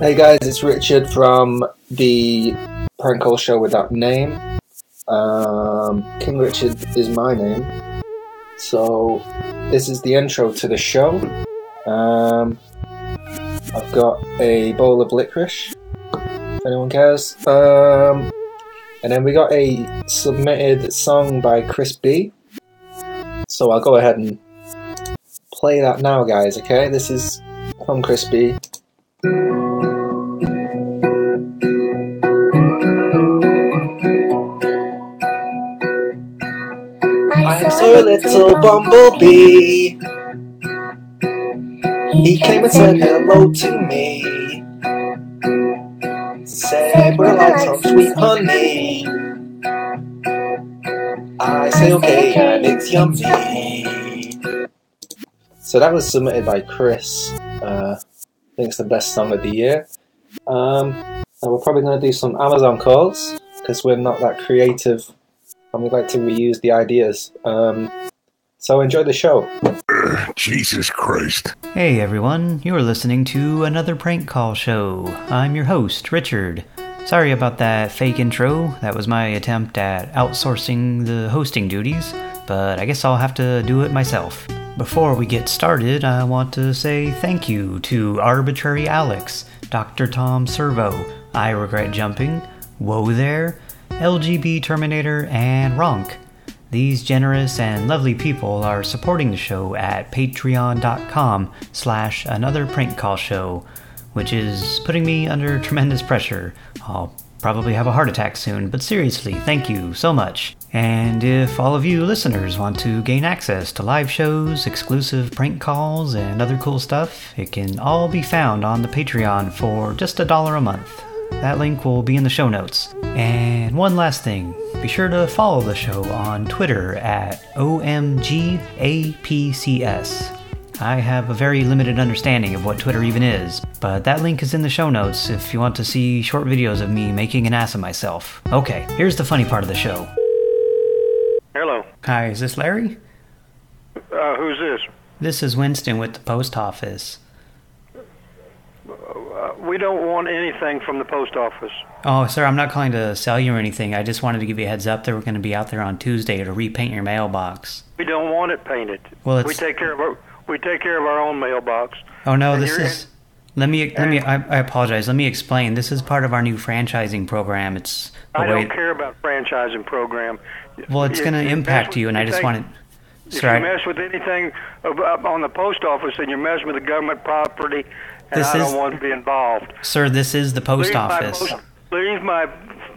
Hey guys, it's Richard from the prank call show without name. Um, King Richard is my name. So, this is the intro to the show. Um, I've got a bowl of licorice, if anyone cares. Um, and then we got a submitted song by Chris B. So I'll go ahead and play that now, guys, okay? This is from Chris B. A little bumblebee. He came and said hello to me. Said, I like some sweet honey? I say okay, and it's yummy. So that was submitted by Chris. Uh, I think it's the best song of the year. Um, and we're probably going to do some Amazon calls because we're not that creative and we like to reuse the ideas. Um, so enjoy the show. Jesus Christ. Hey everyone, you're listening to another prank call show. I'm your host, Richard. Sorry about that fake intro. That was my attempt at outsourcing the hosting duties, but I guess I'll have to do it myself. Before we get started, I want to say thank you to Arbitrary Alex, Dr. Tom Servo, I Regret Jumping, Whoa There, LGB Terminator, and Ronk. These generous and lovely people are supporting the show at patreon.com slash another prank call show, which is putting me under tremendous pressure. I'll probably have a heart attack soon, but seriously, thank you so much. And if all of you listeners want to gain access to live shows, exclusive prank calls, and other cool stuff, it can all be found on the Patreon for just a dollar a month. That link will be in the show notes. And one last thing be sure to follow the show on Twitter at OMGAPCS. I have a very limited understanding of what Twitter even is, but that link is in the show notes if you want to see short videos of me making an ass of myself. Okay, here's the funny part of the show. Hello. Hi, is this Larry? Uh, who's this? This is Winston with the post office. We don't want anything from the post office. Oh, sir, I'm not calling to sell you or anything. I just wanted to give you a heads up that we're going to be out there on Tuesday to repaint your mailbox. We don't want it painted. Well, we take care of our we take care of our own mailbox. Oh no, And this is. Let me let me. I, I apologize. Let me explain. This is part of our new franchising program. It's I don't care about franchising program. Well, it's going to impact you, and I just wanted. If you mess with anything on the post office, then you're messing with the government property, This I is- don't want to be involved. sir, this is the post leave office. My post, leave my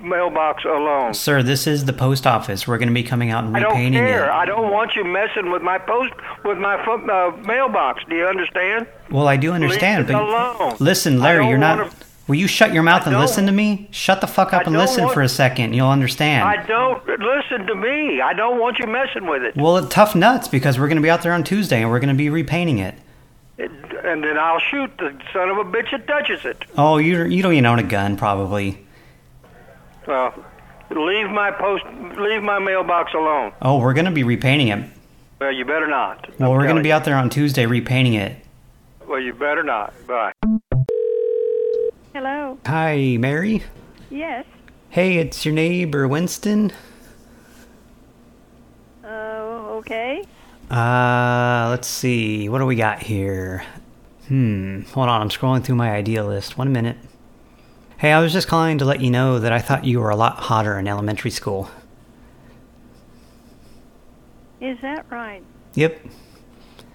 mailbox alone. Sir, this is the post office. We're going to be coming out and repainting it. I don't care. it. I don't want you messing with my post with my uh, mailbox. Do you understand? Well, I do understand, Leave but alone. listen, Larry, you're not. Will you shut your mouth and listen to me? Shut the fuck up I and listen want- for a second. You'll understand. I don't listen to me. I don't want you messing with it. Well, tough nuts because we're going to be out there on Tuesday and we're going to be repainting it. It- And then I'll shoot the son of a bitch that touches it. Oh, you you don't even own a gun, probably. Well, leave my post, leave my mailbox alone. Oh, we're going to be repainting it. Well, you better not. Well, I'm we're going to telling be out there on Tuesday repainting it. Well, you better not. Bye. Hello. Hi, Mary. Yes. Hey, it's your neighbor Winston. Uh, okay. Uh, let's see. What do we got here? Hmm. Hold on. I'm scrolling through my idea list. One minute. Hey, I was just calling to let you know that I thought you were a lot hotter in elementary school. Is that right? Yep.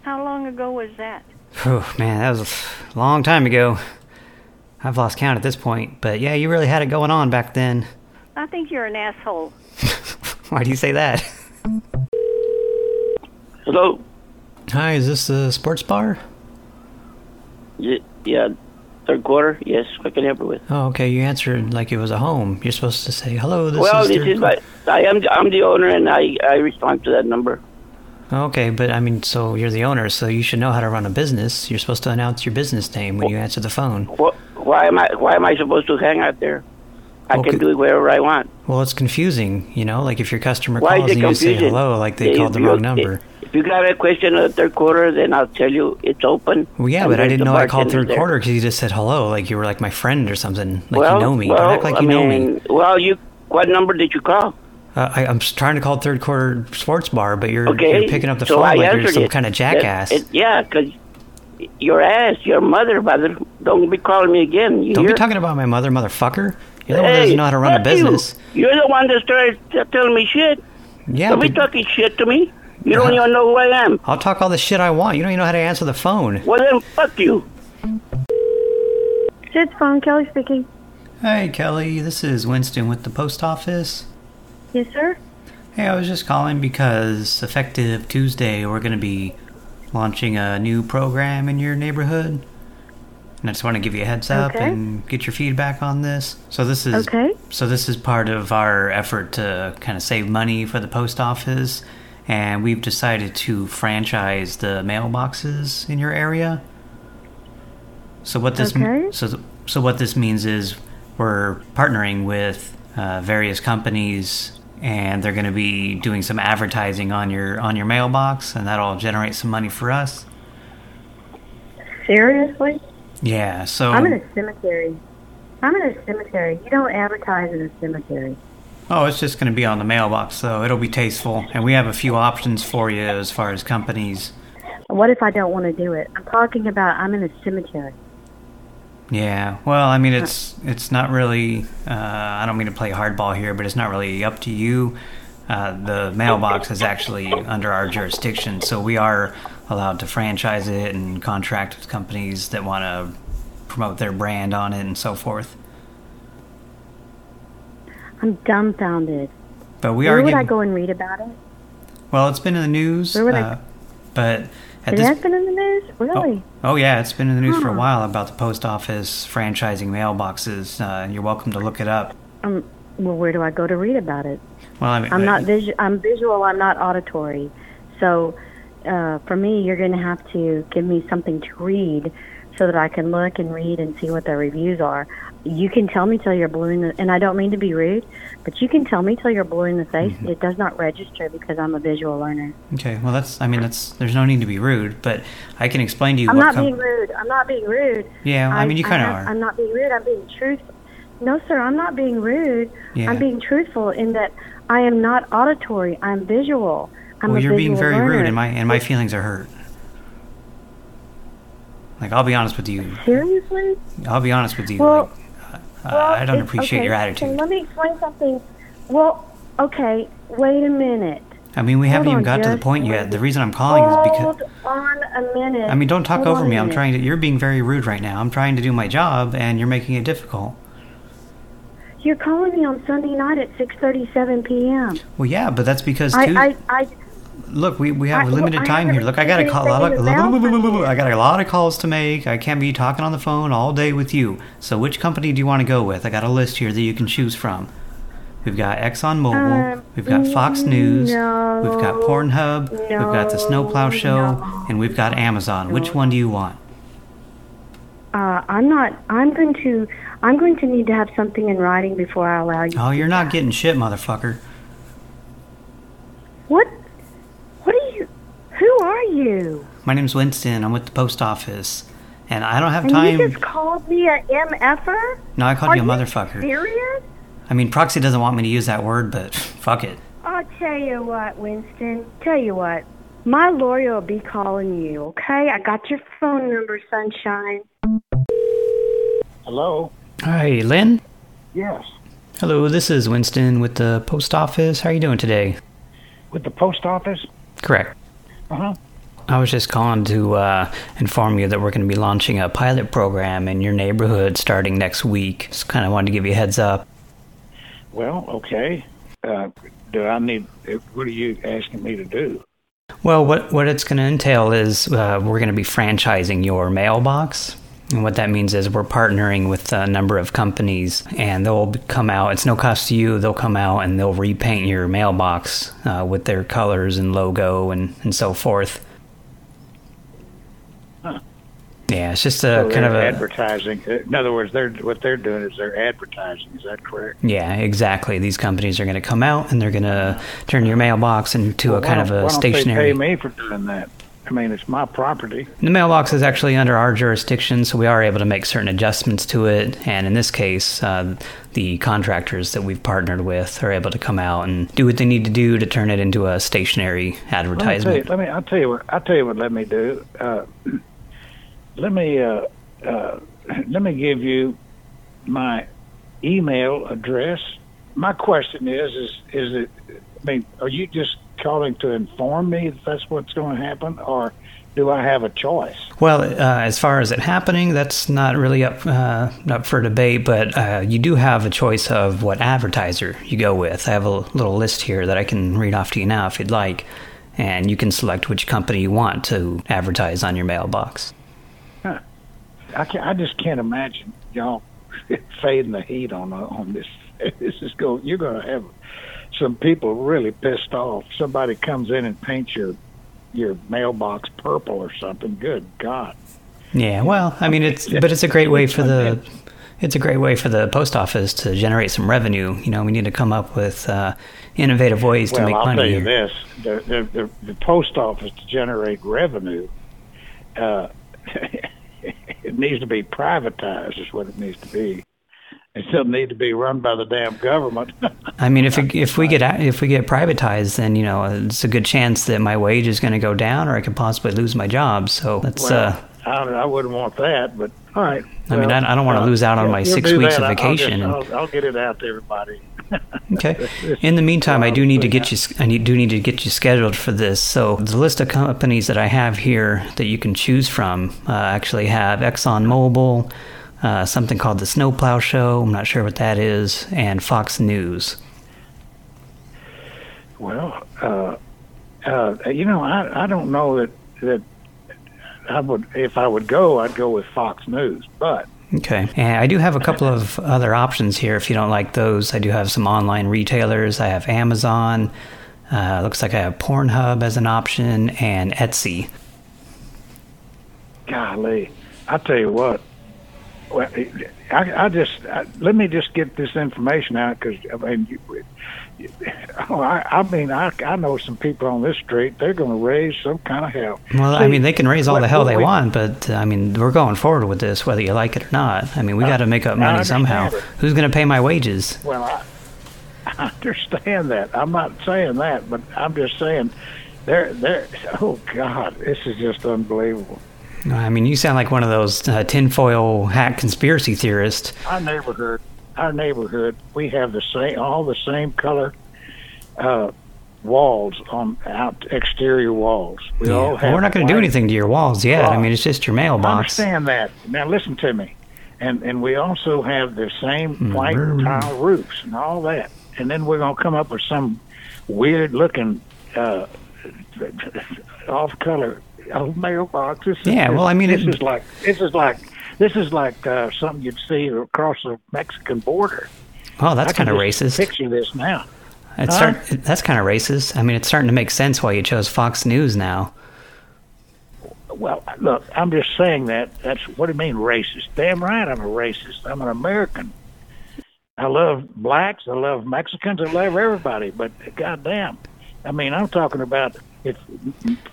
How long ago was that? Oh, man, that was a long time ago. I've lost count at this point, but yeah, you really had it going on back then. I think you're an asshole. Why do you say that? Hello. Hi, is this the sports bar? Yeah, third quarter. Yes, what can help you with? Oh, okay. You answered like it was a home. You're supposed to say, "Hello, this well, is." this is my. I am. I'm the owner, and I I respond to that number. Okay, but I mean, so you're the owner, so you should know how to run a business. You're supposed to announce your business name when you answer the phone. What? Why am I? Why am I supposed to hang out there? I Well, can do it wherever I want. Well, it's confusing, you know. Like if your customer Why calls it and you say hello, like they Yeah, called the wrong number. If you got a question of the third quarter, then I'll tell you it's open. Well, yeah, but I didn't know I called third there. quarter because you just said hello, like you were like my friend or something, like well, you know me. Well, Don't act like I you know mean, me. Well, you. What number did you call? Uh, I, I'm trying to call third quarter sports bar, but you're, Okay. you're picking up the so phone I like you're some it. kind of jackass. it- yeah, because your ass, your mother, mother, don't be calling me again. You Don't hear? be talking about my mother, motherfucker. You're the one that doesn't know how to run a fuck you. business. You're the one that started telling me shit. Yeah, Don't be talking shit to me. You don't even know who I am. I'll talk all the shit I want. You don't even know how to answer the phone. Well, then fuck you. Sid's phone, Kelly speaking. Hey, Kelly, this is Winston with the post office. Yes, sir. Hey, I was just calling because effective Tuesday, we're going to be launching a new program in your neighborhood. And I just want to give you a heads up Okay. and get your feedback on this. So this is Okay. so this is part of our effort to kind of save money for the post office, and we've decided to franchise the mailboxes in your area. So what this Okay. so so what this means is we're partnering with uh, various companies, and they're going to be doing some advertising on your on your mailbox, and that'll generate some money for us. Seriously? Yeah. So I'm in a cemetery. I'm in a cemetery. You don't advertise in a cemetery. Oh, it's just going to be on the mailbox, so it'll be tasteful. And we have a few options for you as far as companies. What if I don't want to do it? I'm talking about I'm in a cemetery. Yeah, well, I mean, it's it's not really. Uh, I don't mean to play hardball here, but it's not really up to you. Uh, the mailbox is actually under our jurisdiction, so we are allowed to franchise it and contract with companies that want to promote their brand on it and so forth. I'm dumbfounded. But we Where are would I go and read about it? Well, it's been in the news, Where would I- uh, but at It this has been in the news? Really? Oh yeah, it's been in the news for a while about the post office franchising mailboxes. Uh, you're welcome to look it up. Um, well, where do I go to read about it? Well, I mean, I'm uh, not visu- I'm visual. I'm not auditory. So, uh, for me, you're going to have to give me something to read, so that I can look and read and see what the reviews are. You can tell me till you're blue in the, and I don't mean to be rude, but you can tell me till you're blue in the face. Mm-hmm. It does not register because I'm a visual learner. Okay, well, that's. I mean, that's. There's no need to be rude, but I can explain to you I'm not com- being rude. I'm not being rude. Yeah, I mean you kind of are. I'm not being rude. I'm being truthful. No, sir, I'm not being rude. Yeah. I'm being truthful in that I am not auditory. I'm visual. I'm well, you're being very rude, and my and my feelings are hurt. Like, I'll be honest with you. Seriously? I'll be honest with you. Well- like, uh, I don't appreciate okay, your so attitude. let me explain something. Well, okay, wait a minute. I mean, we haven't Hold even got to the point yet. The reason I'm calling is because. Hold on a minute. I mean, don't talk Hold over me. I'm trying to. You're being very rude right now. I'm trying to do my job, and you're making it difficult. You're calling me on Sunday night at 6:37 p.m. Well, yeah, but that's because I, I, I, Look, we, we have I- limited time here. Look, I got a call. lot anything in the mail. I got a lot of calls to make. I can't be talking on the phone all day with you. So, which company do you want to go with? I got a list here that you can choose from. We've got ExxonMobil. Um, we've got Fox News. no, we've got Pornhub. we've got the Snowplow Show, no. and we've got Amazon. Which one do you want? uh, I'm not. I'm going to. I'm going to need to have something in writing before I allow you. Oh, you're not that. getting shit, motherfucker. What? What are you? Who are you? My name's Winston. I'm with the post office, and I don't have And time. you just called me a mf'er? no, I called Are you a you motherfucker. Serious? I mean, Proxy doesn't want me to use that word, but fuck it. I'll tell you what, Winston. Tell you what. My lawyer will be calling you, okay? I got your phone number, sunshine. Hello? Hi, Lynn. Yes. Hello, this is Winston with the post office. How are you doing today? With the post office? Correct. Uh-huh. I was just calling to uh, inform you that we're going to be launching a pilot program in your neighborhood starting next week. Just kind of wanted to give you a heads up. Well, okay. Uh, do I need, uh, what are you asking me to do? Well, what what it's going to entail is uh, we're going to be franchising your mailbox. And what that means is we're partnering with a number of companies, and they'll come out. It's no cost to you. They'll come out and they'll repaint your mailbox uh, with their colors and logo and, and so forth. Huh. Yeah, it's just a So kind of a advertising. In other words, they're what they're doing is they're advertising. Is that correct? yeah, exactly. These companies are going to come out and they're going to turn your mailbox into a kind of a why don't stationary. They pay me for doing that. I mean, it's my property. The mailbox is actually under our jurisdiction, so we are able to make certain adjustments to it. And in this case, uh, the contractors that we've partnered with are able to come out and do what they need to do to turn it into a stationary Let me tell you. advertisement. Let me. I'll tell you what. I'll tell you what. Let me do. Uh, let me. Uh, uh, let me give you my email address. My question is: Is is it? I mean, are you just calling to inform me that that's what's going to happen, or do I have a choice? Well, uh, as far as it happening, that's not really up uh, up for debate. But uh, you do have a choice of what advertiser you go with. I have a little list here that I can read off to you now if you'd like, and you can select which company you want to advertise on your mailbox. I can I just can't imagine y'all fading the heat on on this. This is go. You're going to have some people really pissed off. Somebody comes in and paints your your mailbox purple or something. Good God! Yeah, well, I mean, it's but it's a great way for the it's a great way for the post office to generate some revenue. You know, we need to come up with uh, innovative ways to well, make I'll money. tell you here. this: the, the the the post office to generate revenue. Uh, it needs to be privatized. Is what it needs to be. It doesn't need to be run by the damn government. I mean, if it, if we get if we get privatized, then you know it's a good chance that my wage is going to go down, or I could possibly lose my job. So that's Well, uh, I, I wouldn't want that, but all right. I mean, I- I don't wanna uh, lose out on yeah, my six weeks that. of I'll just- vacation I'll, I'll get it out to everybody. Okay. In the meantime, I do need to get you. I need, do need to get you scheduled for this. So the list of companies that I have here that you can choose from uh, actually have ExxonMobil, uh, something called the Snowplow Show. I'm not sure what that is, and Fox News. Well, uh, uh, you know, I I don't know that that I would if I would go, I'd go with Fox News, but Okay. And I do have a couple of other options here. If you don't like those, I do have some online retailers. I have Amazon. Uh, looks like I have Pornhub as an option and Etsy. golly, I tell you what. Well, I, I just I, let me just get this information out because I mean, you, oh, I, I mean, I I know some people on this street. They're going to raise some kind of hell. Well, I mean, they can raise all the hell they we- want, but uh, I mean, we're going forward with this, whether you like it or not. I mean, we got to make up money somehow. it. Who's going to pay my wages? Well, I, I understand that. I'm not saying that, but I'm just saying they're they're. Oh God, this is just unbelievable. I mean, you sound like one of those uh, tinfoil hat conspiracy theorists. Our neighborhood, our neighborhood, we have the same, all the same color uh, walls on out exterior walls. We Yeah. all Well, have. we're not going to do anything to your walls yet. I mean, it's just your I mailbox. understand that. Now listen to me, and and we also have the same Hmm, white tile roofs and all that, and then we're gonna come up with some weird looking uh, off color mailbox. This is, Yeah, well, I mean, this it- is like this is like this is like uh, something you'd see across the Mexican border. Oh, that's kind of racist. Picture this now. It's Huh? start, that's kind of racist. I mean, it's starting to make sense why you chose Fox News now. Well, look, I'm just saying that. That's what do you mean racist? Damn right, I'm a racist. I'm an American. I love blacks. I love Mexicans. I love everybody. But goddamn, I mean, I'm talking about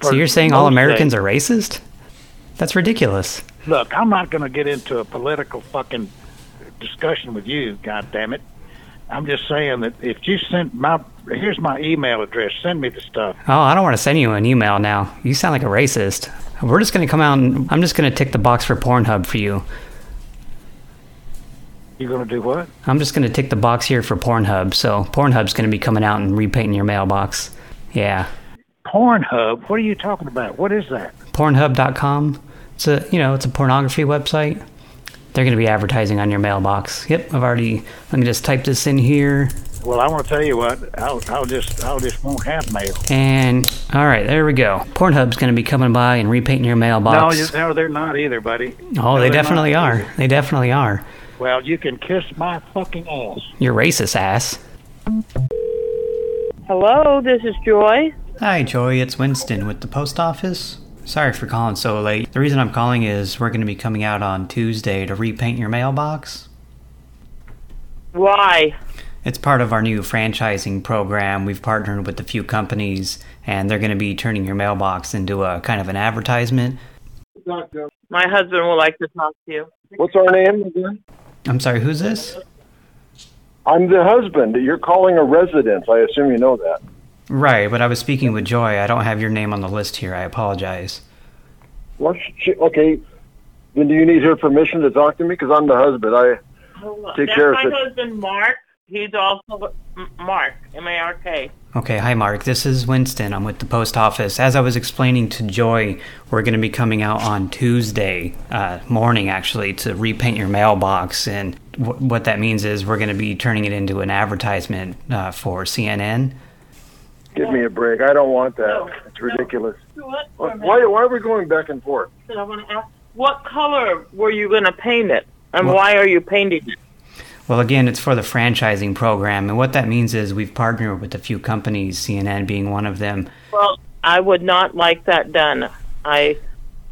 So you're saying all Americans are racist? That's ridiculous. Look, I'm not going to get into a political fucking discussion with you. God damn it. I'm just saying that if you send my here's my email address. Send me the stuff. Oh, I don't want to send you an email now. You sound like a racist. We're just going to come out and I'm just going to tick the box for Pornhub for you. You're going to do what? I'm just going to tick the box here for Pornhub. So Pornhub's going to be coming out and repainting your mailbox. Yeah. Pornhub. What are you talking about? What is that? Pornhub.com. It's a, you know, it's a pornography website. They're going to be advertising on your mailbox. Yep, I've already, let me just type this in here. Well, I want to tell you what. I'll, I'll just, I'll just won't have mail. And, all right, there we go. Pornhub's going to be coming by and repainting your No, mailbox. you, no, they're not either, buddy. oh, No, they definitely are. either. They definitely are. Well, you can kiss my fucking ass. You're racist, ass. Hello, this is Joy. Hi, Joy. It's Winston with the post office. Sorry for calling so late. The reason I'm calling is we're going to be coming out on Tuesday to repaint your mailbox. Why? It's part of our new franchising program. We've partnered with a few companies, and they're going to be turning your mailbox into a kind of an advertisement. My husband would like to talk to you. What's our name again? I'm sorry, who's this? I'm the husband. You're calling a residence. I assume you know that. Right, but I was speaking with Joy. I don't have your name on the list here. I apologize. What? She, okay. Then do you need her permission to talk to me? Because I'm the husband. I take That's care of my husband, Mark. He's also Mark, M-A-R-K. Okay, hi Mark. This is Winston. I'm with the post office. As I was explaining to Joy, we're going to be coming out on Tuesday uh, morning, actually, to repaint your mailbox. And w- what that means is we're going to be turning it into an advertisement uh, for CNN. Give me a break. I don't want that. It's ridiculous. What? Why, why are we going back and forth? I want to ask, what color were you going to paint it? And Well- why are you painting it? Well, again, it's for the franchising program. And what that means is we've partnered with a few companies, CNN being one of them. Well, I would not like that done. I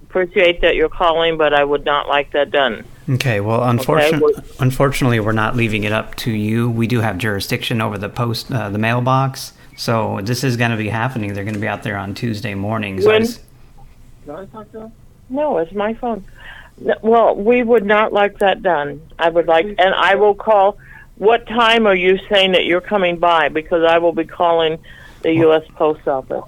appreciate that you're calling, but I would not like that done. Okay, well, unfortunately, well- unfortunately, we're not leaving it up to you. We do have jurisdiction over the post, uh, the mailbox. So this is going to be happening. They're going to be out there on Tuesday mornings. I When- was- No, it's my phone. No, Well, we would not like that done. I would like, and I will call. What time are you saying that you're coming by? Because I will be calling the U.S. Post Office.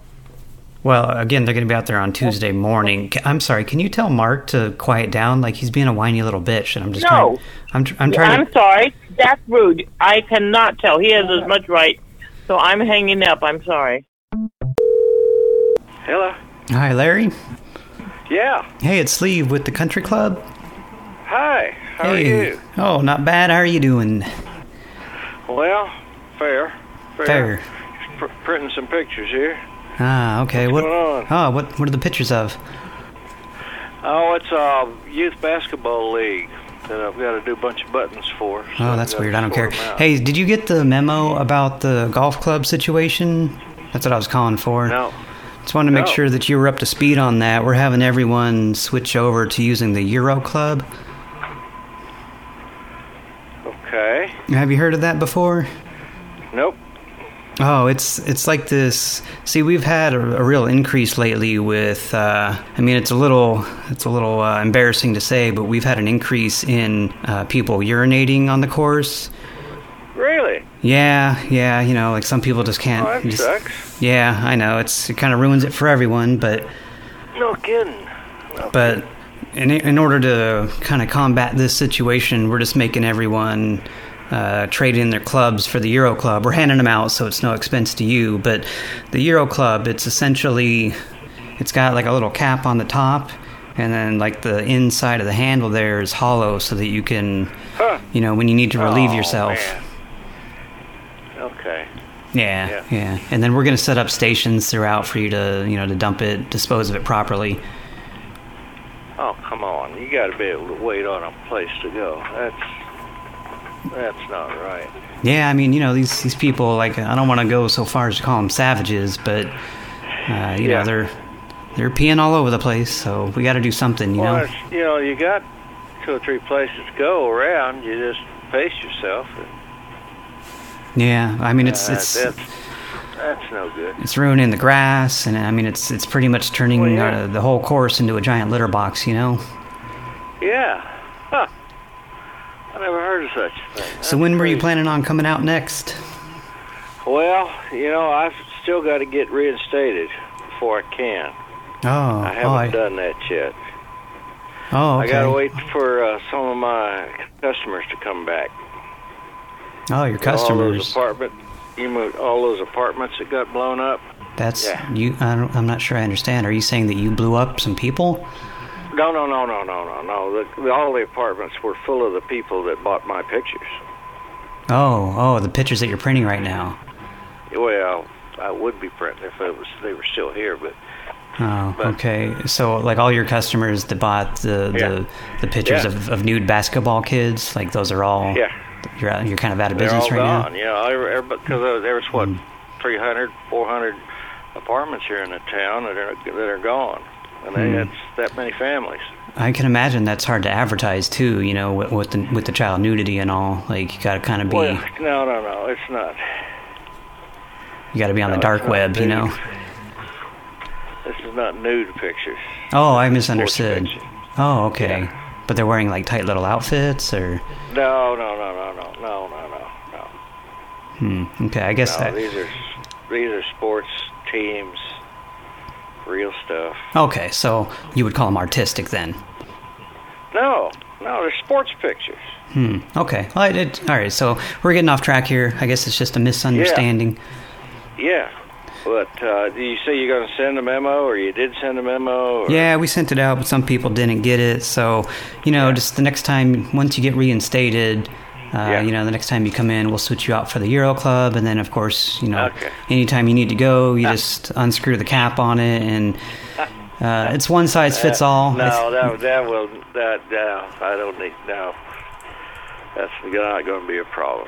Well, again, they're going to be out there on Tuesday morning. I'm sorry. Can you tell Mark to quiet down? Like he's being a whiny little bitch, and I'm just No. trying. I'm tr- I'm trying I'm to. sorry. That's rude. I cannot tell. He has as much right. So I'm hanging up. I'm sorry. Hello. Hi, Larry. Yeah. Hey, it's Sleeve with the Country Club. Hi. How hey. are you? Oh, not bad. How are you doing? Well, fair. Fair. Fair. Pr- printing some pictures here. Ah, okay. What's what? going on? Oh, what? What are the pictures of? Oh, it's a youth basketball league that I've got to do a bunch of buttons for. Oh, so Oh, that's weird. I don't care. sort 'em out. Hey, did you get the memo about the golf club situation? That's what I was calling for. No. Just wanted to make No. sure that you were up to speed on that. We're having everyone switch over to using the Euro Club. Okay. Have you heard of that before? Nope. Oh, it's it's like this. See, we've had a, a real increase lately with. Uh, I mean, it's a little it's a little uh, embarrassing to say, but we've had an increase in uh, people urinating on the course. Really? Yeah, yeah. You know, like some people just can't. Oh, that just- sucks. Yeah, I know. It's it kind of ruins it for everyone, but No kidding. but in in order to kind of combat this situation, we're just making everyone uh, trade in their clubs for the Euro Club. We're handing them out, so it's no expense to you. But the Euro Club, it's essentially it's got like a little cap on the top, and then like the inside of the handle there is hollow, so that you can, Huh. you know, when you need to relieve Oh, yourself. man. Okay. Yeah, Yeah. yeah, And then we're gonna set up stations throughout for you to, you know, to dump it, dispose of it properly. Oh, come on. You got to be able to wait on a place to go. That's that's not right. Yeah, I mean, you know, these these people, like, I don't want to go so far as to call them savages, but uh, you Yeah. know, they're they're peeing all over the place. So we got to do something, you well, know. you know, you got two or three places to go around. You just pace yourself. And, Yeah, I mean, it's uh, it's that's that's no good. it's ruining the grass, and I mean, it's it's pretty much turning Well, yeah. uh, the whole course into a giant litter box, you know. Yeah. Huh. I never heard of such a thing. So when were you planning on coming out next? Well, you know, I've still got to get reinstated before I can. Oh, I oh, haven't I, done that yet. oh, okay. I got to wait for uh, some of my customers to come back. Oh, your All customers. apartment, you moved all those apartments that got blown up. That's Yeah. you. I don't, I'm not sure I understand. Are you saying that you blew up some people? No, no, no, no, no, no, no. The, the, all the apartments were full of the people that bought my pictures. Oh, oh, the pictures that you're printing right now. Well, I would be printing if it was they were still here, but Oh, But- okay. So, like all your customers that bought the Yeah. the, the pictures Yeah. of, of nude basketball kids, like those are all. yeah, You're out, you're kind of out of they're business all right gone. now. Everybody because there's what Mm. 300, 400 apartments here in the town that are that are gone and they mm. had hmm. that many families. I can imagine that's hard to advertise too. You know, with, with the with the child nudity and all, like you got to kind of be. Well, no, no, no, it's not. You got to be on no, the dark web, you know. This is not nude pictures. Oh, I misunderstood. Oh, okay. Yeah. But they're wearing like tight little outfits, or no, no, no, no, no, no, no, no. Hmm. Okay, I guess no, that... these are these are sports teams real stuff. Okay, so you would call them artistic then. No, no, they're sports pictures. Hmm. Okay. I did. All right. So we're getting off track here. I guess it's just a misunderstanding. Yeah, yeah. but uh, do you say you're going to send a memo, or you did send a memo? Or? Yeah, we sent it out, but some people didn't get it. So, you know, just the next time, once you get reinstated, uh, you know, the next time you come in, we'll switch you out for the Euro Club, and then, of course, you know, Okay. anytime you need to go, you just unscrew the cap on it, and uh, it's one size fits all. No, that that will that no, I don't need no. That's not going to be a problem.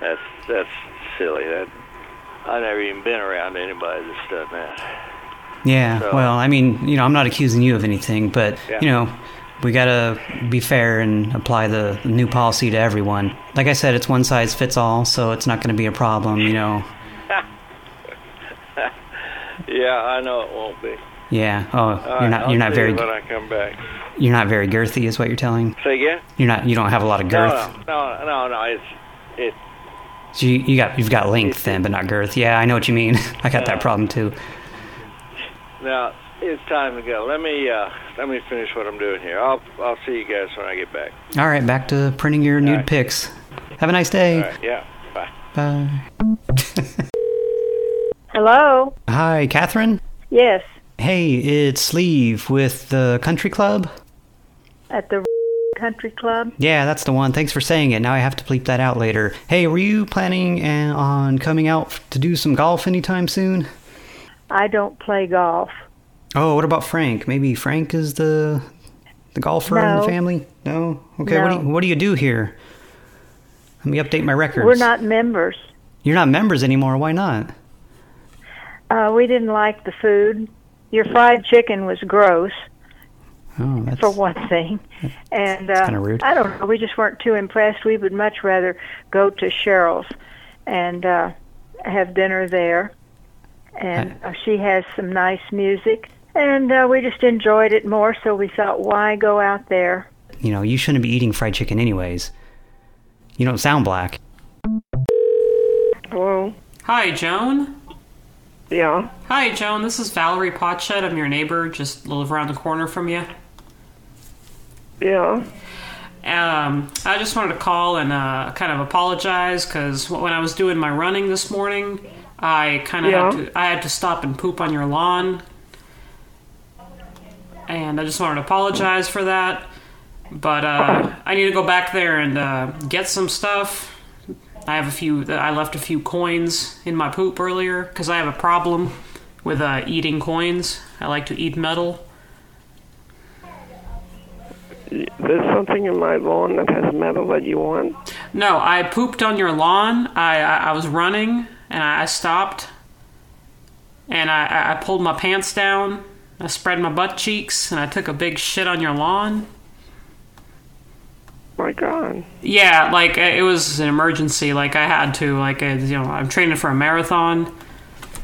That's that's silly. That I've never even been around anybody that's done that. Yeah, So- well, I mean, you know, I'm not accusing you of anything, but Yeah. you know, we gotta be fair and apply the new policy to everyone. Like I said, it's one size fits all, so it's not going to be a problem. You know. Yeah, I know it won't be. Yeah. Oh, All you're right, not. I'll You're not very. you when I come back. You're not very girthy, is what you're telling. Say again? You're not. You don't have a lot of girth. No, no, no, no, no. It's it. So you, you got. You've got length then, but not girth. Yeah, I know what you mean. I got that problem too. Now it's time to go. Let me uh, let me finish what I'm doing here. I'll I'll see you guys when I get back. All right, back to printing your nude pics. Have a nice day. All right. Yeah. Bye. Bye. Hello? Hi, Catherine. Yes, Hey, it's Sleeve with the Country Club. at the country club. Yeah, that's the one. Thanks for saying it. Now I have to bleep that out later. Hey, were you planning uh, on coming out to do some golf anytime soon? I don't play golf. Oh, what about Frank? Maybe Frank is the the golfer in the family? No. Okay. What do you, what do you do here? Let me update my records. We're not members. You're not members anymore. Why not? Uh, we didn't like the food. Your fried chicken was gross, Oh, that's for one thing. And uh, kinda rude. I don't know. We just weren't too impressed. We would much rather go to Cheryl's and uh, have dinner there. And uh, she has some nice music. And uh, we just enjoyed it more, so we thought, why go out there? you know you shouldn't be eating fried chicken anyways. You don't sound black. Hello. Hi, Joan. Yeah. Hi, Joan. This is Valerie Potshed. I'm your neighbor, just live around the corner from you. Yeah. Um, I just wanted to call and uh, kind of apologize because when I was doing my running this morning, I kind of Yeah. had to I had to stop and poop on your lawn, and I just wanted to apologize for that. But uh, I need to go back there and uh, get some stuff. I have a few. I left a few coins in my poop earlier because I have a problem with uh, eating coins. I like to eat metal. There's something in my lawn that has metal that you want. No, I pooped on your lawn. I I, I was running and I, I stopped, and I- I I pulled my pants down. I spread my butt cheeks and I took a big shit on your lawn. My God. Yeah, like it was an emergency. Like I had to. Like uh, you know, I'm training for a marathon.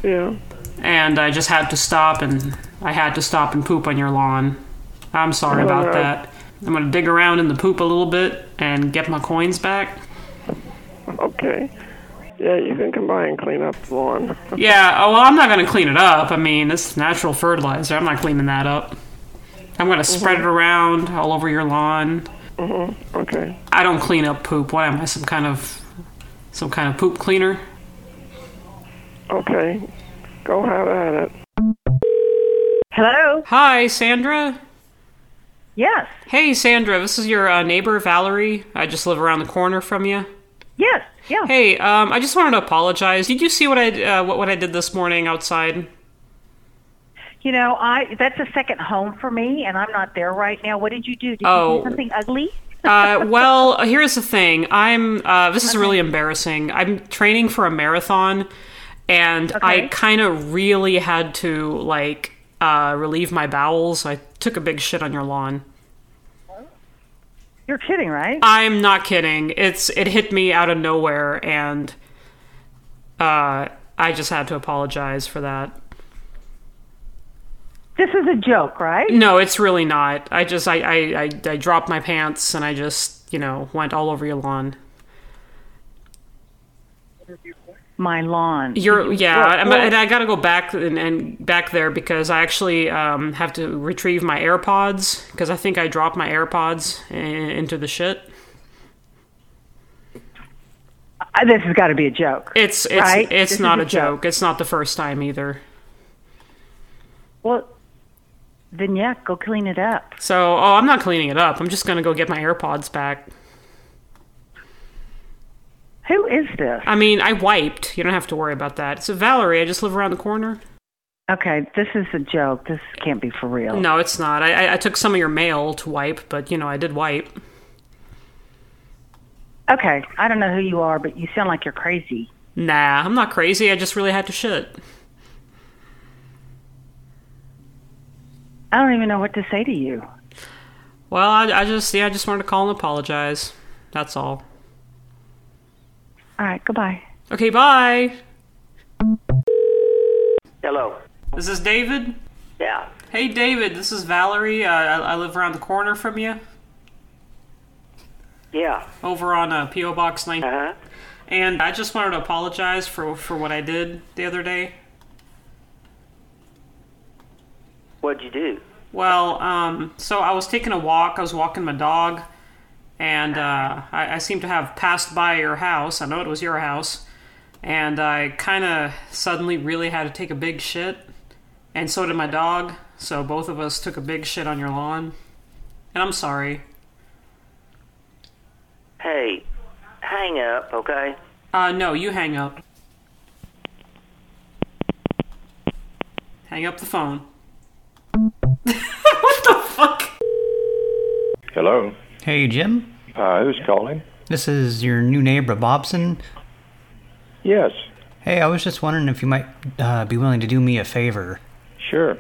Yeah. And I just had to stop, and I had to stop and poop on your lawn. I'm sorry Oh, about no. that. I'm gonna dig around in the poop a little bit and get my coins back. Okay. Yeah, you can come by and clean up the lawn. Yeah, oh, well, I'm not going to clean it up. I mean, it's natural fertilizer. I'm not cleaning that up. I'm going to spread it around all over your lawn. Mm-hmm. Okay. I don't clean up poop. What am I, some kind of some kind of poop cleaner? Okay. Go have at it. Hello. Hi, Sandra. Yes. Hey, Sandra. This is your uh, neighbor Valerie. I just live around the corner from you. Yes. Yeah. Hey, um, I just wanted to apologize. Did you see what I uh, what, what I did this morning outside? You know, I that's a second home for me, and I'm not there right now. What did you do? Did you Oh. do something ugly? uh, well, here's the thing. I'm. Uh, this is really embarrassing. I'm training for a marathon, and I kind of really had to like uh, relieve my bowels. I took a big shit on your lawn. You're kidding, right? I'm not kidding. It's it hit me out of nowhere, and uh, I just had to apologize for that. This is a joke, right? No, it's really not. I just I I, I, I dropped my pants and I just you know went all over your lawn. My lawn. You're yeah, Well, and I got to go back and, and back there because I actually um, have to retrieve my AirPods because I think I dropped my AirPods i- into the shit. Uh, this has got to be a joke. It's it's right? it's This not a joke. It's not the first time either. Well, then yeah, go clean it up. So oh, I'm not cleaning it up. I'm just gonna go get my AirPods back. Who is this? I mean, I wiped. You don't have to worry about that. It's a Valerie. I just live around the corner. Okay, this is a joke. This can't be for real. No, it's not. I, I I took some of your mail to wipe, but you know I did wipe. Okay, I don't know who you are, but you sound like you're crazy. Nah, I'm not crazy. I just really had to shit. I don't even know what to say to you. Well, I, I just yeah, I just wanted to call and apologize. That's all. All right, goodbye. Okay, bye. Hello. This is David. Yeah. Hey, David. This is Valerie. Uh, I, I live around the corner from you. Yeah. Over on uh, PO Box 9. Uh-huh. And I just wanted to apologize for for what I did the other day. What'd you do? Well, um, so I was taking a walk. I was walking my dog, and uh, I, I seem to have passed by your house. I know it was your house, and I kind of suddenly really had to take a big shit, and so did my dog. So both of us took a big shit on your lawn, and I'm sorry. Hey, hang up, okay? Uh, no, you hang up. Hang up the phone. What the fuck? Hello. Hey, Jim. Uh, who's calling? This is your new neighbor, Bobson. Yes. Hey, I was just wondering if you might uh, be willing to do me a favor. Sure.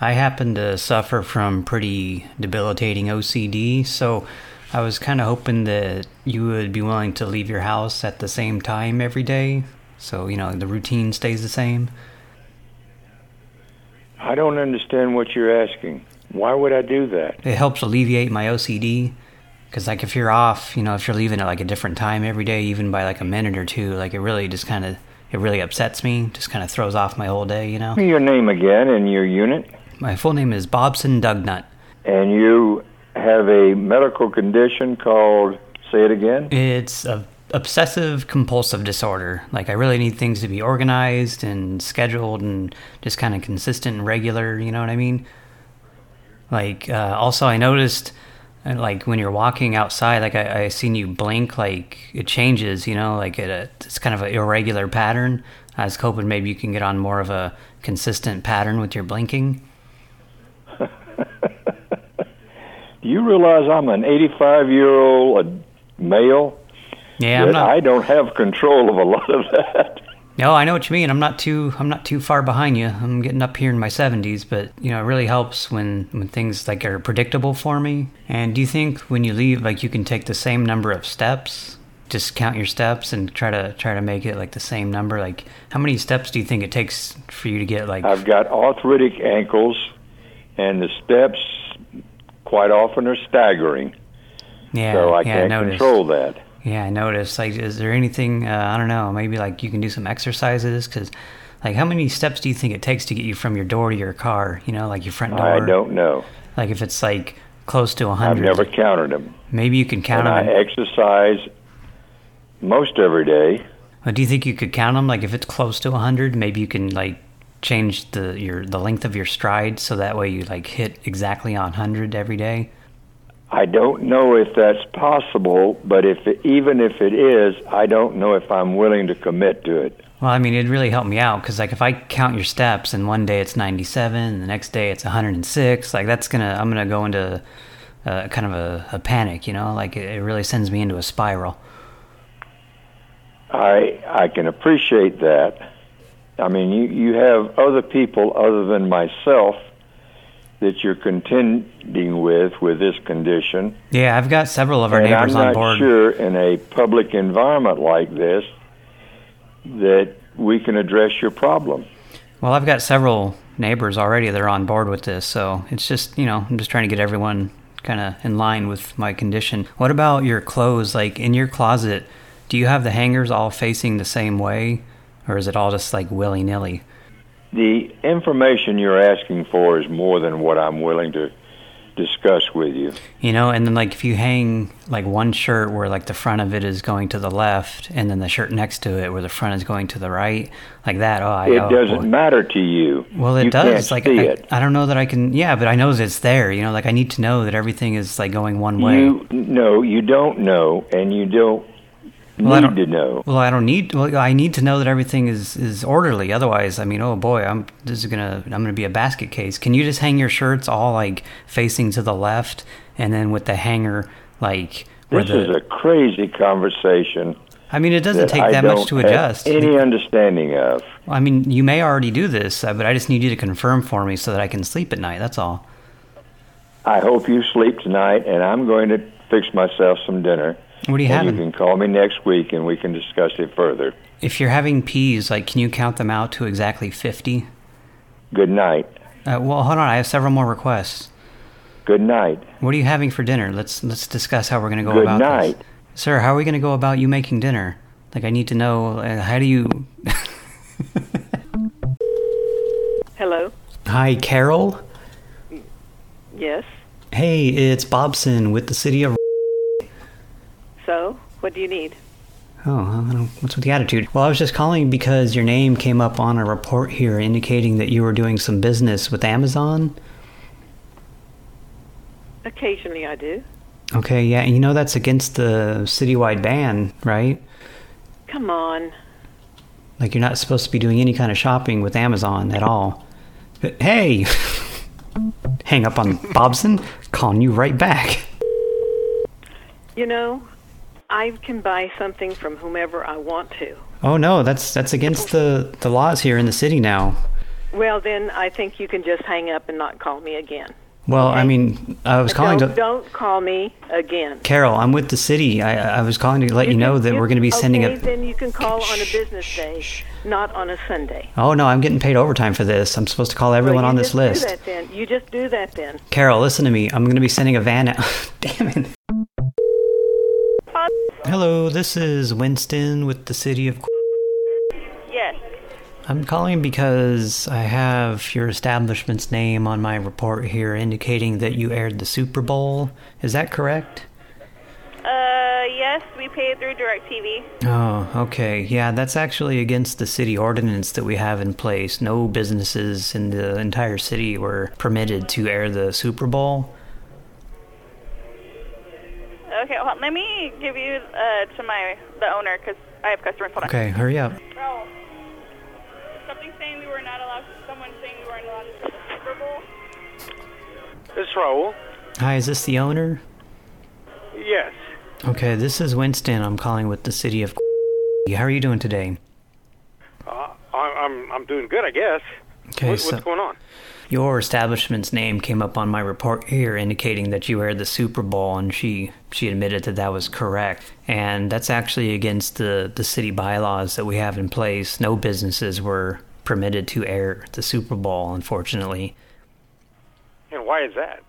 I happen to suffer from pretty debilitating OCD, so I was kind of hoping that you would be willing to leave your house at the same time every day, so, you know, the routine stays the same. I don't understand what you're asking. Why would I do that? It helps alleviate my OCD. Because, like, if you're off, you know, if you're leaving at, like, a different time every day, even by, like, a minute or two, like, it really just kind of, it really upsets me. Just kind of throws off my whole day, you know? Your name again and your unit? My full name is Bobson Dugnut. And you have a medical condition called, say it again? It's a obsessive compulsive disorder. Like, I really need things to be organized and scheduled and just kind of consistent and regular, you know what I mean? Like, uh, also, I noticed, uh, like, when you're walking outside, like, I, I seen you blink, like, it changes, you know, like, it, uh, it's kind of an irregular pattern. I was hoping maybe you can get on more of a consistent pattern with your blinking. Do you realize I'm an 85 year old male? Yeah, I'm not- I don't have control of a lot of that. No, I know what you mean. I'm not too I'm not too far behind you. I'm getting up here in my 70s, but you know, it really helps when when things like are predictable for me. And do you think when you leave like you can take the same number of steps? Just count your steps and try to try to make it like the same number. Like how many steps do you think it takes for you to get like I've got arthritic ankles, and the steps quite often are staggering. Yeah, so I yeah, I can't noticed. control that. Yeah, I noticed. Like, is there anything? Uh, I don't know. Maybe like you can do some exercises because, like, how many steps do you think it takes to get you from your door to your car? You know, like your front door. I don't know. Like if it's like close to a I've hundred. never counted them. Maybe you can count and them. I exercise most every day. But do you think you could count them? Like if it's close to a hundred, maybe you can like change the your the length of your stride so that way you like hit exactly on hundred every day. I don't know if that's possible, but if even if it is, I don't know if I'm willing to commit to it. Well, I mean, it'd really helped me out because, like, if I count your steps and one day it's 97, and the next day it's 106, like, that's gonna, I'm gonna go into uh, kind of a, a panic, you know? Like, it, it really sends me into a spiral. I I can appreciate that. I mean, you you have other people other than myself that you're contending with with this condition. Yeah, I've got several of our and neighbors I'm on not sure in a public environment like this that we can address your problem. Well, I've got several neighbors already that are on board with this, so it's just, you know, I'm just trying to get everyone kind of in line with my condition. What about your clothes? Like in your closet, do you have the hangers all facing the same way, or is it all just like willy nilly? The information you're asking for is more than what I'm willing to discuss with you. You know, and then like if you hang like one shirt where like the front of it is going to the left, and then the shirt next to it where the front is going to the right, like that. Oh, I it oh, doesn't boy. matter to you. Well, it you does. Like I. I don't know that I can. Yeah, but I know that it's there. You know, like I need to know that everything is like going one way. You no, you don't know, and you don't Well, I need don't- to know. Well, I don't need. Well, I need to know that everything is is orderly. Otherwise, I mean, oh boy, I'm this is gonna I'm gonna be a basket case. Can you just hang your shirts all like facing to the left, and then with the hanger like This the? is a crazy conversation. I mean, it doesn't that take that much to adjust. Any understanding of? I mean, you may already do this, uh, but I just need you to confirm for me so that I can sleep at night. That's all. I hope you sleep tonight, and I'm going to fix myself some dinner. What are you and having? You can call me next week, and we can discuss it further. If you're having peas, like, can you count them out to exactly fifty? Good night. Uh, well, hold on. I have several more requests. Good night. What are you having for dinner? Let's let's discuss how we're going to go Good about night. this. Sir, how are we going to go about you making dinner? Like, I need to know. Uh, how do you? Hello. Hi, Carol. Yes. Hey, it's Bobson with the city of. So, what do you need? Oh, I don't, what's with the attitude? Well, I was just calling because your name came up on a report here indicating that you were doing some business with Amazon. Occasionally, I do. Okay, yeah, and you know that's against the citywide ban, right? Come on. Like you're not supposed to be doing any kind of shopping with Amazon at all. But, hey, hang up on Bobson, calling you right back. You know, I can buy something from whomever I want to. Oh no, that's that's against the the laws here in the city now. Well, then I think you can just hang up and not call me again. Well, I mean, I was calling don't, to don't call me again. Carol. I'm with the city. I I was calling to let you, know that we're going to be sending okay, a. then you can call on a business day, not on a Sunday. Oh no, I'm getting paid overtime for this. I'm supposed to call everyone well, on this just list. Do that then. You just do that then. Carol, listen to me. I'm going to be sending a van out. Damn it. Hello, this is Winston with the city of. Yes. I'm calling because I have your establishment's name on my report here indicating that you aired the Super Bowl. Is that correct? Uh, yes, we paid through DirecTV. Oh, okay. Yeah, that's actually against the city ordinance that we have in place. No businesses in the entire city were permitted to air the Super Bowl. Okay, well, let me give you uh, to my the owner because I have customers. Hold on. Okay, hurry up. Raul, something saying we were not allowed. Someone saying we weren't allowed to the Super Bowl. This is Raul. Hi, is this the owner? Yes. Okay, this is Winston. I'm calling with the city of. How are you doing today? Uh, I- I'm I'm doing good, I guess. Okay, What- so- what's going on? Your establishment's name came up on my report here indicating that you aired the Super Bowl and she she admitted that that was correct. And that's actually against the the city bylaws that we have in place. No businesses were permitted to air the Super Bowl, unfortunately. And why is that?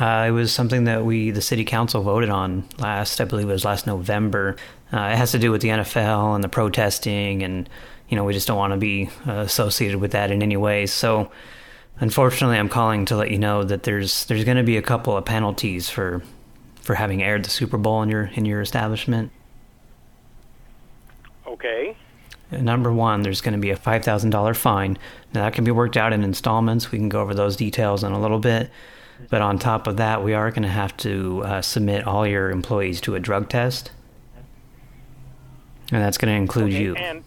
Uh, it was something that we, the city council, voted on last, I believe it was last November. Uh, it has to do with the NFL and the protesting, and you know we just don't want to be uh, associated with that in any way. So, unfortunately, I'm calling to let you know that there's there's going to be a couple of penalties for for having aired the Super Bowl in your in your establishment. Okay. Number one, there's going to be a $5,000 fine. Now, that can be worked out in installments. We can go over those details in a little bit. But on top of that, we are going to have to uh, submit all your employees to a drug test. And that's going to include you. And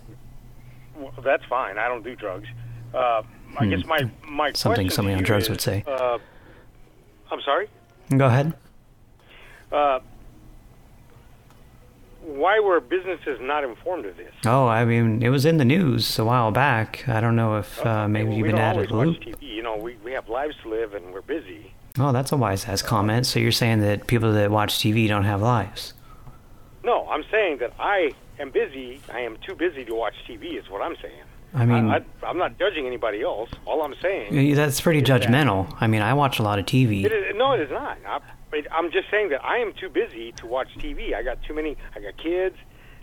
well, that's fine. I don't do drugs. Uh, I Hmm. guess my my Something somebody on drugs is, would say. Uh, I'm sorry. Go ahead. Uh, why were businesses not informed of this? Oh, I mean, it was in the news a while back. I don't know if uh, maybe you've we been don't added always loop. watch TV. You know, we we have lives to live and we're busy. Oh, that's a wise ass comment. So you're saying that people that watch TV don't have lives? No, I'm saying that I am busy. I am too busy to watch TV. Is what I'm saying. I mean, I, I, am not judging anybody else. All I'm saying that's pretty judgmental. I mean, I watch a lot of TV. It is, no, it is not. I, I'm just saying that I am too busy to watch TV. I got too many. I got kids.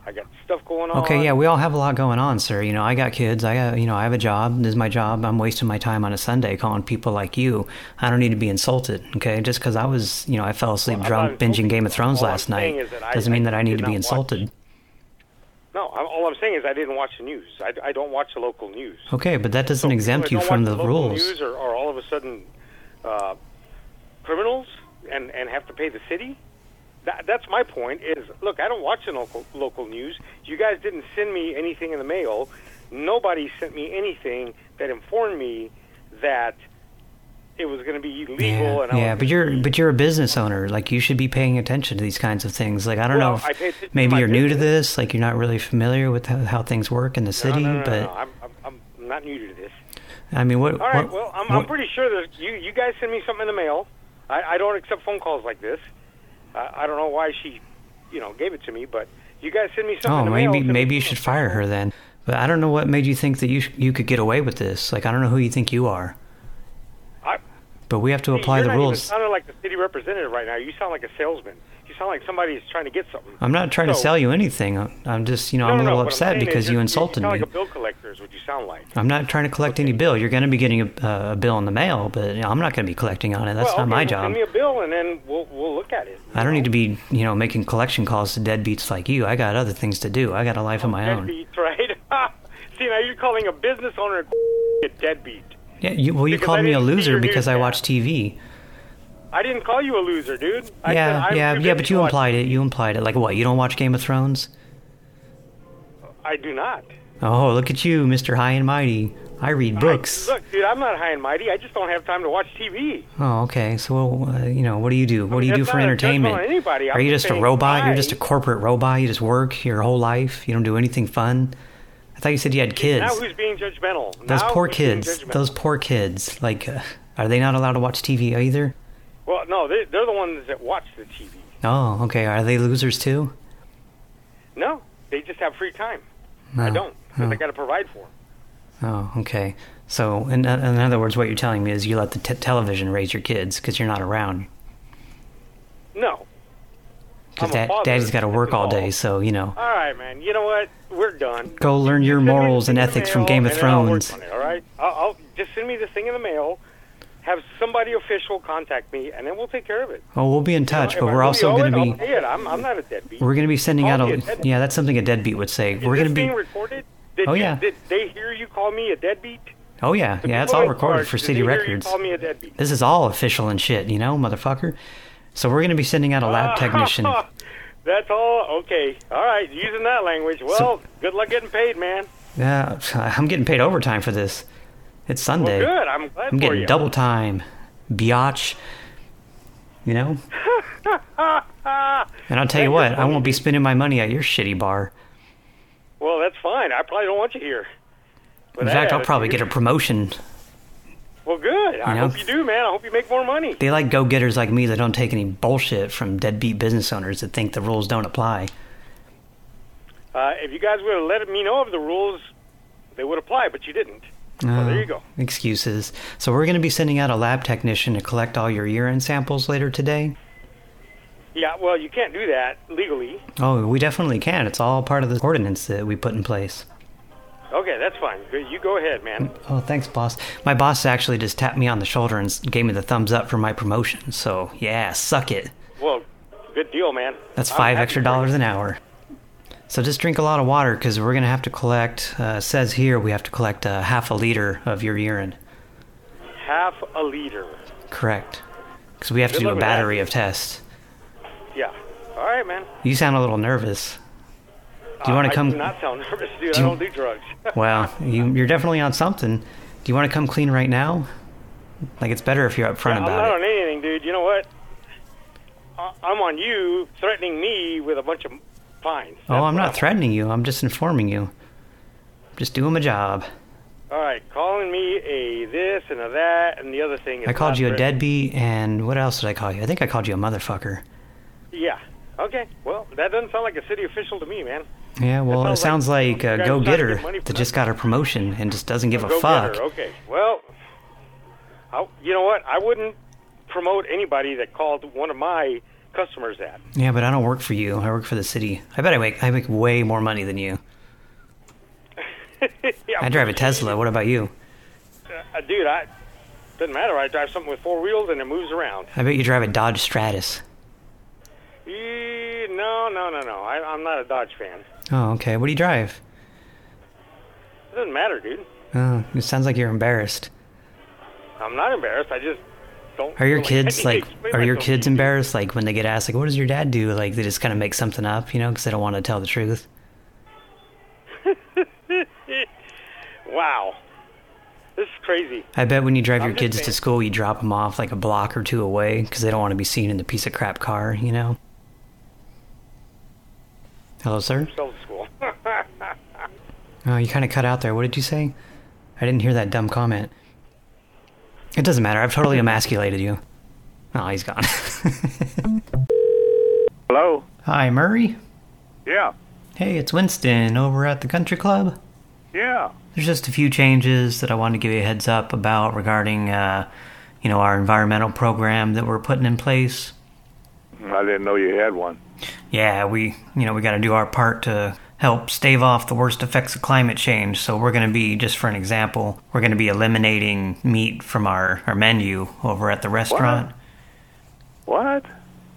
I got stuff going on. Okay, yeah, we all have a lot going on, sir. You know, I got kids. I got, you know, I have a job. This is my job. I'm wasting my time on a Sunday calling people like you. I don't need to be insulted, okay? Just because I was, you know, I fell asleep Well, drunk binging Game of Thrones All last night that I- doesn't mean that I need to be insulted. No, I, all I'm saying is I didn't watch the news. I, I don't watch the local news. Okay, but that doesn't So exempt you from the local rules. News are, are all of a sudden uh, criminals and and have to pay the city. That, that's my point. Is look, I don't watch the local local news. You guys didn't send me anything in the mail. Nobody sent me anything that informed me that it was going to be illegal. Yeah, and I yeah, but you're but you're a business owner. Like you should be paying attention to these kinds of things. Like I don't Well, know if maybe you're new to this. Like you're not really familiar with how, how things work in the city. no, no, no, but I'm, I'm, I'm not new to this. I mean, what? All right. what- well, I'm, what- I'm pretty sure that you you guys send me something in the mail. I, I don't accept phone calls like this. I, I don't know why she, you know, gave it to me, but you guys send me something Oh, in the maybe maybe you should fire her then. But I don't know what made you think that you you could get away with this. Like I don't know who you think you are. But we have to apply the not rules. sounding like the city representative right now. You sound like a salesman. You sound like somebody who's trying to get something. I'm not trying to sell you anything. I'm- just you know No, I'm a no, no, little upset because you insulted you sound me. like a bill collector is what you sound like. I'm not trying to collect any bill. You're going to be getting a, uh, a bill in the mail, but you know, I'm not going to be collecting on it. That's well, not okay, my well, job. Send me a bill and then we'll we'll look at it. I don't need to be, you know, making collection calls to deadbeats like you. I got other things to do. I got a life of my own. Deadbeat, right? See, now you're calling a business owner a deadbeat. Yeah, you, well, you Because called me a loser because I watch TV. I didn't call you a loser, dude. I said yeah, yeah, yeah, but you implied it. You implied it. Like what? You don't watch Game of Thrones? I do not. Oh, look at you, Mr. High and Mighty. I read books. Look, dude, I'm not high and mighty. I just don't have time to watch TV. Oh, okay. So, uh, you know, what do you do? What do you do for not a judgment entertainment? anybody. I'm Are you just a robot? You're just a corporate robot. You just work your whole life. You don't do anything fun. I thought you said you had kids. Now who's being judgmental? Those Now poor kids. Those poor kids. Like, uh, are they not allowed to watch TV either? Well, no, they, they're the ones that watch the TV. Oh, okay. Are they losers too? No, they just have free time. I No. don't. Oh. I got to provide for 'em. Oh, okay. So, in, in other words, what you're telling me is you let the t- television raise your kids because you're not around. No. Because I'm a dad, father. daddy's got to work all day, so, you know. All right, man. You know what? We're done. Go learn your morals and thing in the ethics from Game of I'll Thrones. on it, all right? I'll, I'll just send me this thing in the mail. Have somebody official contact me, and then we'll take care of it. Oh, we'll be in You know, touch, but we're also going to I'll be it. I'm, I'm not a deadbeat. we're going to be sending Call out a a yeah. That's something a deadbeat would say. Is we're going to being be recorded? Did Oh, yeah. Did they hear you call me a deadbeat? oh yeah The yeah. It's all recorded charge, for city they hear you records. call me a deadbeat? This is all official and shit, you know, motherfucker. So we're going to be sending out a lab ah, technician. That's all. Okay. All right. Using that language. Well, good luck getting paid, man. Yeah, I'm getting paid overtime for this. It's Sunday. Well, good. I'm glad I'm getting you. double time, biatch. You know. And I'll tell you what, I won't be spending my money at your shitty bar. Well, that's fine. I probably don't want you here. In fact, I'll probably get a promotion. Well, good. I You know? hope you do, man. I hope you make more money. They like go-getters like me that don't take any bullshit from deadbeat business owners that think the rules don't apply. Uh, if you guys would have let me know of the rules, they would apply, but you didn't. Well, there Oh, you go. Excuses. So we're going to be sending out a lab technician to collect all your urine samples later today. Yeah, well, you can't do that legally. Oh, we definitely can. It's all part of the ordinance that we put in place. Okay, that's fine. You go ahead, man. Oh, thanks, boss. My boss actually just tapped me on the shoulder and gave me the thumbs up for my promotion. So, yeah, suck it. Well, good deal, man. That's five extra dollars an hour. So just drink a lot of water because we're going to have to collect, uh, says here we have to collect uh, half a liter of your urine. Half a liter. Correct. Because we have to do a luck with that. battery of tests. Yeah. All right, man. You sound a little nervous. Do you want Uh, to come? I do not sound nervous, dude. Do I don't do drugs. Well, you, you're definitely on something. Do you want to come clean right now? Like it's better if you're up front Yeah, I'm not it. on anything, dude. You know what? I- I'm on you threatening me with a bunch of fine. Oh, I'm not threatening you. I'm just informing you. Just doing my job. All right, calling me a this and a that and the other thing. Is I called you a deadbeat, and what else did I call you? I think I called you a motherfucker. Yeah. Okay. Well, that doesn't sound like a city official to me, man. Yeah, well, it sounds like a guys trying to go-getter get money that just got a promotion and just doesn't give a Go fuck. Okay. Well, I, you know what? I wouldn't promote anybody that called one of my customers that. Yeah, but I don't work for you. I work for the city. I bet I make I make way more money than you. yeah, I drive a Tesla. What about you? Uh, dude, I doesn't matter. I drive something with four wheels and it moves around. I bet you drive a Dodge Stratus. Eh, no, no, no, no. I, I'm not a Dodge fan. Oh, okay. What do you drive? It doesn't matter, dude. Oh, it sounds like you're embarrassed. I'm not embarrassed. I just don't. Are your really kids like? Are your kids embarrassed? Like when they get asked, like, "What does your dad do?" Like they just kind of make something up, you know, because they don't want to tell the truth. wow, this is crazy. I bet when you drive I'm your kids to school, you drop them off like a block or two away because they don't want to be seen in the piece of crap car, you know. Hello, sir. To school. Oh, you kind of cut out there. What did you say? I didn't hear that dumb comment. It doesn't matter. I've totally emasculated you. Oh, he's gone. Hello? Hi, Murray. Yeah. Hey, it's Winston over at the country club. Yeah. There's just a few changes that I wanted to give you a heads up about regarding, uh, you know, our environmental program that we're putting in place. I didn't know you had one. Yeah, we, you know, we got to do our part to help stave off the worst effects of climate change. So we're going to be, just for an example, we're going to be eliminating meat from our, our menu over at the restaurant. What?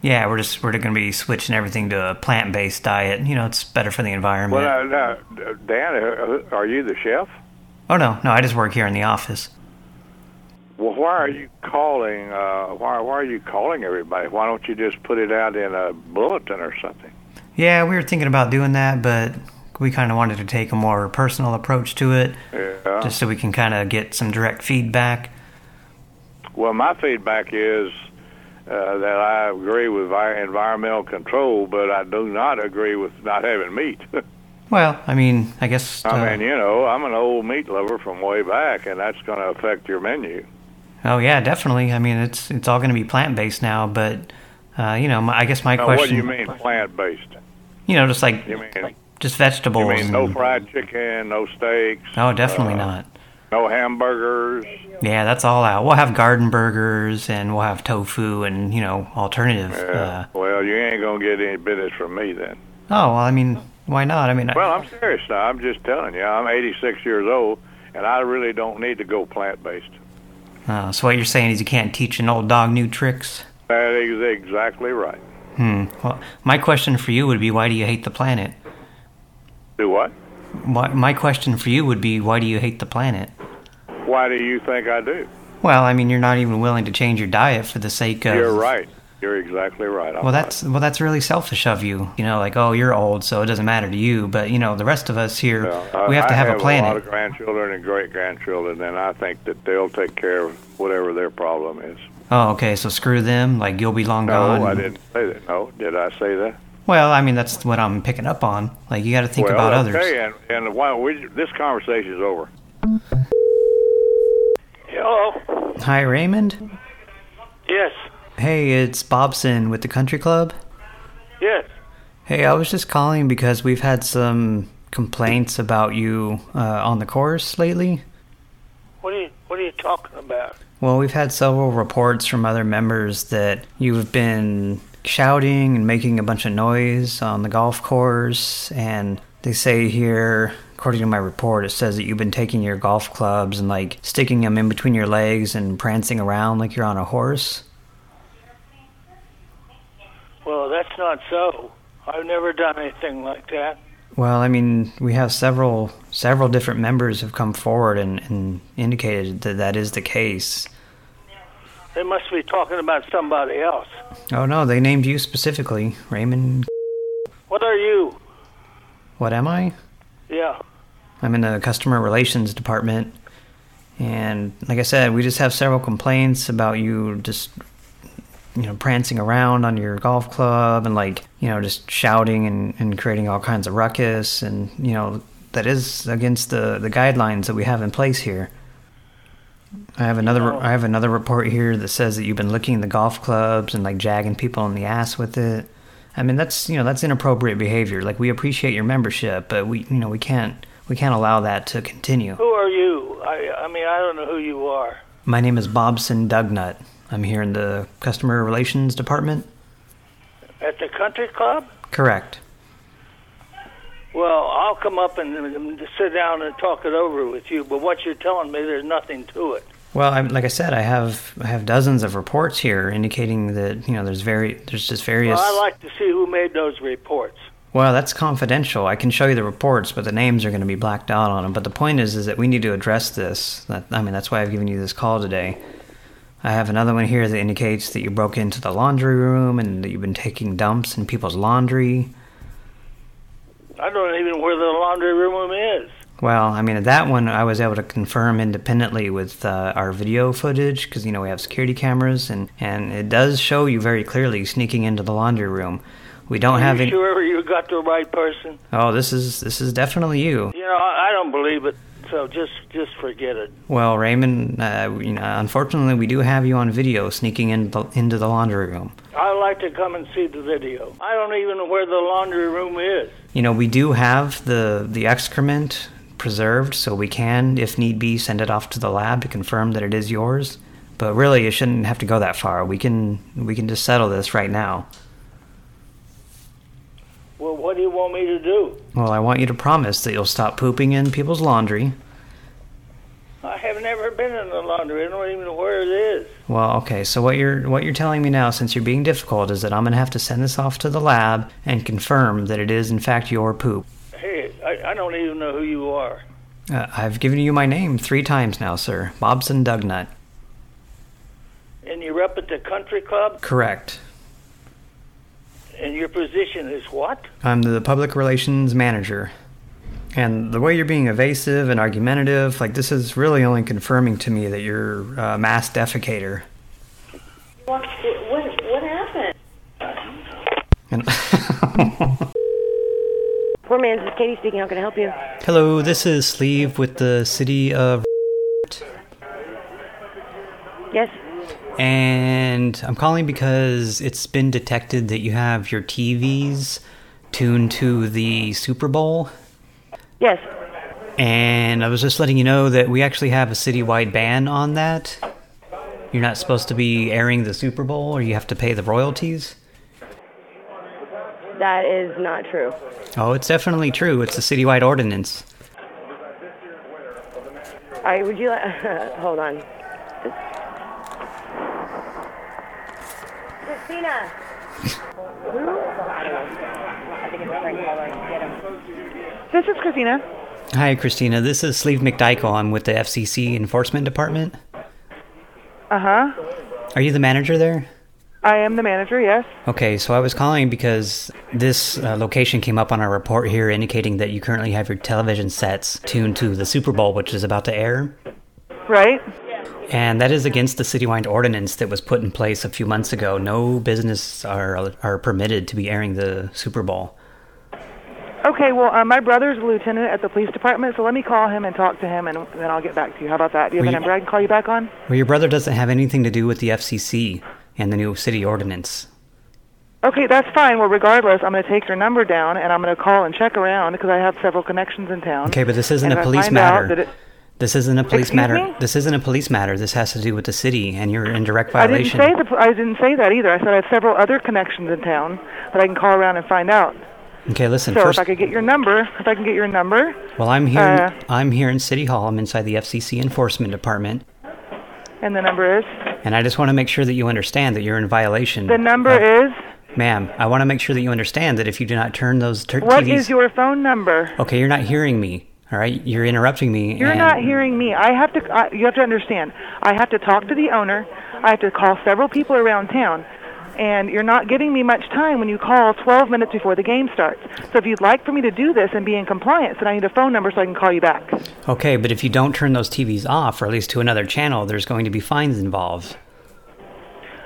Yeah, we're just we're going to be switching everything to a plant-based diet. You know, it's better for the environment. Well, now, now, Dan, uh, are you the chef? oh no, no, I just work here in the office. Well, why are you calling? Uh, why why are you calling everybody? Why don't you just put it out in a bulletin or something? Yeah, we were thinking about doing that, but we kind of wanted to take a more personal approach to it, Yeah. just so we can kind of get some direct feedback. Well, my feedback is uh, that I agree with environmental control, but I do not agree with not having meat. Well, I mean, I guess. uh, I mean, you know, I'm an old meat lover from way back, and that's going to affect your menu. Oh yeah, definitely. I mean, it's it's all going to be plant-based now, but uh, you know, my, I guess my now, question. what do you mean plant-based? You know, just like You mean just vegetables. you mean no fried chicken, no steaks? Oh, definitely uh, not. No hamburgers. Yeah, that's all out. We'll have garden burgers and we'll have tofu and you know alternative. Yeah. Uh, well, you ain't gonna get any business from me then. oh well, I mean, why not? I mean, I- Well, I'm serious now. I'm just telling you. I'm 86 years old, and I really don't need to go plant-based. Uh, so what you're saying is you can't teach an old dog new tricks. That is exactly right. Hmm. Well, my question for you would be, why do you hate the planet? Do what? Why, my question for you would be, why do you hate the planet? Why do you think I do? Well, I mean, you're not even willing to change your diet for the sake of. You're right. You're exactly right. I'm Well, that's well, that's really selfish of you. You know, like, oh, you're old, so it doesn't matter to you. But you know, the rest of us here, I- we have to I have, have a planet. lot of grandchildren and great grandchildren, and I think that they'll take care of whatever their problem is. Oh, okay. So screw them. Like you'll be long No, gone. I didn't say that. No, did I say that? Well, I mean, that's what I'm picking up on. Like you got to think well, about okay, others. and and why we this conversation is over. Hello. Hi, Raymond. Yes. Hey, it's Bobson with the Country Club. Yes. Hey, I was just calling because we've had some complaints about you uh, on the course lately. What are you What are you talking about? Well, we've had several reports from other members that you've been shouting and making a bunch of noise on the golf course, and they say here, according to my report, it says that you've been taking your golf clubs and like sticking them in between your legs and prancing around like you're on a horse. Well, that's not so. I've never done anything like that. Well, I mean, we have several several different members have come forward and, and indicated that that is the case. They must be talking about somebody else. Oh no, they named you specifically, Raymond. What are you? What am I? Yeah. I'm in the customer relations department, and like I said, we just have several complaints about you just you know, prancing around on your golf club and like, you know, just shouting and, and creating all kinds of ruckus and, you know, that is against the, the guidelines that we have in place here. I have another I have another report here that says that you've been licking the golf clubs and like jagging people in the ass with it. I mean that's you know that's inappropriate behavior. Like we appreciate your membership, but we you know we can't we can't allow that to continue. Who are you? I I mean I don't know who you are. My name is Bobson Dugnut. I'm here in the customer relations department. At the country club? Correct. Well, I'll come up and, and sit down and talk it over with you. But what you're telling me, there's nothing to it. Well, I'm, like I said, I have I have dozens of reports here indicating that you know there's very there's just various. Well, I'd like to see who made those reports. Well, that's confidential. I can show you the reports, but the names are going to be blacked out on them. But the point is, is that we need to address this. That, I mean, that's why I've given you this call today. I have another one here that indicates that you broke into the laundry room and that you've been taking dumps in people's laundry. I don't even know where the laundry room is. Well, I mean, that one I was able to confirm independently with uh, our video footage because you know we have security cameras and and it does show you very clearly sneaking into the laundry room. We don't Are have you any. sure you got the right person? Oh, this is this is definitely you. You know, I, I don't believe it. So just just forget it. Well, Raymond, uh, you know, unfortunately, we do have you on video sneaking in the, into the laundry room. I'd like to come and see the video. I don't even know where the laundry room is. You know, we do have the the excrement preserved, so we can, if need be, send it off to the lab to confirm that it is yours. But really, it shouldn't have to go that far. We can we can just settle this right now. Well, what do you want me to do? Well, I want you to promise that you'll stop pooping in people's laundry. I have never been in the laundry. I don't even know where it is. Well, okay. So what you're what you're telling me now, since you're being difficult, is that I'm gonna have to send this off to the lab and confirm that it is in fact your poop. Hey, I, I don't even know who you are. Uh, I've given you my name three times now, sir. Bobson Dugnut. And you're up at the country club, Correct. And your position is what? I'm the public relations manager. And the way you're being evasive and argumentative, like this is really only confirming to me that you're a mass defecator. What, what, what happened? And Poor man, this is Katie speaking. How can I help you? Hello, this is Sleeve with the city of Yes. And I'm calling because it's been detected that you have your TVs tuned to the Super Bowl. Yes. And I was just letting you know that we actually have a citywide ban on that. You're not supposed to be airing the Super Bowl or you have to pay the royalties. That is not true. Oh, it's definitely true. It's a citywide ordinance. All right, would you hold on. Christina! Who? I don't know. I think it's a prank caller. Get him. This is Christina. Hi, Christina. This is Sleeve McDichael. I'm with the FCC Enforcement Department. Uh huh. Are you the manager there? I am the manager, yes. Okay, so I was calling because this uh, location came up on our report here indicating that you currently have your television sets tuned to the Super Bowl, which is about to air. Right? And that is against the citywide ordinance that was put in place a few months ago. No business are are permitted to be airing the Super Bowl. Okay, well, uh, my brother's a lieutenant at the police department, so let me call him and talk to him, and then I'll get back to you. How about that? Do you have Will a number I can call you back on? Well, your brother doesn't have anything to do with the FCC and the new city ordinance. Okay, that's fine. Well, regardless, I'm going to take your number down, and I'm going to call and check around because I have several connections in town. Okay, but this isn't And a police matter. This isn't a police Excuse matter. me? This isn't a police matter. This has to do with the city, and you're in direct I didn't violation. say the, I didn't say that either. I said I have several other connections in town that I can call around and find out. okay, listen. so first, if I could get your number, if I can get your number, well, I'm here. uh, I'm here in City Hall. I'm inside the FCC Enforcement Department, and the number is and I just want to make sure that you understand that you're in violation. the number Uh, is ma'am. I want to make sure that you understand that if you do not turn those tur- what TVs. is your phone number? okay, you're not hearing me. All right, you're interrupting me. You're not hearing me. I have to. I, you have to understand. I have to talk to the owner. I have to call several people around town, and you're not giving me much time when you call 12 minutes before the game starts. So if you'd like for me to do this and be in compliance, then I need a phone number so I can call you back. Okay, but if you don't turn those TVs off, or at least to another channel, there's going to be fines involved.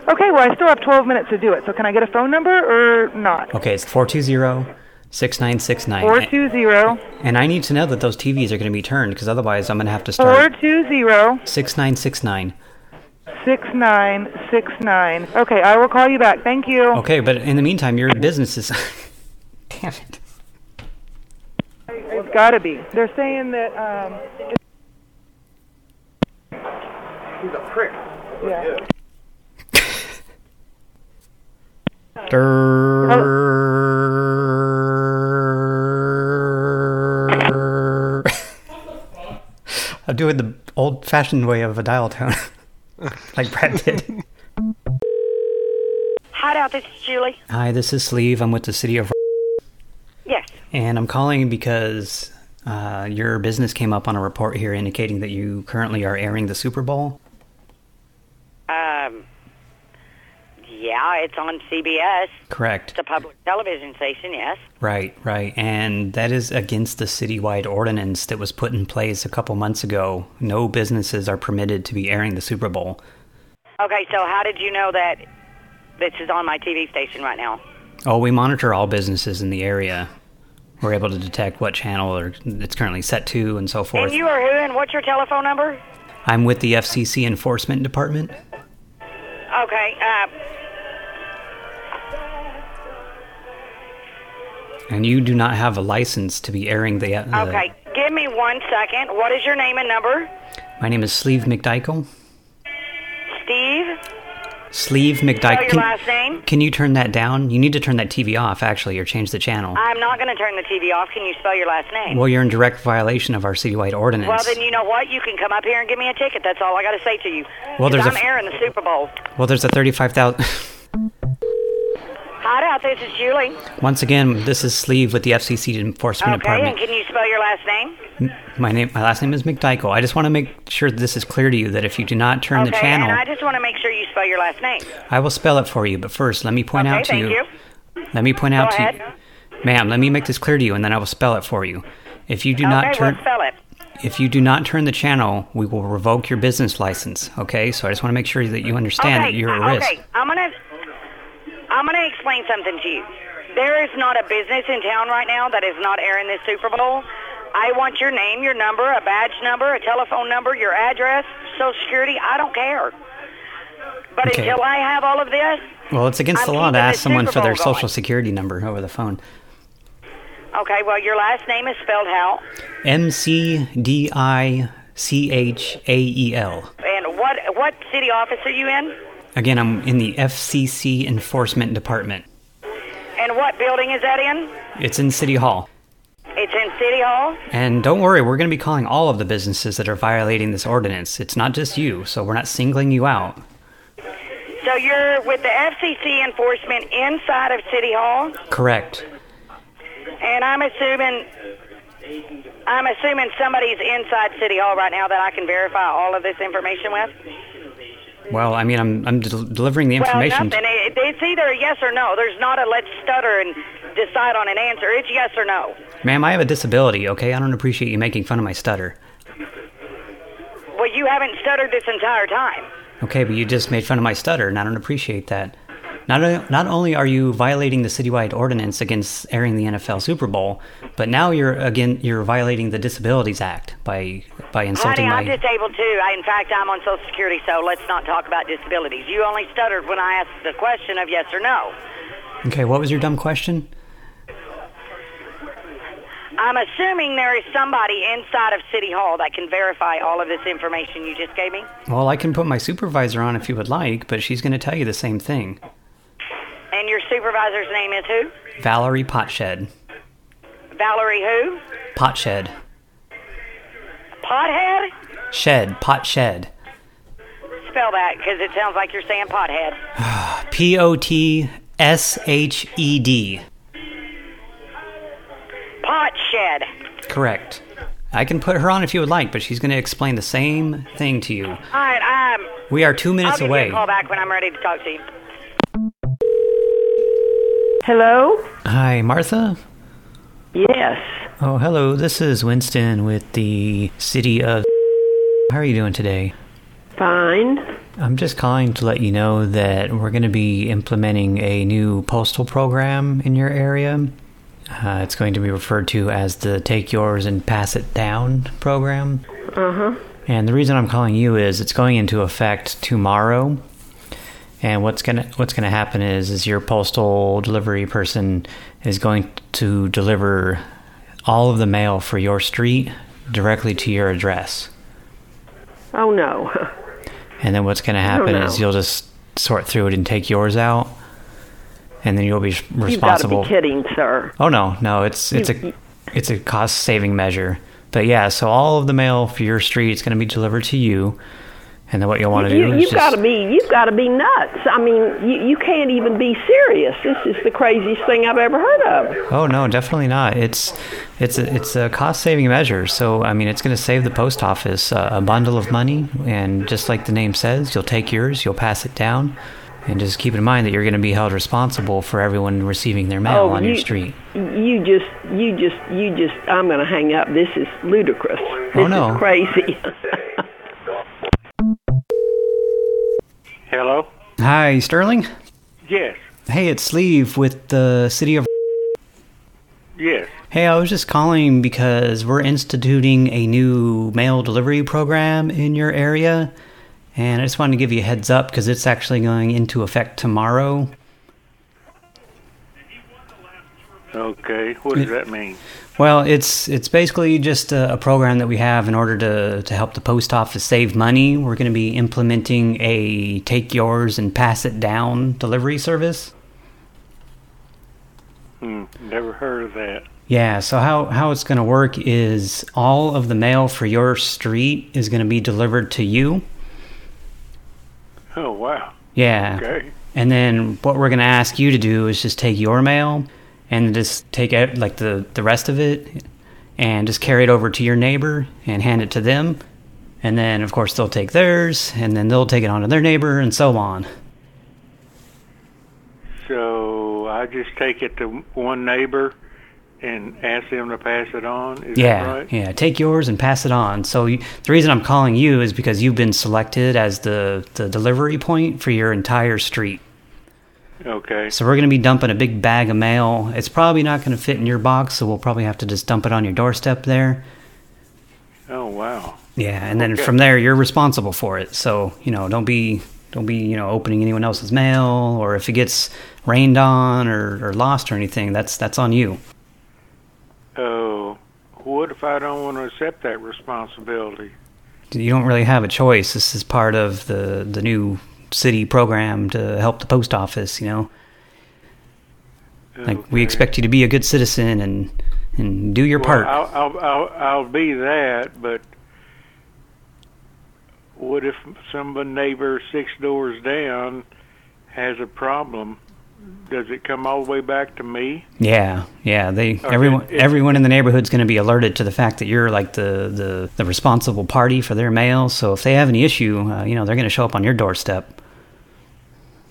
Okay, well, I still have 12 minutes to do it. So can I get a phone number or not? Okay, it's 420-6969. 420 And I need to know that those TVs are going to be turned, because otherwise I'm going to have to start 420 6969. 6969. Okay, I will call you back. Thank you. Okay, but in the meantime, your business is... Damn it. It's got to be. They're saying that. Um, He's a prick. yeah. I'll do it the old-fashioned way of a dial tone, like Brad did. Hideout, this is Julie. Hi, this is Sleeve. I'm with the city of... Yes. And I'm calling because uh, your business came up on a report here indicating that you currently are airing the Super Bowl. Um, yeah, it's on CBS. Correct. It's a public television station, yes. Right, right. And that is against the citywide ordinance that was put in place a couple months ago. No businesses are permitted to be airing the Super Bowl. Okay, so how did you know that this is on my TV station right now? Oh, we monitor all businesses in the area. We're able to detect what channel it's currently set to and so forth. And you are who, and what's your telephone number? I'm with the FCC Enforcement Department. Okay, uh, And you do not have a license to be airing the... Uh, okay. Give me one second. What is your name and number? My name is Sleeve McDichael. Steve? Sleeve McDichael. your Can, last name? can you turn that down? You need to turn that TV off, actually, or change the channel. I'm not going to turn the TV off. Can you spell your last name? Well, you're in direct violation of our citywide ordinance. Well, then you know what? You can come up here and give me a ticket. That's all I got to say to you. Well, there's a I'm f- airing the Super Bowl. Well, there's a 35,000... Hideout, this is Julie. Once again, this is Sleeve with the FCC Enforcement Okay, and Department. can you spell your last name? My name, my last name is McDichael. I just want to make sure this is clear to you that if you do not turn okay, the channel, and I just want to make sure you spell your last name. I will spell it for you. But first, let me point okay, out to thank you. you. Let me point Go out ahead. to you, ma'am. Let me make this clear to you, and then I will spell it for you. If you do okay, not turn, well, spell it. if you do not turn the channel, we will revoke your business license. Okay, so I just want to make sure that you understand okay, that you're uh, at risk. Okay, I'm gonna I'm gonna explain something to you. There is not a business in town right now that is not airing this Super Bowl. I want your name, your number, a badge number, a telephone number, your address, Social Security. I don't care. But Okay. until I have all of this, Well, it's against I'm the law to ask someone for their going. social security number over the phone. okay. Well, your last name is spelled how? M C D I C H A E L. And what what city office are you in? Again, I'm in the FCC Enforcement Department. And what building is that in? It's in City Hall. It's in City Hall. And don't worry, we're going to be calling all of the businesses that are violating this ordinance. It's not just you, so we're not singling you out. So you're with the FCC enforcement inside of City Hall, Correct. and I'm assuming I'm assuming somebody's inside City Hall right now that I can verify all of this information with. Well, I mean, I'm I'm del- delivering the information. Well, nothing. It, it's either a yes or no. There's not a let's stutter and decide on an answer. It's yes or no. Ma'am, I have a disability, okay? I don't appreciate you making fun of my stutter. Well, you haven't stuttered this entire time. Okay, but you just made fun of my stutter, and I don't appreciate that. Not, not only are you violating the citywide ordinance against airing the NFL Super Bowl, but now you're again you're violating the Disabilities Act by by insulting Honey, my. I'm disabled too. I, in fact, I'm on Social Security, so let's not talk about disabilities. You only stuttered when I asked the question of yes or no. Okay, what was your dumb question? I'm assuming there is somebody inside of City Hall that can verify all of this information you just gave me. Well, I can put my supervisor on if you would like, but she's going to tell you the same thing. And your supervisor's name is who? Valerie Potshed. Valerie who? Potshed. Pothead? Shed. Potshed. Spell that because it sounds like you're saying pothead. P O T S H E D. Pot shed. Correct. I can put her on if you would like, but she's going to explain the same thing to you. All right, um, We are two minutes I'll give away. you a call back when I'm ready to talk to you. Hello? Hi, Martha? Yes. Oh, hello. This is Winston with the city of. How are you doing today? Fine. I'm just calling to let you know that we're going to be implementing a new postal program in your area. Uh, it's going to be referred to as the Take Yours and Pass It Down program. Uh huh. And the reason I'm calling you is it's going into effect tomorrow. And what's gonna what's gonna happen is is your postal delivery person is going to deliver all of the mail for your street directly to your address. Oh no. And then what's going to Oh, happen no. is you'll just sort through it and take yours out, and then you'll be responsible. You've got to be kidding, sir. Oh no, no, it's it's a it's a cost saving measure. But yeah, so all of the mail for your street is going to be delivered to you, and then what you'll want to you, do is you've got to be you've got to be nuts. I mean, you, you can't even be serious. This is the craziest thing I've ever heard of. Oh no, definitely not. It's it's a, it's a cost saving measure. So I mean, it's going to save the post office uh, a bundle of money, and just like the name says, you'll take yours, you'll pass it down, and just keep in mind that you're going to be held responsible for everyone receiving their mail oh, on you, your street. You just you just you just. I'm going to hang up. This is ludicrous. This Oh, no. is crazy. Hello? Hi, Sterling. Yes. Hey, it's Sleeve with the city of. Yes. Hey, I was just calling because we're instituting a new mail delivery program in your area, and I just wanted to give you a heads up because it's actually going into effect tomorrow. Okay. What does that mean? Well, it's it's basically just a, a program that we have in order to to help the post office save money. We're going to be implementing a take yours and pass it down delivery service. Hmm. Never heard of that. Yeah, so how, how it's going to work is all of the mail for your street is going to be delivered to you. Oh wow. Yeah. Okay. And then what we're going to ask you to do is just take your mail and just take out like the, the rest of it and just carry it over to your neighbor and hand it to them. And then, of course, they'll take theirs and then they'll take it on to their neighbor and so on. So I just take it to one neighbor and ask them to pass it on. Is yeah, right? yeah. Take yours and pass it on. So you, the reason I'm calling you is because you've been selected as the the delivery point for your entire street. Okay. So we're going to be dumping a big bag of mail. It's probably not going to fit in your box, so we'll probably have to just dump it on your doorstep there. Oh wow. Yeah, and then Okay. from there you're responsible for it. So you know, don't be don't be you know opening anyone else's mail, or if it gets rained on or, or lost or anything, that's that's on you. Oh, what if I don't want to accept that responsibility? you don't really have a choice. This is part of the the new city program to help the post office. You know, like we expect you to be a good citizen and and do your well, part. I'll, I'll I'll I'll be that, but what if some neighbor six doors down has a problem? Does it come all the way back to me? yeah, yeah. They Okay, everyone it- everyone in the neighborhood's going to be alerted to the fact that you're like the the the responsible party for their mail. So if they have any issue, uh, you know, they're going to show up on your doorstep.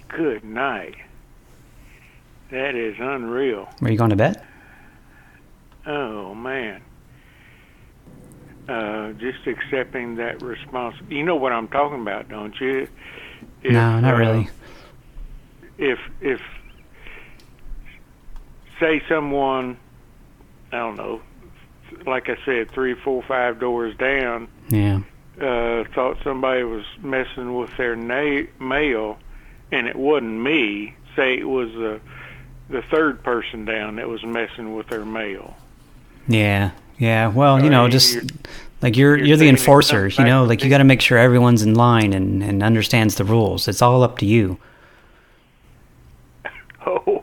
Good night. That is unreal. Are you going to bed? Oh man. Uh, just accepting that response. You know what I'm talking about, don't you? If, no, not uh, really. If if say someone, I don't know, like I said, three, four, five doors down, Yeah. uh, thought somebody was messing with their na- mail, and it wasn't me. Say it was uh, the third person down that was messing with their mail. Yeah, yeah. Well, you Uh, know, just you're- like you're you're you're the enforcer. You know, like you got to make sure everyone's in line and and understands the rules. It's all up to you. Oh.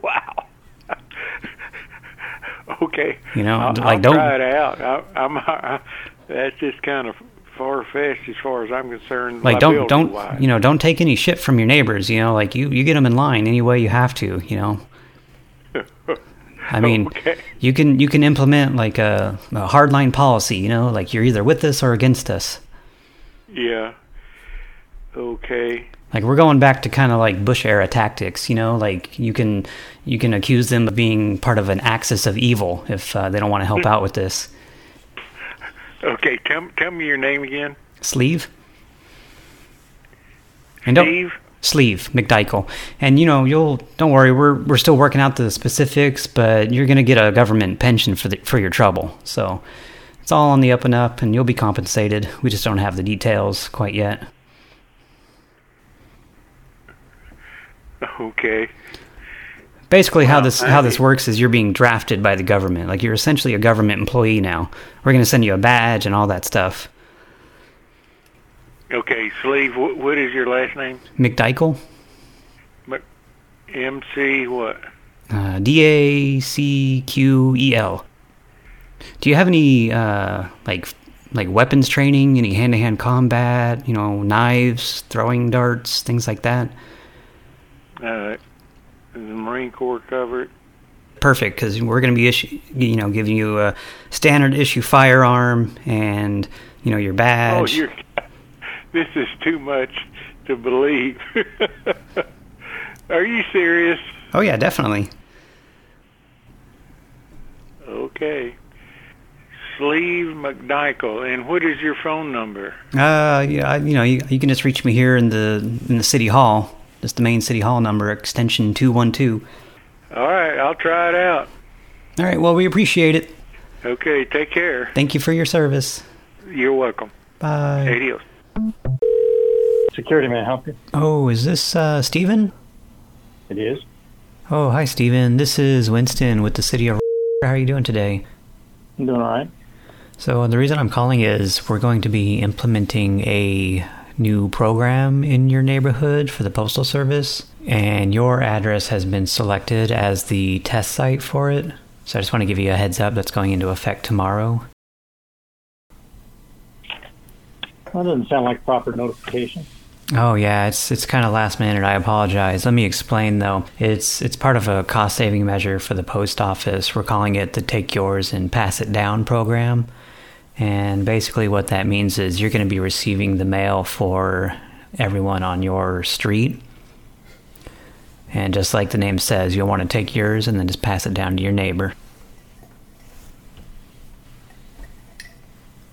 okay. You know, I'll, like, I'll don't- try it out. I, I'm. I, that's just kind of far fetched as far as I'm concerned. Like don't don't liability-wise. you know don't take any shit from your neighbors. You know, like you you get them in line any way you have to. You know. I mean, Okay. you can you can implement like a, a hardline policy. You know, like you're either with us or against us. Yeah. Okay. Like we're going back to kind of like Bush era tactics, you know. Like you can you can accuse them of being part of an axis of evil if uh, they don't want to help out with this. Okay. Tell tell me your name again. Sleeve. And Steve? Sleeve McDichael. And you know, you'll don't worry, we're we're still working out the specifics, but you're gonna get a government pension for the for your trouble. So it's all on the up and up, and you'll be compensated. We just don't have the details quite yet. Okay. Basically, how this how this works is you're being drafted by the government. Like you're essentially a government employee now. We're gonna send you a badge and all that stuff. Okay, Sleeve, what, what is your last name? McDichael, MC what? uh, D A C Q E L. Do you have any uh, like like weapons training? Any hand to hand combat? You know, knives, throwing darts, things like that. Uh, is the Marine Corps covered? Perfect, because we're going to be issue, you know, giving you a standard issue firearm and you know your Oh, badge. you're. This is too much to believe. Are you serious? Oh yeah, definitely. Okay. Sleve McDichael, and what is your phone number? Uh, yeah, you know, you, you can just reach me here in the in the city hall. Just the main city hall number, extension two one two. All right, I'll try it out. All right. Well, we appreciate it. Okay, take care. Thank you for your service. You're welcome. Bye. Adios. Security, may I help you? Oh, is this uh, Steven? It is. Oh, hi, Steven. This is Winston with the city of. How are you doing today? I'm doing all right. So the reason I'm calling is we're going to be implementing a new program in your neighborhood for the postal service, and your address has been selected as the test site for it. So I just want to give you a heads up that's going into effect tomorrow. That doesn't sound like proper notification. Oh yeah, it's it's kind of last minute. I apologize. Let me explain though. It's it's part of a cost saving measure for the post office. We're calling it the Take Yours and Pass It Down program. And basically what that means is you're going to be receiving the mail for everyone on your street. And just like the name says, you'll want to take yours and then just pass it down to your neighbor.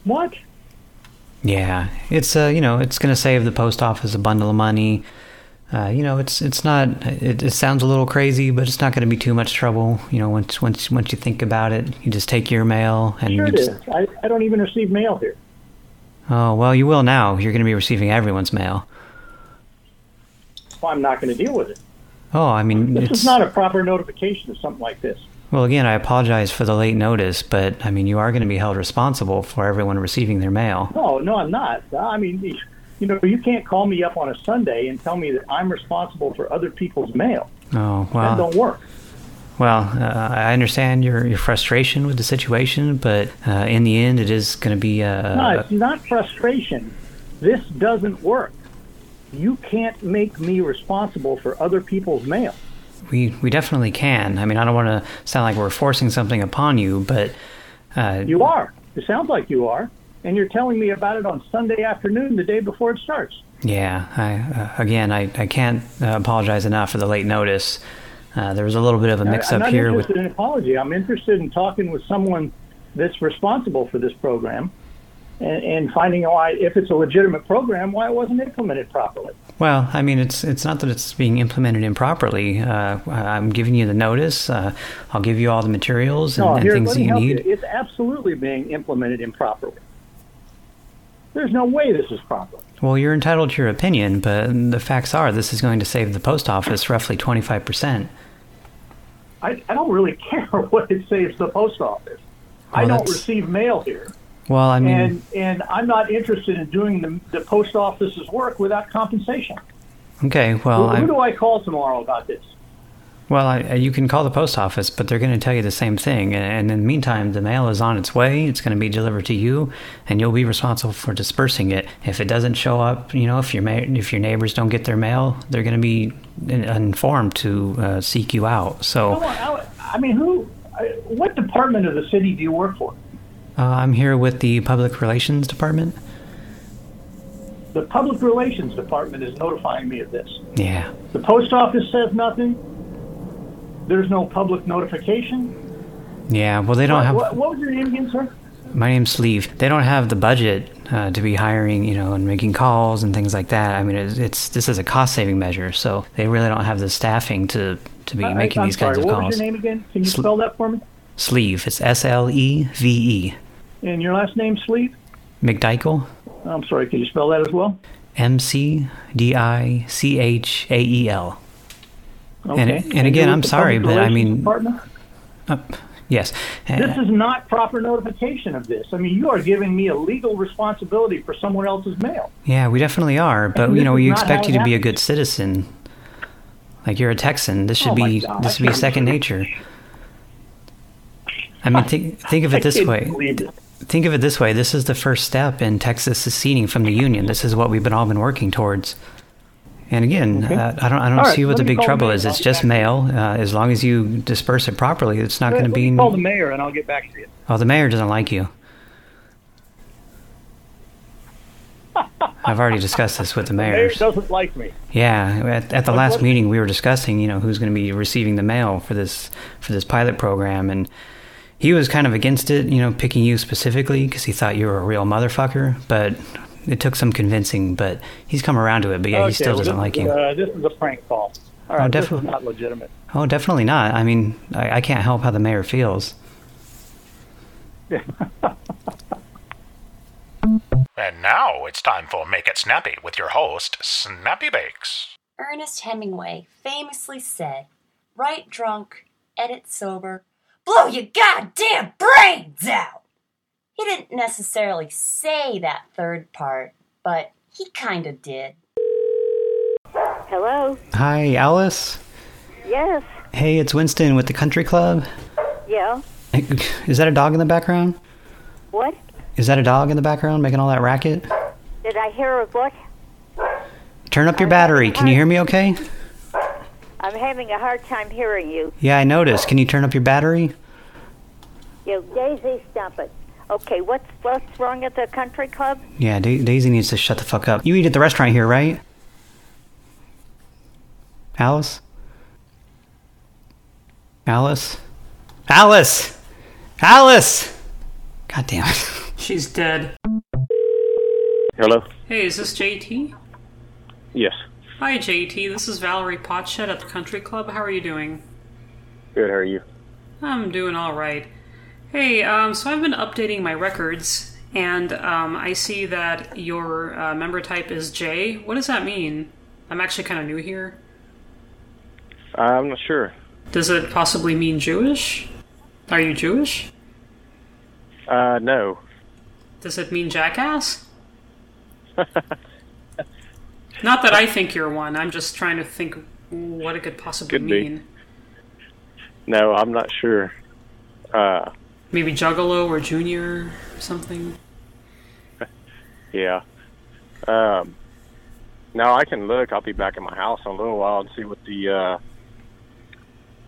What? Yeah, it's uh, you know, it's going to save the post office a bundle of money. Uh, you know, it's it's not. It, it sounds a little crazy, but it's not going to be too much trouble. You know, once once once you think about it, you just take your mail and Sure it just. is. I, I don't even receive mail here. Oh well, you will now. You're going to be receiving everyone's mail. Well, I'm not going to deal with it. Oh, I mean, This it's is not a proper notification of something like this. well. Again, I apologize for the late notice, but I mean, you are going to be held responsible for everyone receiving their mail. No, no, I'm not. I mean, you know, you can't call me up on a Sunday and tell me that I'm responsible for other people's mail. Oh wow. that don't work. Well, uh, I understand your your frustration with the situation, but uh, in the end, it is going to be uh, no, it's not frustration. This doesn't work. You can't make me responsible for other people's mail. We we definitely can. I mean, I don't want to sound like we're forcing something upon you, but uh, You are. It sounds like you are. And you're telling me about it on Sunday afternoon, the day before it starts. yeah. I uh, again, I I can't uh, apologize enough for the late notice. Uh, there was a little bit of a mix I'm up not here with. interested in an apology. I'm interested in talking with someone that's responsible for this program and, and finding out why, if it's a legitimate program, why it wasn't implemented properly. Well, I mean, it's it's not that it's being implemented improperly. Uh, I'm giving you the notice. Uh, I'll give you all the materials and, no, and things that you need. you. It's absolutely being implemented improperly. There's no way this is proper. Well, you're entitled to your opinion, but the facts are this is going to save the post office roughly 25%. I, I don't really care what it saves the post office. I don't receive mail here. Well, I mean, and and I'm not interested in doing the, the post office's work without compensation. okay, well, who, who do I call tomorrow about this? Well, I, you can call the post office, but they're going to tell you the same thing. And, in the meantime, the mail is on its way. It's going to be delivered to you, and you'll be responsible for dispersing it. If it doesn't show up, you know, if your ma- if your neighbors don't get their mail, they're going to be in- informed to uh, seek you out. So I, I mean, who? What department of the city do you work for? uh, I'm here with the public relations department. The public relations department is notifying me of this. Yeah. The post office says nothing. There's no public notification. Yeah, well, they don't what, have. What, what was your name again, sir? My name's Sleve. They don't have the budget uh, to be hiring, you know, and making calls and things like that. I mean, it's, it's this is a cost saving measure, so they really don't have the staffing to to be I- making I'm these sorry, kinds of what calls. was your name again? Can you Sl- spell that for me? Sleve. It's S L E V E. And your last name, Sleve? McDichael. I'm sorry, can you spell that as well? M C D I C H A E L. Okay. And and again, I'm sorry, but I mean, uh, yes. Uh, This is not proper notification of this. I mean, you are giving me a legal responsibility for someone else's mail. Yeah, we definitely are, but And you know, we expect you to be a good citizen. Like you're a Texan. This should Oh be God, this should be second nature. I mean, think think of it this way. it. Think of it this way. This is the first step in Texas seceding from the union. This is what we've been all been working towards. And again, Okay. uh, I don't I don't right, see what the big trouble is. It's just back to you. mail. Uh, as long as you disperse it properly, it's not going to be. call the mayor and I'll get back to you. Oh, the mayor doesn't like you. I've already discussed this with the mayor. The mayor doesn't like me. Yeah, at, at the What- last what- meeting we were discussing, you know, who's going to be receiving the mail for this for this pilot program, and he was kind of against it, you know, picking you specifically because he thought you were a real motherfucker. But it took some convincing, but he's come around to it. But yeah, Okay, he still well, doesn't like you. Uh, this is a prank call. All Oh, definitely. is not legitimate. Oh, definitely not. I mean, I, I can't help how the mayor feels. And now it's time for Make It Snappy with your host, Snappy Bakes. Ernest Hemingway famously said, Write drunk, edit sober, blow your goddamn brains out! He didn't necessarily say that third part, but he kinda did. Hello? Hi, Alice. Yes. Hey, it's Winston with the Country Club. Yeah. Is that a dog in the background? What? Is that a dog in the background making all that racket? Did I hear a what? Turn up your battery. Can you hear me okay? I'm having a hard time hearing you. Yeah, I noticed. Can you turn up your battery? You Daisy, stop it. Okay, what's what's wrong at the country club? Yeah, da- Daisy needs to shut the fuck up. You eat at the restaurant here, right? Alice? Alice? Alice! Alice! God damn it. She's dead. Hello? Hey, is this JT? Yes. Hi, JT. This is Valerie Potshed at the Country Club. How are you doing? Good, how are you? I'm doing all right. Hey, um, so I've been updating my records, and um, I see that your uh, member type is J. What does that mean? I'm actually kind of new here. I'm not sure. Does it possibly mean Jewish? Are you Jewish? Uh, no. Does it mean jackass? Not that I think you're one. I'm just trying to think what it could possibly Could mean. No, I'm not sure. Uh, Maybe Juggalo or Junior or something. yeah. Um, no, I can look. I'll be back in my house in a little while and see what the, uh,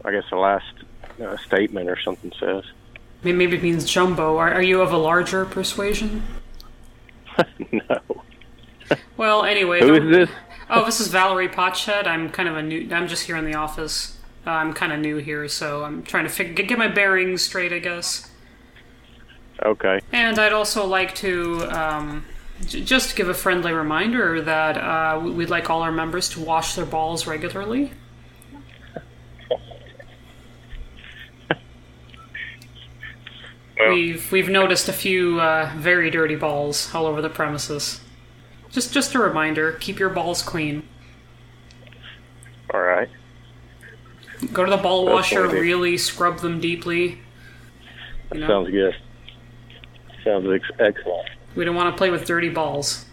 I guess the last uh, statement or something says. May- Maybe it means jumbo. Are, are you of a larger persuasion? no. Well, anyway. Who is this? Oh, this is Valerie Potshed. I'm kind of a new. I'm just here in the office. Uh, I'm kind of new here, so I'm trying to fig- get my bearings straight, I guess. Okay. And I'd also like to um, j- just give a friendly reminder that uh, we- we'd like all our members to wash their balls regularly. We've we've noticed a few uh, very dirty balls all over the premises. Just just a reminder: keep your balls clean. All right. Go to the ball That's washer, what I do. really scrub them deeply. That You know? sounds good. Sounds ex- excellent. We don't want to play with dirty balls.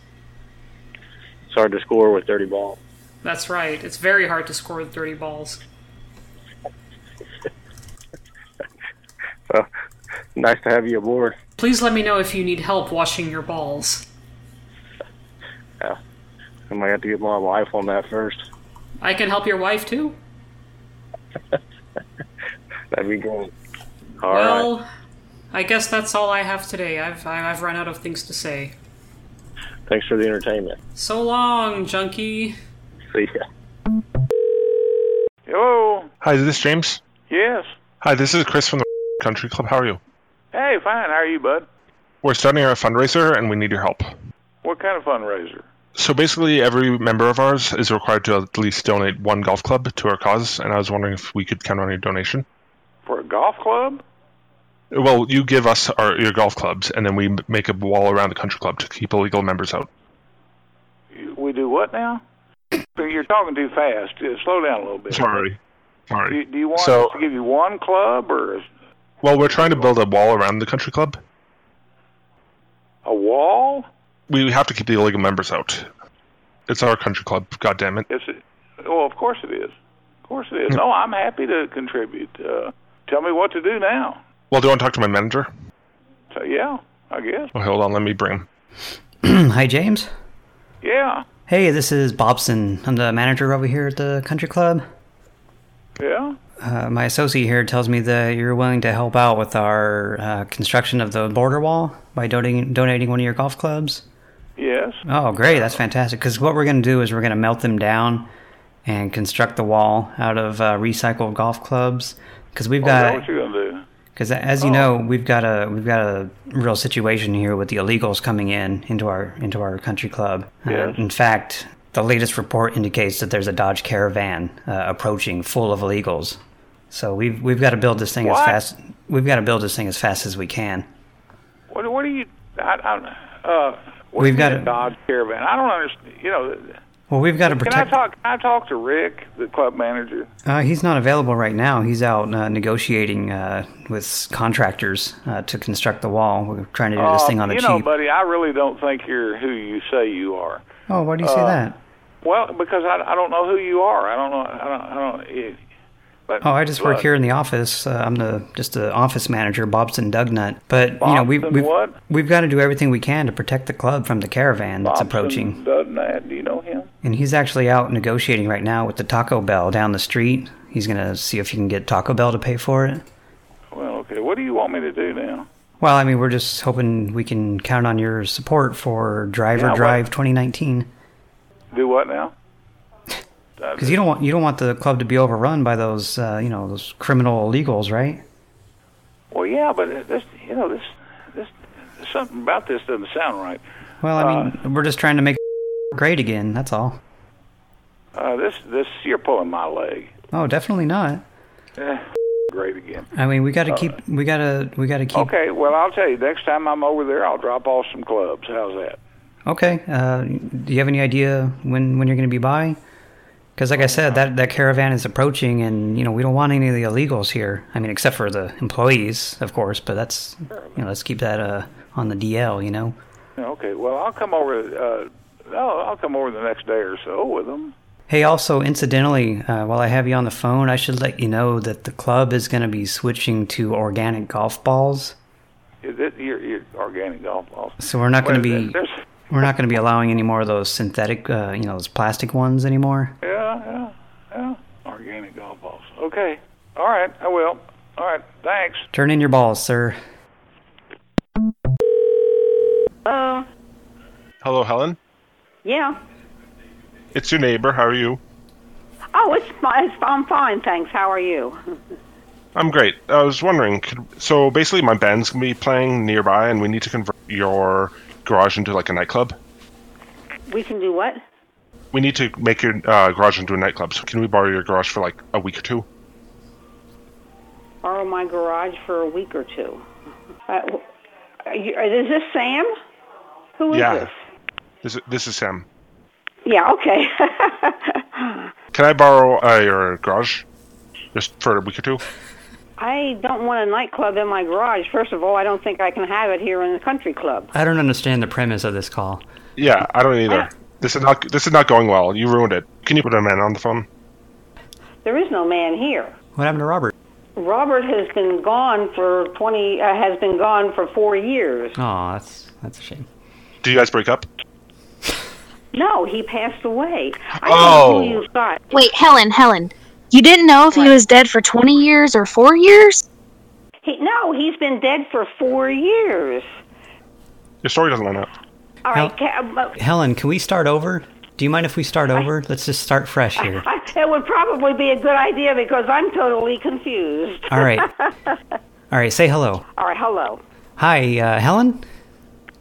It's hard to score with dirty balls. That's right. It's very hard to score with dirty balls. Well, nice to have you aboard. Please let me know if you need help washing your balls. Yeah. I might have to get my wife on that first. I can help your wife too. That'd be great. All right. Well, I guess that's all I have today. I've I- I've run out of things to say. Thanks for the entertainment. So long, junkie. See ya. Hello. Hi, is this James? Yes. Hi, this is Chris from the Country Club. How are you? Hey, fine. How are you, bud? We're starting our fundraiser and we need your help. What kind of fundraiser? So basically, every member of ours is required to at least donate one golf club to our cause, and I was wondering if we could count on your donation. For a golf club? Well, you give us our your golf clubs, and then we make a wall around the country club to keep illegal members out. We do what now? You're talking too fast. Uh, Slow down a little bit. Sorry, sorry. Do, do you want So- us to give you one club or Well, we're trying to build a wall around the country club. a wall? We have to keep the illegal members out. It's our country club. God damn it! It's well, of course it is. Of course it is. No, I'm happy to contribute. Uh, tell me what to do now. Well, do you want to talk to my manager? So, yeah, I guess. Oh, hold on, let me bring him. Hi, James. Yeah, Hey, this is Bobson. I'm the manager over here at the country club. yeah. Uh, my associate here tells me that you're willing to help out with our uh, construction of the border wall by donating donating one of your golf clubs. Yes. Oh, great! That's fantastic. Because what we're going to do is we're going to melt them down and construct the wall out of uh, recycled golf clubs. Because we've Oh, is that got what you're gonna do? Because as you Oh. know, we've got a we've got a real situation here with the illegals coming in into our into our country club. Uh, in fact, the latest report indicates that there's a Dodge Caravan uh, approaching, full of illegals. So we've we've got to build this thing What? as fast. We've got to build this thing as fast as we can. What, what do you? I, I, uh, what We've got a Dodge Caravan. I don't understand. You know, Well, we've got to protect. can I talk? Can I talk to Rick, the club manager? Uh, he's not available right now. He's out uh, negotiating uh, with contractors uh, to construct the wall. We're trying to do this Uh, thing on the cheap. you know, buddy, I really don't think you're who you say you are. oh, why do you say uh, that? Well, because I, I don't know who you are. I don't know. I don't. I don't. It, but Oh, I just work here in the office. Uh, I'm the just the office manager, Bobson Dugnutt. But you know, we've we've, what? we've got to do everything we can to protect the club from the caravan that's Bobson approaching. Doesn't? Do you know him? And he's actually out negotiating right now with the Taco Bell down the street. He's gonna see if he can get Taco Bell to pay for it. Well, okay. What do you want me to do now? Well, I mean, we're just hoping we can count on your support for Driver Yeah, what- Drive 2019. Do what now? Because you don't want you don't want the club to be overrun by those uh, you know those criminal illegals, right? Well, yeah, but this, you know, this, this, something about this doesn't sound right. Well, I mean, we're just trying to make great again. That's all. Uh, this, this, you're pulling my leg. Oh, definitely not. Eh, great again. I mean, we got to Uh, keep we got to we got to keep. Okay, well, I'll tell you. Next time I'm over there, I'll drop off some clubs. How's that? Okay. Uh, do you have any idea when when you're going to be by? Because, like I said, that that caravan is approaching, and you know we don't want any of the illegals here. I mean, except for the employees, of course. But that's you know let's keep that uh, on the DL. You know. Okay, well, I'll come over. Uh, I'll, I'll come over the next day or so with them. Hey, also, incidentally, uh, while I have you on the phone, I should let you know that the club is going to be switching to organic golf balls. Is it your, your organic golf balls? So we're not going to be There's, we're not going to be allowing any more of those synthetic, uh, you know, those plastic ones anymore. yeah, yeah, yeah. Organic golf balls. Okay. All right, I will. All right, thanks. Turn in your balls, sir. Uh, Hello, Helen. yeah. It's your neighbor. How are you? Oh, it's fine. It's, I'm fine, thanks. How are you? I'm great. I was wondering, could, so basically my band's gonna be playing nearby, and we need to convert your garage into like a nightclub. We can do what? We need to make your uh, garage into a nightclub. So can we borrow your garage for like a week or two? Borrow my garage for a week or two. Uh, you, is this Sam? Who is yeah. this? This is, this is Sam. Yeah. Okay. Can I borrow uh, your garage just for a week or two? I don't want a nightclub in my garage. First of all, I don't think I can have it here in the country club. I don't understand the premise of this call. Yeah, I don't either. This is not this is not going well. You ruined it. Can you put a man on the phone? There is no man here. What happened to Robert? Robert has been gone for twenty. Uh, has been gone for four years. Oh, that's that's a shame. Did you guys break up? No, he passed away. I Oh. don't know who you've. Wait, Helen, Helen. You didn't know if he was dead for 20 years or 4 years? He, no, he's been dead for four years. Your story doesn't line up. All right, ca- uh, Helen, can we start over? Do you mind if we start over? Let's just start fresh here. it would probably be a good idea because I'm totally confused. All right. All right, say hello. All right, hello. Hi, uh, Helen.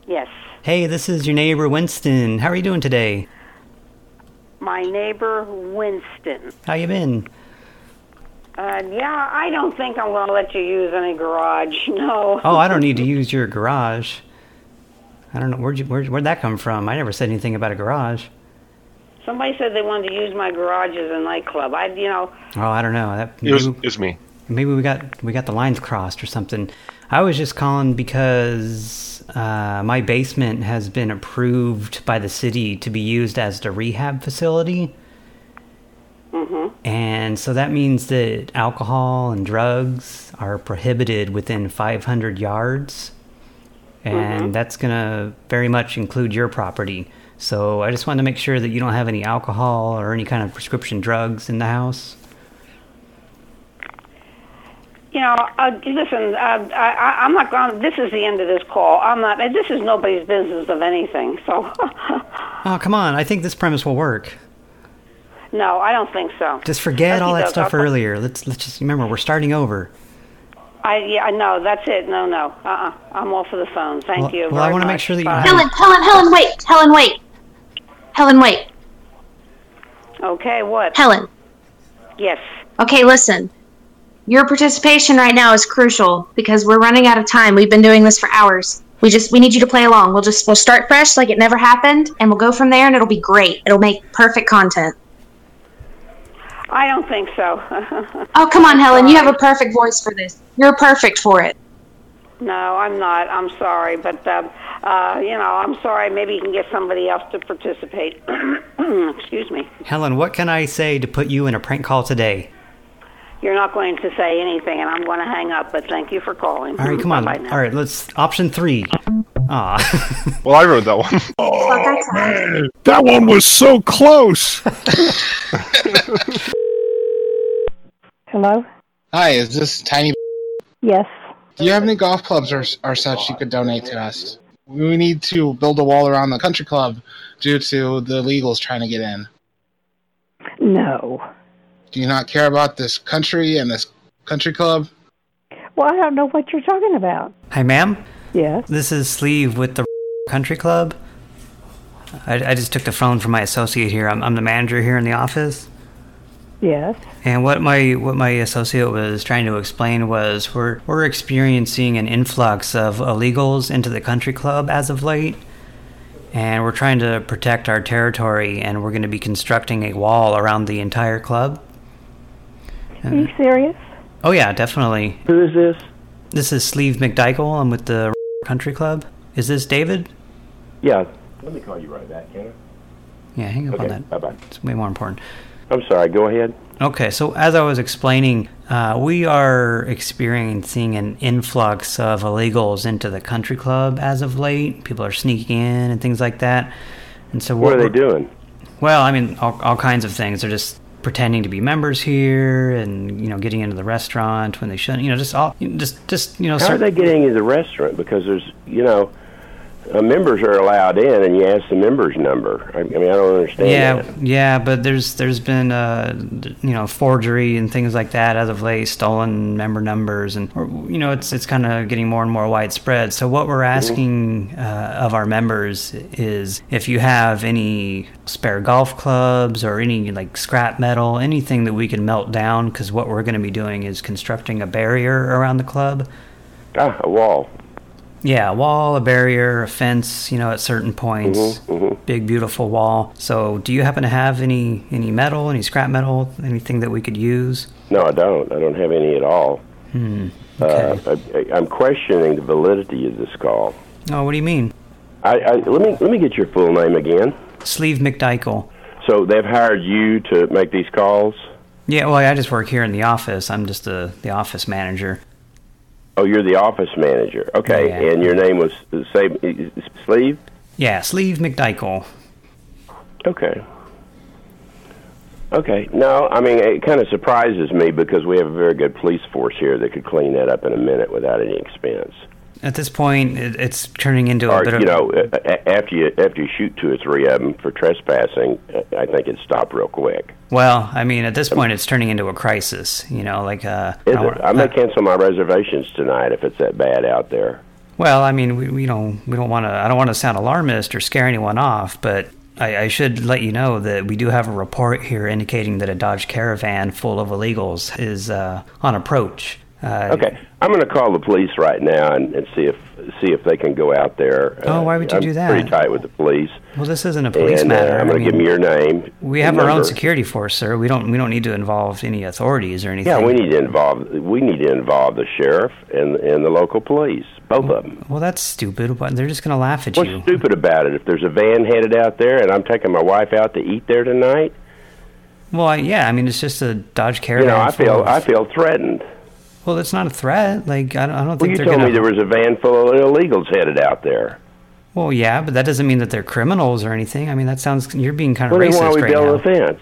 Yes. Hey, this is your neighbor Winston. How are you doing today? My neighbor Winston. How you been? Uh, yeah, I don't think I'm going to let you use any garage. No. Oh, I don't need to use your garage. I don't know where'd you where where'd that come from? I never said anything about a garage. Somebody said they wanted to use my garage as a nightclub. I, you know, Oh, I don't know. That It was, it was me. Maybe we got we got the lines crossed or something. I was just calling because uh, my basement has been approved by the city to be used as the rehab facility, mhm. and so that means that alcohol and drugs are prohibited within 500 yards, and that's gonna very much include your property. So I just wanted to make sure that you don't have any alcohol or any kind of prescription drugs in the house. You know, uh, listen, uh, I, I, I'm not going. This is the end of this call. I'm not. This is nobody's business of anything. So, Oh, come on. I think this premise will work. No, I don't think so. Just forget all that stuff I'll- earlier. Let's let's just remember we're starting over. I yeah, no, that's it. No, no. Uh-uh. I'm off of the phone. Thank Well- you. well, I wanna make sure that you Bye. have- Helen, Helen, Helen, wait. Helen, wait. Helen, wait. Okay, what? Helen. Yes. Okay, listen. Your participation right now is crucial because we're running out of time. We've been doing this for hours. We just we need you to play along. We'll just we'll start fresh like it never happened and we'll go from there and it'll be great. It'll make perfect content. I don't think so. Oh, come on, Helen. You have a perfect voice for this. You're perfect for it. no, I'm not. I'm sorry, but uh, uh, you know, I'm sorry. Maybe you can get somebody else to participate. Excuse me. Helen, what can I say to put you in a prank call today? You're not going to say anything, and I'm going to hang up. But thank you for calling. All right, come on. Bye-bye. All right, let's option three. Ah. well, I wrote that one. That one was so close. Hello? Hi, is this Tiny? Yes. Do you have any golf clubs or, or such you could donate to us? We need to build a wall around the country club due to the illegals trying to get in. No. Do you not care about this country and this country club? Well, I don't know what you're talking about. Hi, ma'am. Yes. This is Sleve with the Country Club. I, I just took the phone from my associate here. I'm, I'm the manager here in the office. Yes. And what my what my associate was trying to explain was we're we're experiencing an influx of illegals into the country club as of late, and we're trying to protect our territory, and we're going to be constructing a wall around the entire club. Are you serious? Oh yeah, definitely. Who is this? This is Sleve McDichael. I'm with the country club. Is this David? Yeah. Let me call you right back, can I? Yeah, hang up on that. bye-bye. It's way more important. I'm sorry. Go ahead. Okay, so as I was explaining, uh, we are experiencing an influx of illegals into the country club as of late. People are sneaking in and things like that. And so What are they we're- doing? Well, I mean, all, all kinds of things. They're just pretending to be members here, and you know, getting into the restaurant when they shouldn't. You know, just all, just just you know. How are they getting into the restaurant? Because there's, you know, uh, members are allowed in, and you ask the members number. I, I mean, I don't understand Yeah, that. yeah, but there's there's been uh, you know forgery and things like that as of late, stolen member numbers, and you know it's it's kind of getting more and more widespread. So what we're asking uh, of our members is if you have any spare golf clubs or any like scrap metal, anything that we can melt down, because what we're going to be doing is constructing a barrier around the club. Ah, a wall. Yeah, a wall, a barrier, a fence, you know, at certain points. Mm-hmm, Big, beautiful wall. So, do you happen to have any any metal, any scrap metal, anything that we could use? No, I don't. I don't have any at all. Hmm. Uh, I, I, I'm questioning the validity of this call. Oh, what do you mean? I, I, let me let me get your full name again. Sleve McDichael. So they've hired you to make these calls. Yeah, well, I just work here in the office. I'm just the the office manager. Oh, you're the office manager. Okay, Yeah. and your name was say Sleve. Yeah, Sleve McDichael. Okay. Okay. No, I mean it kind of surprises me because we have a very good police force here that could clean that up in a minute without any expense. At this point, it, it's turning into a Or bit of you know, a- a- after you after you shoot two or three of them for trespassing, uh, I think it'd stop real quick. Well, I mean, at this point, it's turning into a crisis. You know, like uh, Is I it? wanna- I may cancel my reservations tonight if it's that bad out there. Well, I mean, we, we don't we don't want to. I don't want to sound alarmist or scare anyone off, but I, I should let you know that we do have a report here indicating that a Dodge Caravan full of illegals is uh, on approach. Uh, Okay, I'm going to call the police right now and, and see if see if they can go out there. Uh, Oh, why would you I'm do that? Pretty tight with the police. Well, this isn't a police and, uh, matter. I'm I going to give them your name. We have our own security force, sir. We don't we don't need to involve any authorities or anything. Yeah, we need to involve we need to involve the sheriff and and the local police, both of them. Well, that's stupid. But they're just going to laugh at What's you. stupid about it? If there's a van headed out there and I'm taking my wife out to eat there tonight, Well, I- yeah. I mean, it's just a Dodge Caravan. you know, I feel of- I feel threatened. Well, it's not a threat. Like I don't, I don't Well, think you told going me there was a van full of illegals headed out there. Well, yeah, but that doesn't mean that they're criminals or anything. I mean, that sounds you're being kind of Well, then why racist are we right now. a fence?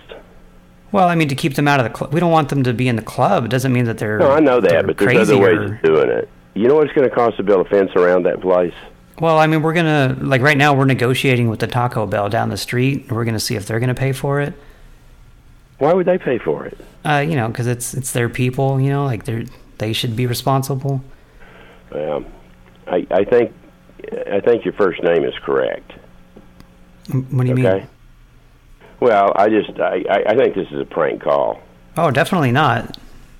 Well, I mean, to keep them out of the club. We don't want them to be in the club. It doesn't mean that they're. No, I know that, but there's crazy other ways or- of doing it. You know what it's going to cost to build a fence around that place? Well, I mean, we're gonna like right now we're negotiating with the Taco Bell down the street. We're gonna see if they're gonna pay for it. Why would they pay for it? Uh, you know, because it's it's their people. You know, like they're they should be responsible. Um, I, I think I think your first name is correct. What do you okay. mean? Well, I just I, I I think this is a prank call. Oh, definitely not.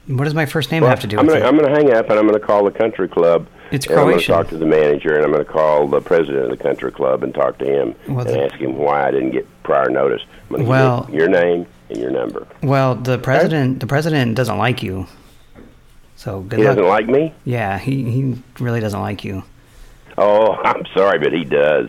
What does my first name Well, have to do I'm with gonna, it? I'm going to hang up and I'm going to call the country club. It's and I'm going to talk to the manager and I'm going to call the president of the country club and talk to him Well, and the- ask him why I didn't get prior notice. I'm going to Well- give your name and your number. Well, the president the president doesn't like you. So good he luck. doesn't like me. Yeah, he he really doesn't like you. Oh, I'm sorry, but he does.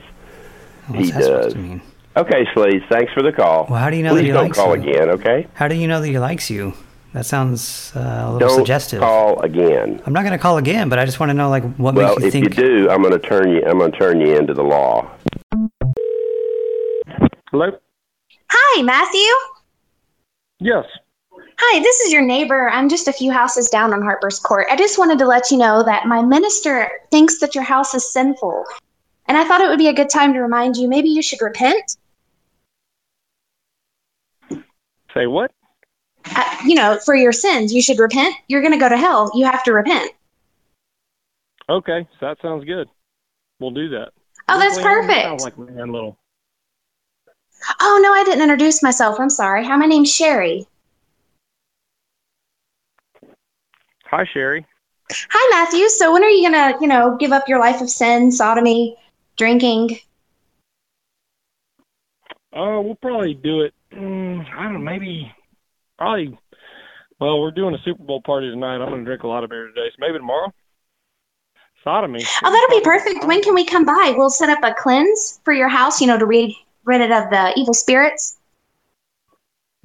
What's he that supposed does. to mean? Okay, Sleaze, thanks for the call. Well, how do you know Please that he don't likes call you? again, okay? How do you know that he likes you? That sounds uh, a little Don't suggestive. call again. I'm not going to call again, but I just want to know like what well, makes you think. Well, if you do, I'm going to turn you. I'm going to turn you into the law. Hello. Hi, Matthew. Yes. Hi, this is your neighbor. I'm just a few houses down on Harper's Court. I just wanted to let you know that my minister thinks that your house is sinful. And I thought it would be a good time to remind you maybe you should repent. Say what? Uh, you know, for your sins, you should repent. You're going to go to hell. You have to repent. Okay, so that sounds good. We'll do that. Oh, that's perfect. Sound like Leanne Little. Oh, no, I didn't introduce myself. I'm sorry. Hi, my name's Sherry. Hi, Sherry. Hi, Matthew. So when are you going to, you know, give up your life of sin, sodomy, drinking? Uh, we'll probably do it. Mm, I don't know, maybe, probably. Well, we're doing a Super Bowl party tonight. I'm going to drink a lot of beer today, so maybe tomorrow. Sodomy. Oh, that'll be perfect. When can we come by? We'll set up a cleanse for your house, you know, to rid, rid it of the evil spirits.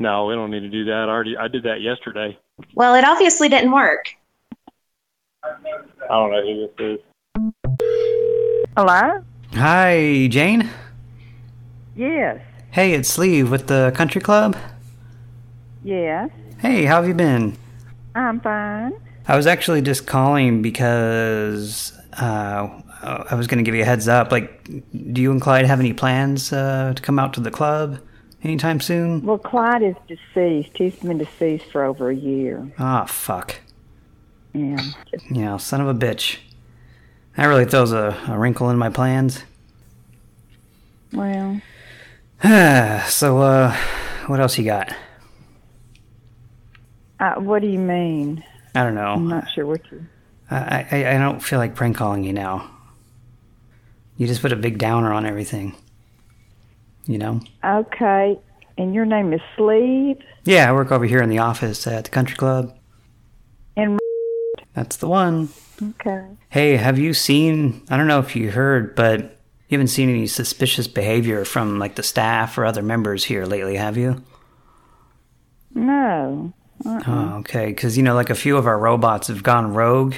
No, we don't need to do that. I already, I did that yesterday. Well, it obviously didn't work. I don't know who this is. Hello? Hi, Jane. Yes. Hey, it's Sleve with the country club. Yes. Hey, how have you been? I'm fine. I was actually just calling because uh, I was going to give you a heads up. Like, do you and Clyde have any plans uh, to come out to the club anytime soon? Well, Clyde is deceased. He's been deceased for over a year. Ah, fuck. Yeah. Yeah, son of a bitch. That really throws a, a wrinkle in my plans. Well, so, uh, what else you got? uh, what do you mean? I don't know. I'm not sure what you. I, I I don't feel like prank calling you now. You just put a big downer on everything. You know? Okay. And your name is Sleve? Yeah, I work over here in the office at the country club. And That's the one. okay. Hey, have you seen? I don't know if you heard, but you haven't seen any suspicious behavior from like the staff or other members here lately, have you? No. Uh-uh. Oh, okay. Because you know, like a few of our robots have gone rogue,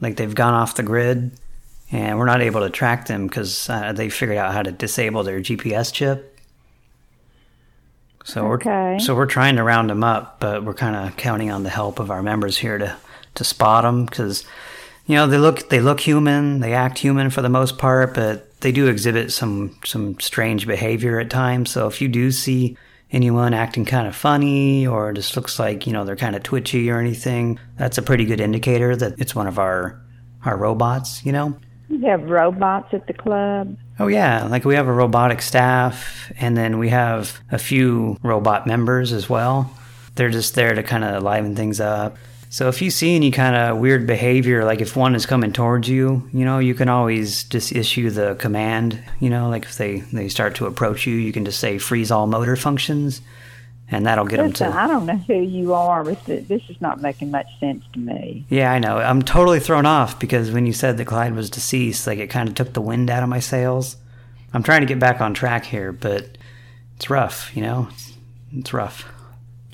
like they've gone off the grid, and we're not able to track them because uh, they figured out how to disable their GPS chip. So we're Okay. so we're trying to round them up, but we're kind of counting on the help of our members here to to spot them because you know they look they look human, they act human for the most part, but they do exhibit some some strange behavior at times. So if you do see anyone acting kind of funny or just looks like you know they're kind of twitchy or anything, that's a pretty good indicator that it's one of our our robots. You know. You have robots at the club. Oh yeah, like we have a robotic staff, and then we have a few robot members as well. They're just there to kind of liven things up. So if you see any kind of weird behavior, like if one is coming towards you, you know, you can always just issue the command. You know, like if they they start to approach you, you can just say freeze all motor functions, and that'll get Listen, them to. I don't know who you are, but th- this is not making much sense to me. Yeah, I know. I'm totally thrown off because when you said that Clyde was deceased, like it kind of took the wind out of my sails. I'm trying to get back on track here, but it's rough, you know. It's, it's rough.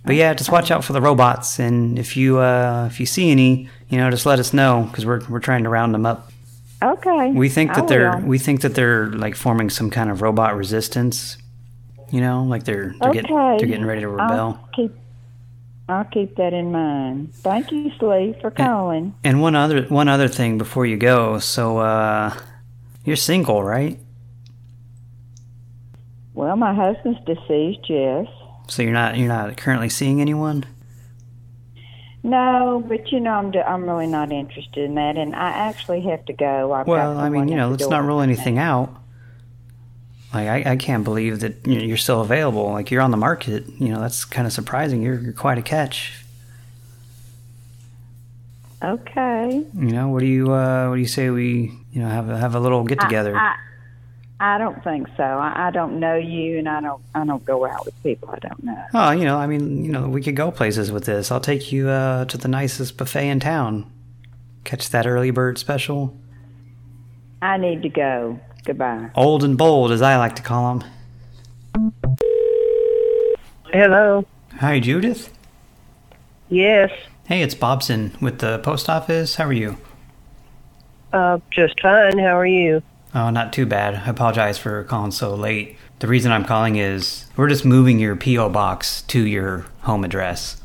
But yeah, just watch out for the robots, and if you uh, if you see any, you know, just let us know because we're we're trying to round them up. Okay. We think that they're we think that they're like forming some kind of robot resistance. You know, like they're they're, okay. getting, they're getting ready to rebel. I'll keep, I'll keep that in mind. Thank you, Slee, for calling. And one other one other thing before you go. So uh, you're single, right? Well, my husband's deceased, yes. So you're not you're not currently seeing anyone. No, but you know, I'm I'm really not interested in that, and I actually have to go. I've Well, I mean, you know, let's not rule anything out. Like I, I can't believe that you know, you're still available. Like you're on the market. You know, that's kind of surprising. You're you're quite a catch. Okay. You know, what do you uh, what do you say we you know have a, have a little get together? I, I, I don't think so. I, I don't know you, and I don't I don't go out with people I don't know. Oh, you know, I mean, you know, we could go places with this. I'll take you uh, to the nicest buffet in town. Catch that early bird special. I need to go. Goodbye. Old and bold, as I like to call them. Hello. Hi, Judith. Yes. Hey, it's Bobson with the post office. How are you? Uh, just fine. How are you? Oh, not too bad. I apologize for calling so late. The reason I'm calling is we're just moving your P.O. box to your home address.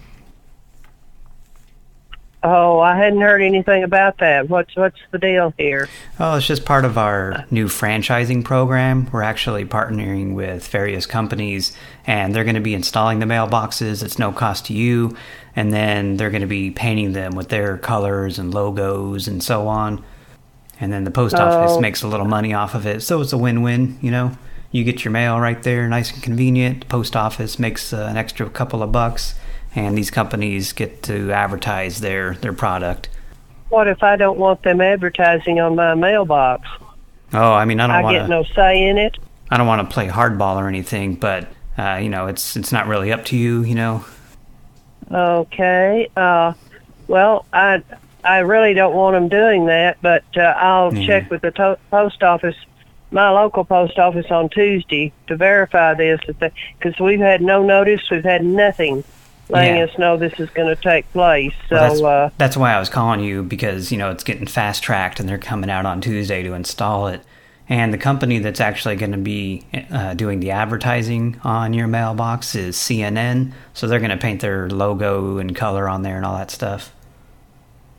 Oh, I hadn't heard anything about that. What's what's the deal here? Oh, it's just part of our new franchising program. We're actually partnering with various companies, and they're going to be installing the mailboxes. It's no cost to you, and then they're going to be painting them with their colors and logos and so on. And then the post office Oh. makes a little money off of it, so it's a win-win. You know, you get your mail right there, nice and convenient. The post office makes uh, an extra couple of bucks, and these companies get to advertise their their product. What if I don't want them advertising on my mailbox? Oh, I mean, I don't I want get no say in it. I don't want to play hardball or anything, but uh, you know, it's it's not really up to you. You know. Okay. Uh, well, I I really don't want them doing that, but uh, I'll Yeah. check with the to- post office, my local post office on Tuesday to verify this, because we've had no notice, we've had nothing letting Yeah. us know this is going to take place. So. Well, that's, uh, that's why I was calling you because you know it's getting fast tracked and they're coming out on Tuesday to install it. And the company that's actually going to be uh, doing the advertising on your mailbox is CNN, so they're going to paint their logo and color on there and all that stuff.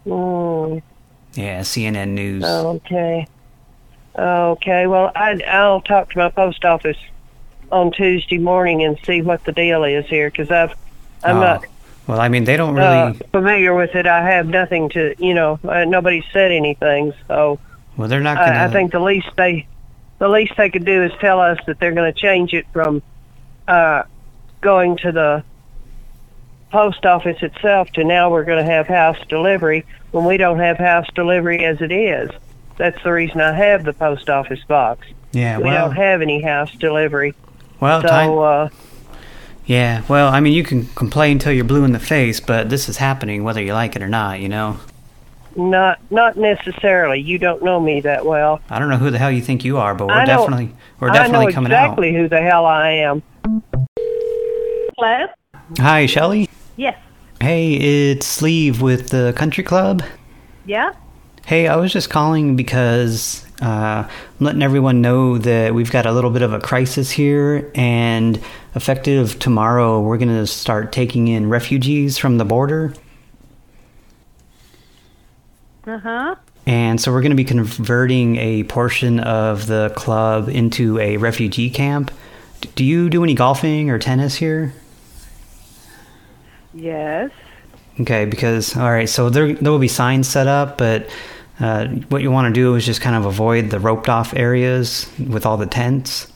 Mm. Yeah, CNN News. Okay. Okay. Well, I I'll talk to my post office on Tuesday morning and see what the deal is here because I've I'm Oh, not well, I mean, they don't uh, really. familiar with it. I have nothing to you know. Uh, nobody said anything, so well, they're not going to. I, I think the least they the least they could do is tell us that they're going to change it from uh, going to the post office itself to now we're going to have house delivery when we don't have house delivery as it is. That's the reason I have the post office box. Yeah, we well- don't have any house delivery. Well, so time- uh, Yeah, well, I mean, you can complain till you're blue in the face, but this is happening whether you like it or not. You know. not not necessarily. You don't know me that well. I don't know who the hell you think you are, but we're I know- definitely we're I definitely know coming exactly who the hell I am. Hello? Hi, Shelly. Yes. Hey, it's Sleve with the Country Club. Yeah? Hey, I was just calling because uh, I'm letting everyone know that we've got a little bit of a crisis here, and effective tomorrow, we're going to start taking in refugees from the border. Uh huh. And so we're going to be converting a portion of the club into a refugee camp. Do you do any golfing or tennis here? Yes. Okay, because all right, so there there will be signs set up, but Uh, what you want to do is just kind of avoid the roped off areas with all the tents.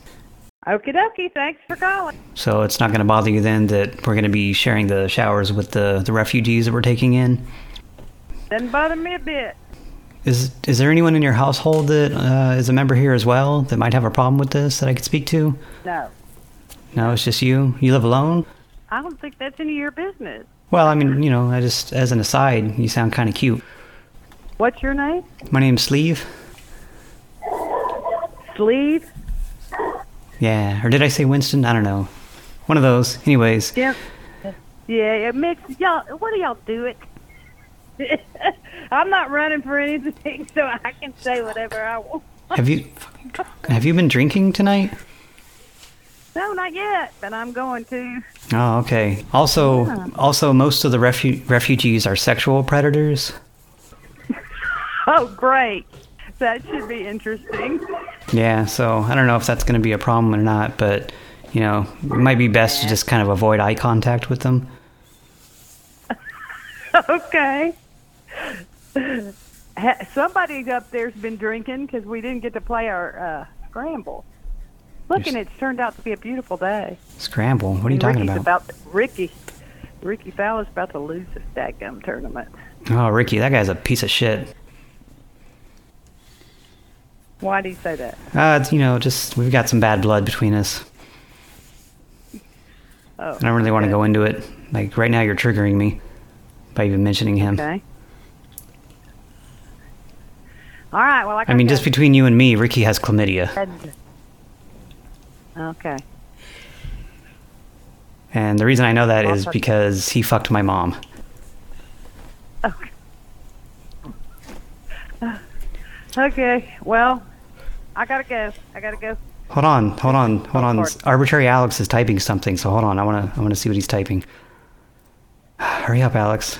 Okie dokie. Thanks for calling. So it's not going to bother you then that we're going to be sharing the showers with the, the refugees that we're taking in. Doesn't bother me a bit. Is is there anyone in your household that uh, is a member here as well that might have a problem with this that I could speak to? No. No, it's just you. You live alone. I don't think that's any of your business. Well, I mean, you know, I just as an aside, you sound kind of cute. What's your name? My name's Sleve. Sleve? Yeah, or did I say Winston? I don't know. One of those. Anyways, Yeah. Yeah, it makes y'all. What do y'all do it? I'm not running for anything, so I can say whatever I want. have you have you been drinking tonight? No, not yet, but I'm going to. Oh, okay. Also, Yeah. also, most of the refu- refugees are sexual predators. Oh, great. That should be interesting. Yeah, so I don't know if that's going to be a problem or not, but you know, it might be best to just kind of avoid eye contact with them. okay. Somebody up there's been drinking because we didn't get to play our uh, scramble. Look, and it's turned out to be a beautiful day. Scramble. What are you And talking Ricky's about? Ricky, Rickie Fowler's about to lose this dadgum tournament. Oh, Ricky, that guy's a piece of shit. Why do you say that? Uh, you know, just we've got some bad blood between us. Oh, I don't really want to go into it. Like right now, you're triggering me by even mentioning him. okay. All right. Well, I, I mean, just between you and me, Ricky has chlamydia, go. Okay. and the reason I know that is Awesome. because he fucked my mom. Okay. Okay. Well, I gotta go. I gotta go. Hold on, hold on, hold on. Arbitrary Alex is typing something, so hold on. I wanna, I wanna see what he's typing. Hurry up, Alex.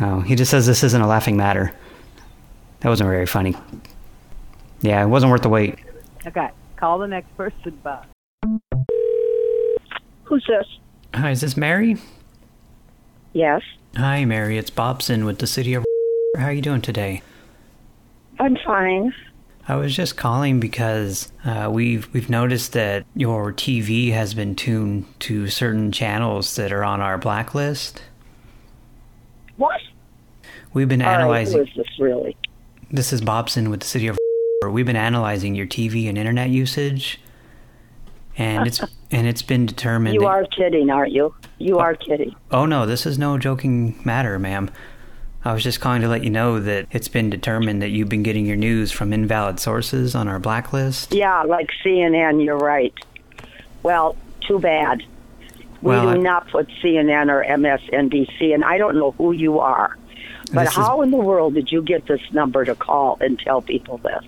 Oh, he just says this isn't a laughing matter. That wasn't very funny. Yeah, it wasn't worth the wait. Okay. Call the next person. Bye. Who's this? Hi, is this Mary? Yes, Hi, Mary. It's Bobson with the city of. How are you doing today? I'm fine. I was just calling because uh, we've we've noticed that your TV has been tuned to certain channels that are on our blacklist. What? We've been All right, analyzing. who is this really? This is Bobson with the city of. We've been analyzing your TV and internet usage, and it's and it's been determined. You are kidding, aren't you? You oh. are kidding. Oh no, this is no joking matter, ma'am. I was just calling to let you know that it's been determined that you've been getting your news from invalid sources on our blacklist. Yeah, like CNN, you're right. Well, too bad. We Well, do not put CNN or MSNBC, and I don't know who you are. But This is- how in the world did you get this number to call and tell people this?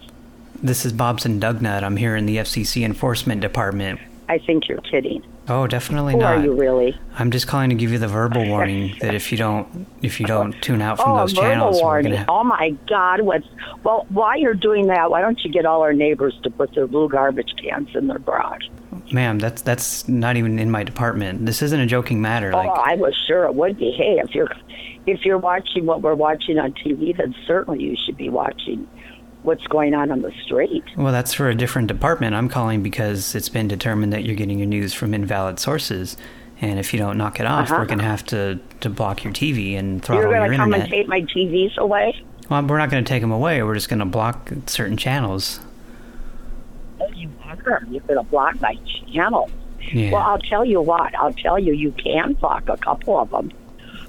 This is Bobson Dugnutt. I'm here in the FCC Enforcement Department. I think you're kidding. Oh, definitely Who not. are you really? I'm just calling to give you the verbal warning that if you don't if you don't tune out from oh, those verbal channels, warning. have, Oh my God! What's well? While you're doing that, why don't you get all our neighbors to put their blue garbage cans in their garage? ma'am. That's that's not even in my department. This isn't a joking matter. Like oh, I was sure it would be. Hey, if you're if you're watching what we're watching on TV, then certainly you should be watching what's going on on the street. Well, that's for a different department. I'm calling because it's been determined that you're getting your news from invalid sources. And if you don't knock it off, Uh-huh. we're going to have to, to block your TV and You're throttle going your to come internet. and take my TVs away? well, we're not going to take them away. We're just going to block certain channels. Oh, you are. You're going to block my channel. Yeah. Well, I'll tell you what. I'll tell you, you can block a couple of them.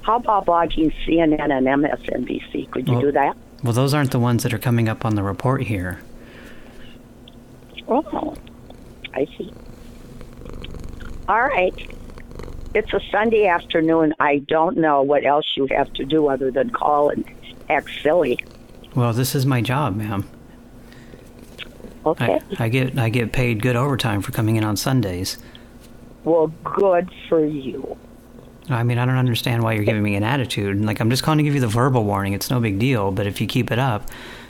How about blocking CNN and MSNBC? Could you Well- do that? Well, those aren't the ones that are coming up on the report here. Oh, I see. All right. It's a Sunday afternoon. I don't know what else you have to do other than call and act silly. Well, this is my job, ma'am. Okay. I, I get I get paid good overtime for coming in on Sundays. Well, good for you. I mean, I don't understand why you're giving me an attitude. Like, I'm just calling to give you the verbal warning. It's no big deal, but if you keep it up,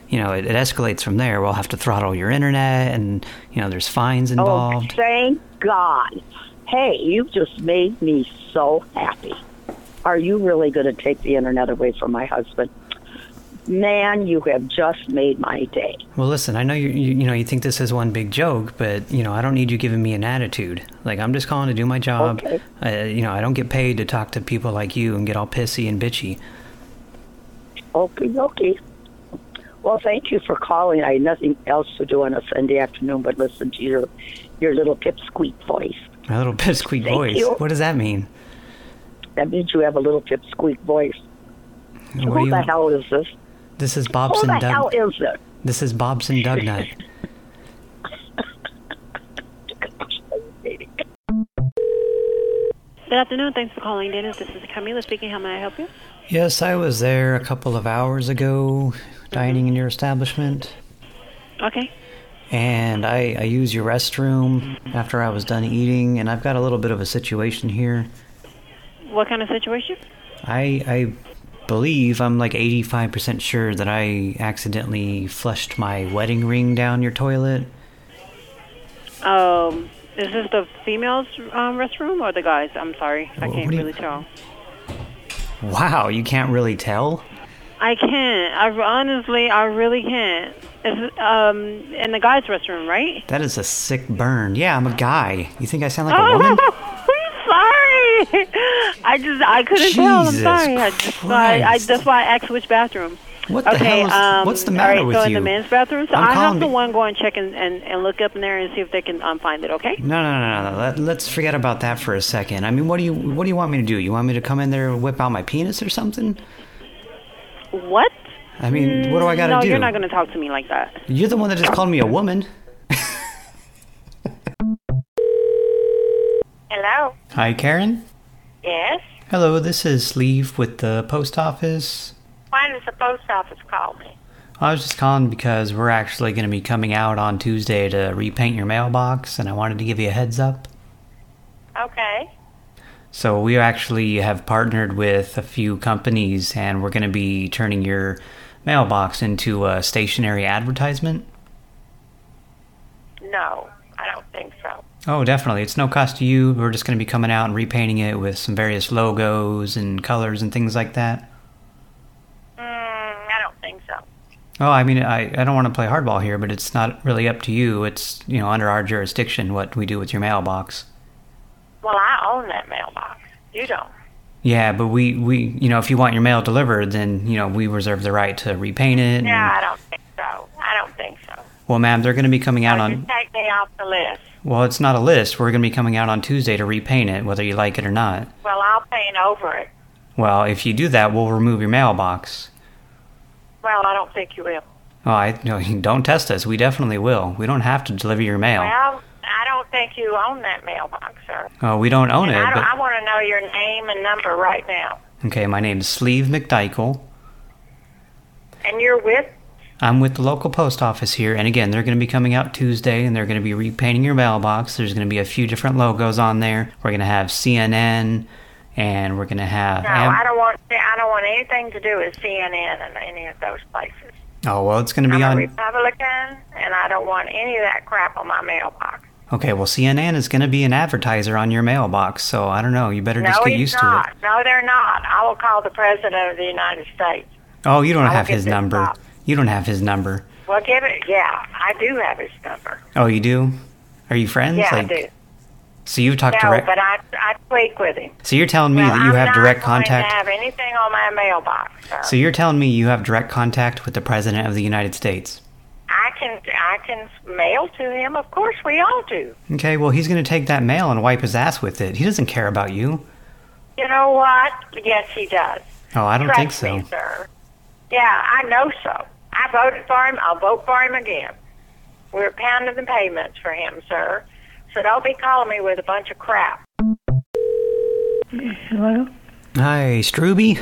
you know, it, it escalates from there. We'll have to throttle your internet, and you know, there's fines oh, involved. Oh, thank God. Hey, you just made me so happy. Are you really going to take the internet away from my husband? Man, you have just made my day. Well, listen, I know you, you you know you think this is one big joke, but you know I don't need you giving me an attitude. Like I'm just calling to do my job. Okay. Uh, you know I don't get paid to talk to people like you and get all pissy and bitchy. Okay, okay. Well, thank you for calling. I had nothing else to do on a Sunday afternoon but listen to your your little pipsqueak voice. My little pipsqueak Thank voice. you. What does that mean? That means you have a little pipsqueak voice. What Who the hell is this? This is Who Bobson the Doug. hell is this? This is Bobson Dugnutt. Good afternoon. Thanks for calling, Dennis. This is Camila speaking. How may I help you? yes, I was there a couple of hours ago, mm-hmm. dining in your establishment, Okay. and I I used your restroom after I was done eating, and I've got a little bit of a situation here. What kind of situation? I I believe I'm like 85% sure that I accidentally flushed my wedding ring down your toilet. Um, is this the females' um, restroom or the guys? I'm sorry, I can't really tell. Wow, you can't really tell? I can't. I honestly, I really can't. It's um in the guys' restroom, right? That is a sick burn. Yeah, I'm a guy. You think I sound like a oh, woman? Sorry. I just I couldn't tell. I'm Jesus sorry. I just I, I that's why I asked which bathroom. What the okay, hell is- um, what's the all matter right, with so in the men's bathroom, so I'm I have to one go and check and, and, and look up in there and see if they can um, find it. Okay. No, no, no, no. no. Let, let's forget about that for a second. I mean, what do you what do you want me to do? You want me to come in there and whip out my penis or something? What? I mean, what do I got to no, do? you're not going to talk to me like that. You're the one that just called me a woman. Hello. Hi, Karen. Yes. Hello, this is Sleve with the post office. Why does the post office call me? I was just calling because we're actually going to be coming out on Tuesday to repaint your mailbox, and I wanted to give you a heads up. Okay. So we actually have partnered with a few companies, and we're going to be turning your mailbox into a stationary advertisement. No, I don't think so. Oh, definitely. It's no cost to you. We're just going to be coming out and repainting it with some various logos and colors and things like that. Mm, I don't think so. Oh, I mean, I, I don't want to play hardball here, but it's not really up to you. It's, you know, under our jurisdiction what we do with your mailbox. Well, I own that mailbox. You don't. Yeah, but we, we, you know, if you want your mail delivered, then, you know, we reserve the right to repaint it. and- No, I don't think so. I don't think so. well, ma'am, they're going to be coming out on, take me off the list. Well, it's not a list. We're going to be coming out on Tuesday to repaint it, whether you like it or not. Well, I'll paint over it. Well, if you do that, we'll remove your mailbox. Well, I don't think you will. Oh, I, no, don't test us. We definitely will. We don't have to deliver your mail. Well, I don't think you own that mailbox, sir. Oh, we don't own and it, I. I want to know your name and number right now. Okay, my name is Sleve McDichael. And you're with? I'm with the local post office here, and again, they're going to be coming out Tuesday, and they're going to be repainting your mailbox. There's going to be a few different logos on there. We're going to have CNN, and we're going to have... No, I don't want. I don't want anything to do with CNN and any of those places. Oh, well, it's going to be on. I'm a on... Republican, and I don't want any of that crap on my mailbox. Okay, well, CNN is going to be an advertiser on your mailbox, so I don't know. You better just no, get used not. to it. No, they're not. I will call the president of the United States. Oh, you don't have his number. You don't have his number. Well, give it. Yeah, I do have his number. Oh, you do? Are you friends? yeah, like, I do. So you talk no, direct... but I I tweak with him. So you're telling me well, that you I'm have direct not going contact... to have anything on my mailbox, sir. So you're telling me you have direct contact with the President of the United States? I can I can mail to him. Of course, we all do. Okay, well, he's going to take that mail and wipe his ass with it. He doesn't care about you. You know what? Yes, he does. Oh, I don't Trust think so. me, sir. Yeah, I know so. I voted for him. I'll vote for him again. We're pounding the pavements for him, sir. So don't be calling me with a bunch of crap. Hello? Hi, Struby.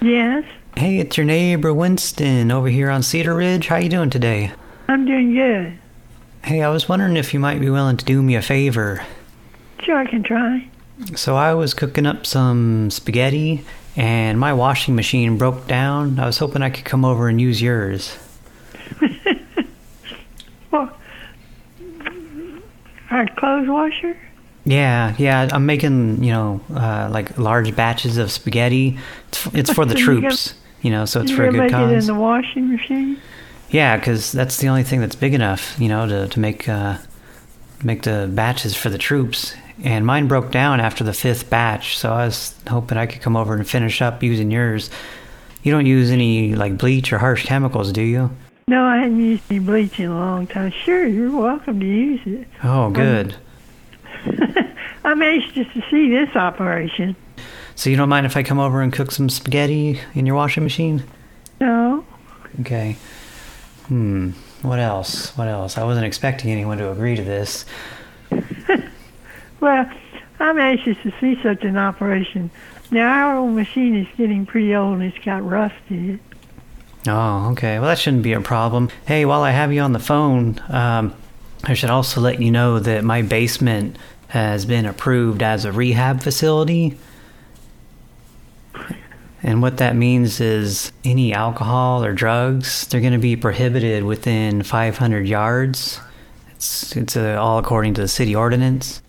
Yes, Hey, it's your neighbor Winston over here on Cedar Ridge. How you doing today? I'm doing good. Hey, I was wondering if you might be willing to do me a favor. Sure, I can try. So I was cooking up some spaghetti, and my washing machine broke down. I was hoping I could come over and use yours. well, Our clothes washer? Yeah, yeah, I'm making, you know, uh, like large batches of spaghetti. It's, it's for the troops. You know, so it's for a good make it in the washing machine? Yeah, because that's the only thing that's big enough, you know, to to make uh, make the batches for the troops. And mine broke down after the fifth batch, so I was hoping I could come over and finish up using yours. You don't use any like bleach or harsh chemicals, do you? No, I haven't used any bleach in a long time. Sure, you're welcome to use it. Oh, good. I'm anxious to see this operation. So you don't mind if I come over and cook some spaghetti in your washing machine? No. Okay. Hmm. What else? What else? I wasn't expecting anyone to agree to this. Well, I'm anxious to see such an operation. Now, our old machine is getting pretty old and it's got rust in it. Oh, okay. Well, that shouldn't be a problem. Hey, while I have you on the phone, um, I should also let you know that my basement has been approved as a rehab facility. And what that means is any alcohol or drugs, they're going to be prohibited within 500 yards. It's it's uh, all according to the city ordinance.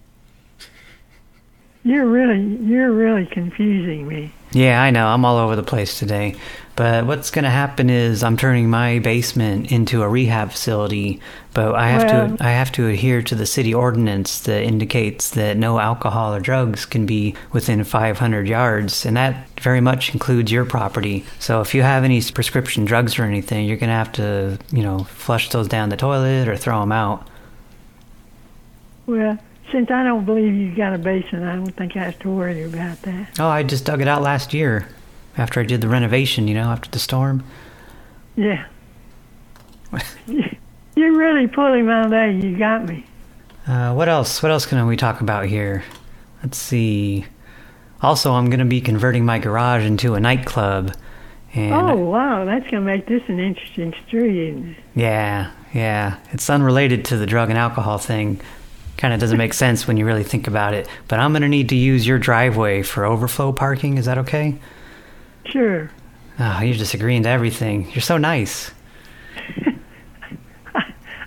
You're really, you're really confusing me. Yeah, I know. I'm all over the place today. But what's going to happen is I'm turning my basement into a rehab facility, but I have Well- to I have to adhere to the city ordinance that indicates that no alcohol or drugs can be within 500 yards, and that very much includes your property. So if you have any prescription drugs or anything, you're going to have to, you know, flush those down the toilet or throw them out. Well, since I don't believe you've got a basement, I don't think I have to worry about that. Oh, I just dug it out last year after I did the renovation, you know, after the storm. Yeah. You're really pulling my leg. You got me. Uh, what else? What else can we talk about here? Let's see. Also, I'm going to be converting my garage into a nightclub. And oh, wow. That's going to make this an interesting street, isn't it? yeah, yeah. It's unrelated to the drug and alcohol thing. Kind of doesn't make sense when you really think about it. But I'm going to need to use your driveway for overflow parking. Is that okay? Sure. Oh, you're just agreeing to everything. You're so nice.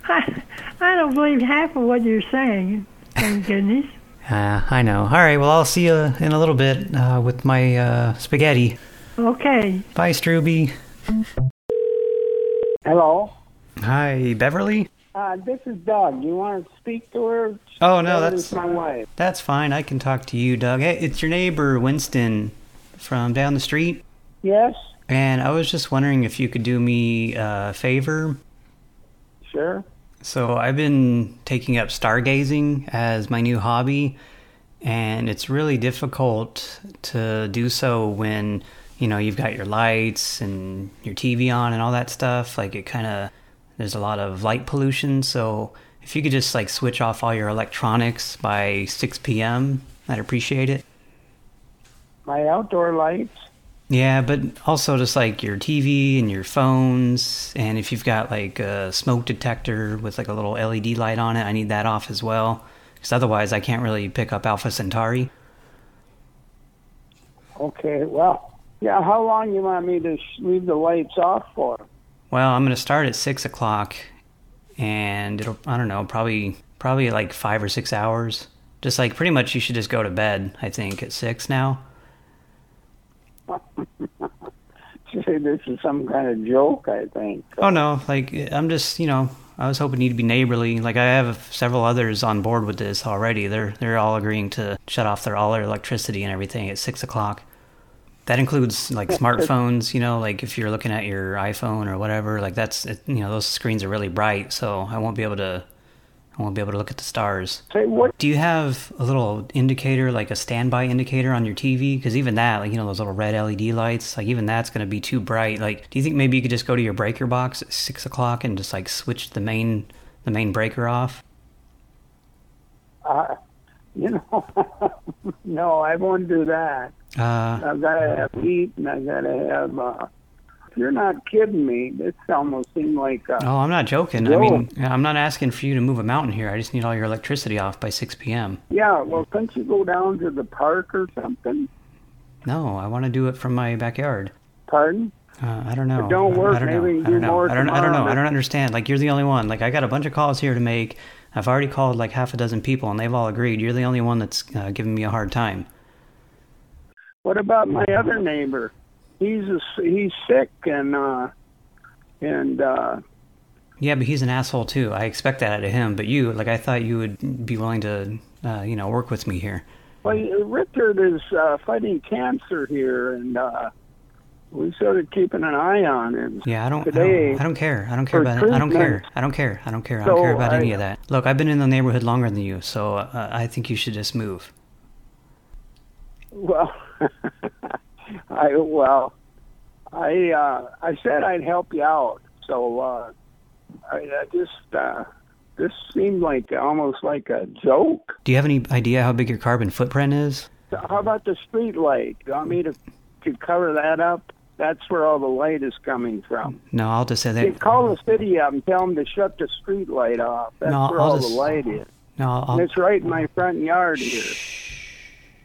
I, I don't believe half of what you're saying. Thank goodness. Uh, I know. All right, well, I'll see you in a little bit uh, with my uh, spaghetti. Okay. Bye, Struby. Hello. Hi, Beverly. Uh, this is Doug. You want to speak to her? Oh, no, That that's my wife. That's fine. I can talk to you, Doug. Hey, it's your neighbor, Winston, from down the street. Yes. And I was just wondering if you could do me a favor. Sure. So I've been taking up stargazing as my new hobby, and it's really difficult to do so when you know you've got your lights and your TV on and all that stuff. Like it kind of there's a lot of light pollution. So if you could just like switch off all your electronics by 6 p.m., I'd appreciate it. My outdoor lights. Yeah, but also just like your TV and your phones, and if you've got like a smoke detector with like a little LED light on it, I need that off as well. Because otherwise, I can't really pick up Alpha Centauri. Okay. Well, yeah. How long you want me to leave the lights off for? Well, I'm gonna start at six o'clock, and it'll I don't know probably probably like five or six hours. Just like pretty much, you should just go to bed. I think at six now. This is some kind of joke. I think. Oh no, like I'm just you know I was hoping you'd be neighborly. Like I have several others on board with this already. They're they're all agreeing to shut off their all their electricity and everything at six o'clock. That includes like smartphones. You know, like if you're looking at your iPhone or whatever, like that's it, you know those screens are really bright, so I won't be able to I won't be able to look at the stars. Say what? Do you have a little indicator, like a standby indicator on your TV? Because even that, like you know, those little red LED lights, like even that's going to be too bright. Like, do you think maybe you could just go to your breaker box at six o'clock and just like switch the main the main breaker off? Uh, you know, no, I won't do that. Uh, I've got to have heat, and I've got to have. Uh, you're not kidding me, this almost seemed like. Uh, oh, I'm not joking. I mean, I'm not asking for you to move a mountain here. I just need all your electricity off by six p.m. Yeah, well, couldn't you go down to the park or something? No, I want to do it from my backyard. Pardon? Uh, I don't know. It don't work. I don't Maybe know. we I don't know. more I don't. I don't know. I don't understand. Like you're the only one. Like I got a bunch of calls here to make. I've already called like half a dozen people, and they've all agreed. You're the only one that's uh, giving me a hard time. What about my other neighbor? he's a, he's sick and uh, and uh, Yeah, but he's an asshole too. I expect that out of him. But you, like, I thought you would be willing to, uh, you know, work with me here. well, Richard is uh, fighting cancer here, and uh, we started keeping an eye on him. Yeah, I don't. today. I don't, I don't care. I don't care about it. I don't care. I don't care. I don't care. I don't So care about any of that. Look, I've been in the neighborhood longer than you, so uh, I think you should just move. Well, I well, I uh, I said I'd help you out. So uh, I, I just uh, this seemed like almost like a joke. Do you have any idea how big your carbon footprint is? How about the street light? Do you want me to to cover that up? That's where all the light is coming from. No, I'll just say that. You call the city up and tell them to shut the street light off. That's No, where I'll all just- the light is. No, I'll, And it's right in my front yard here.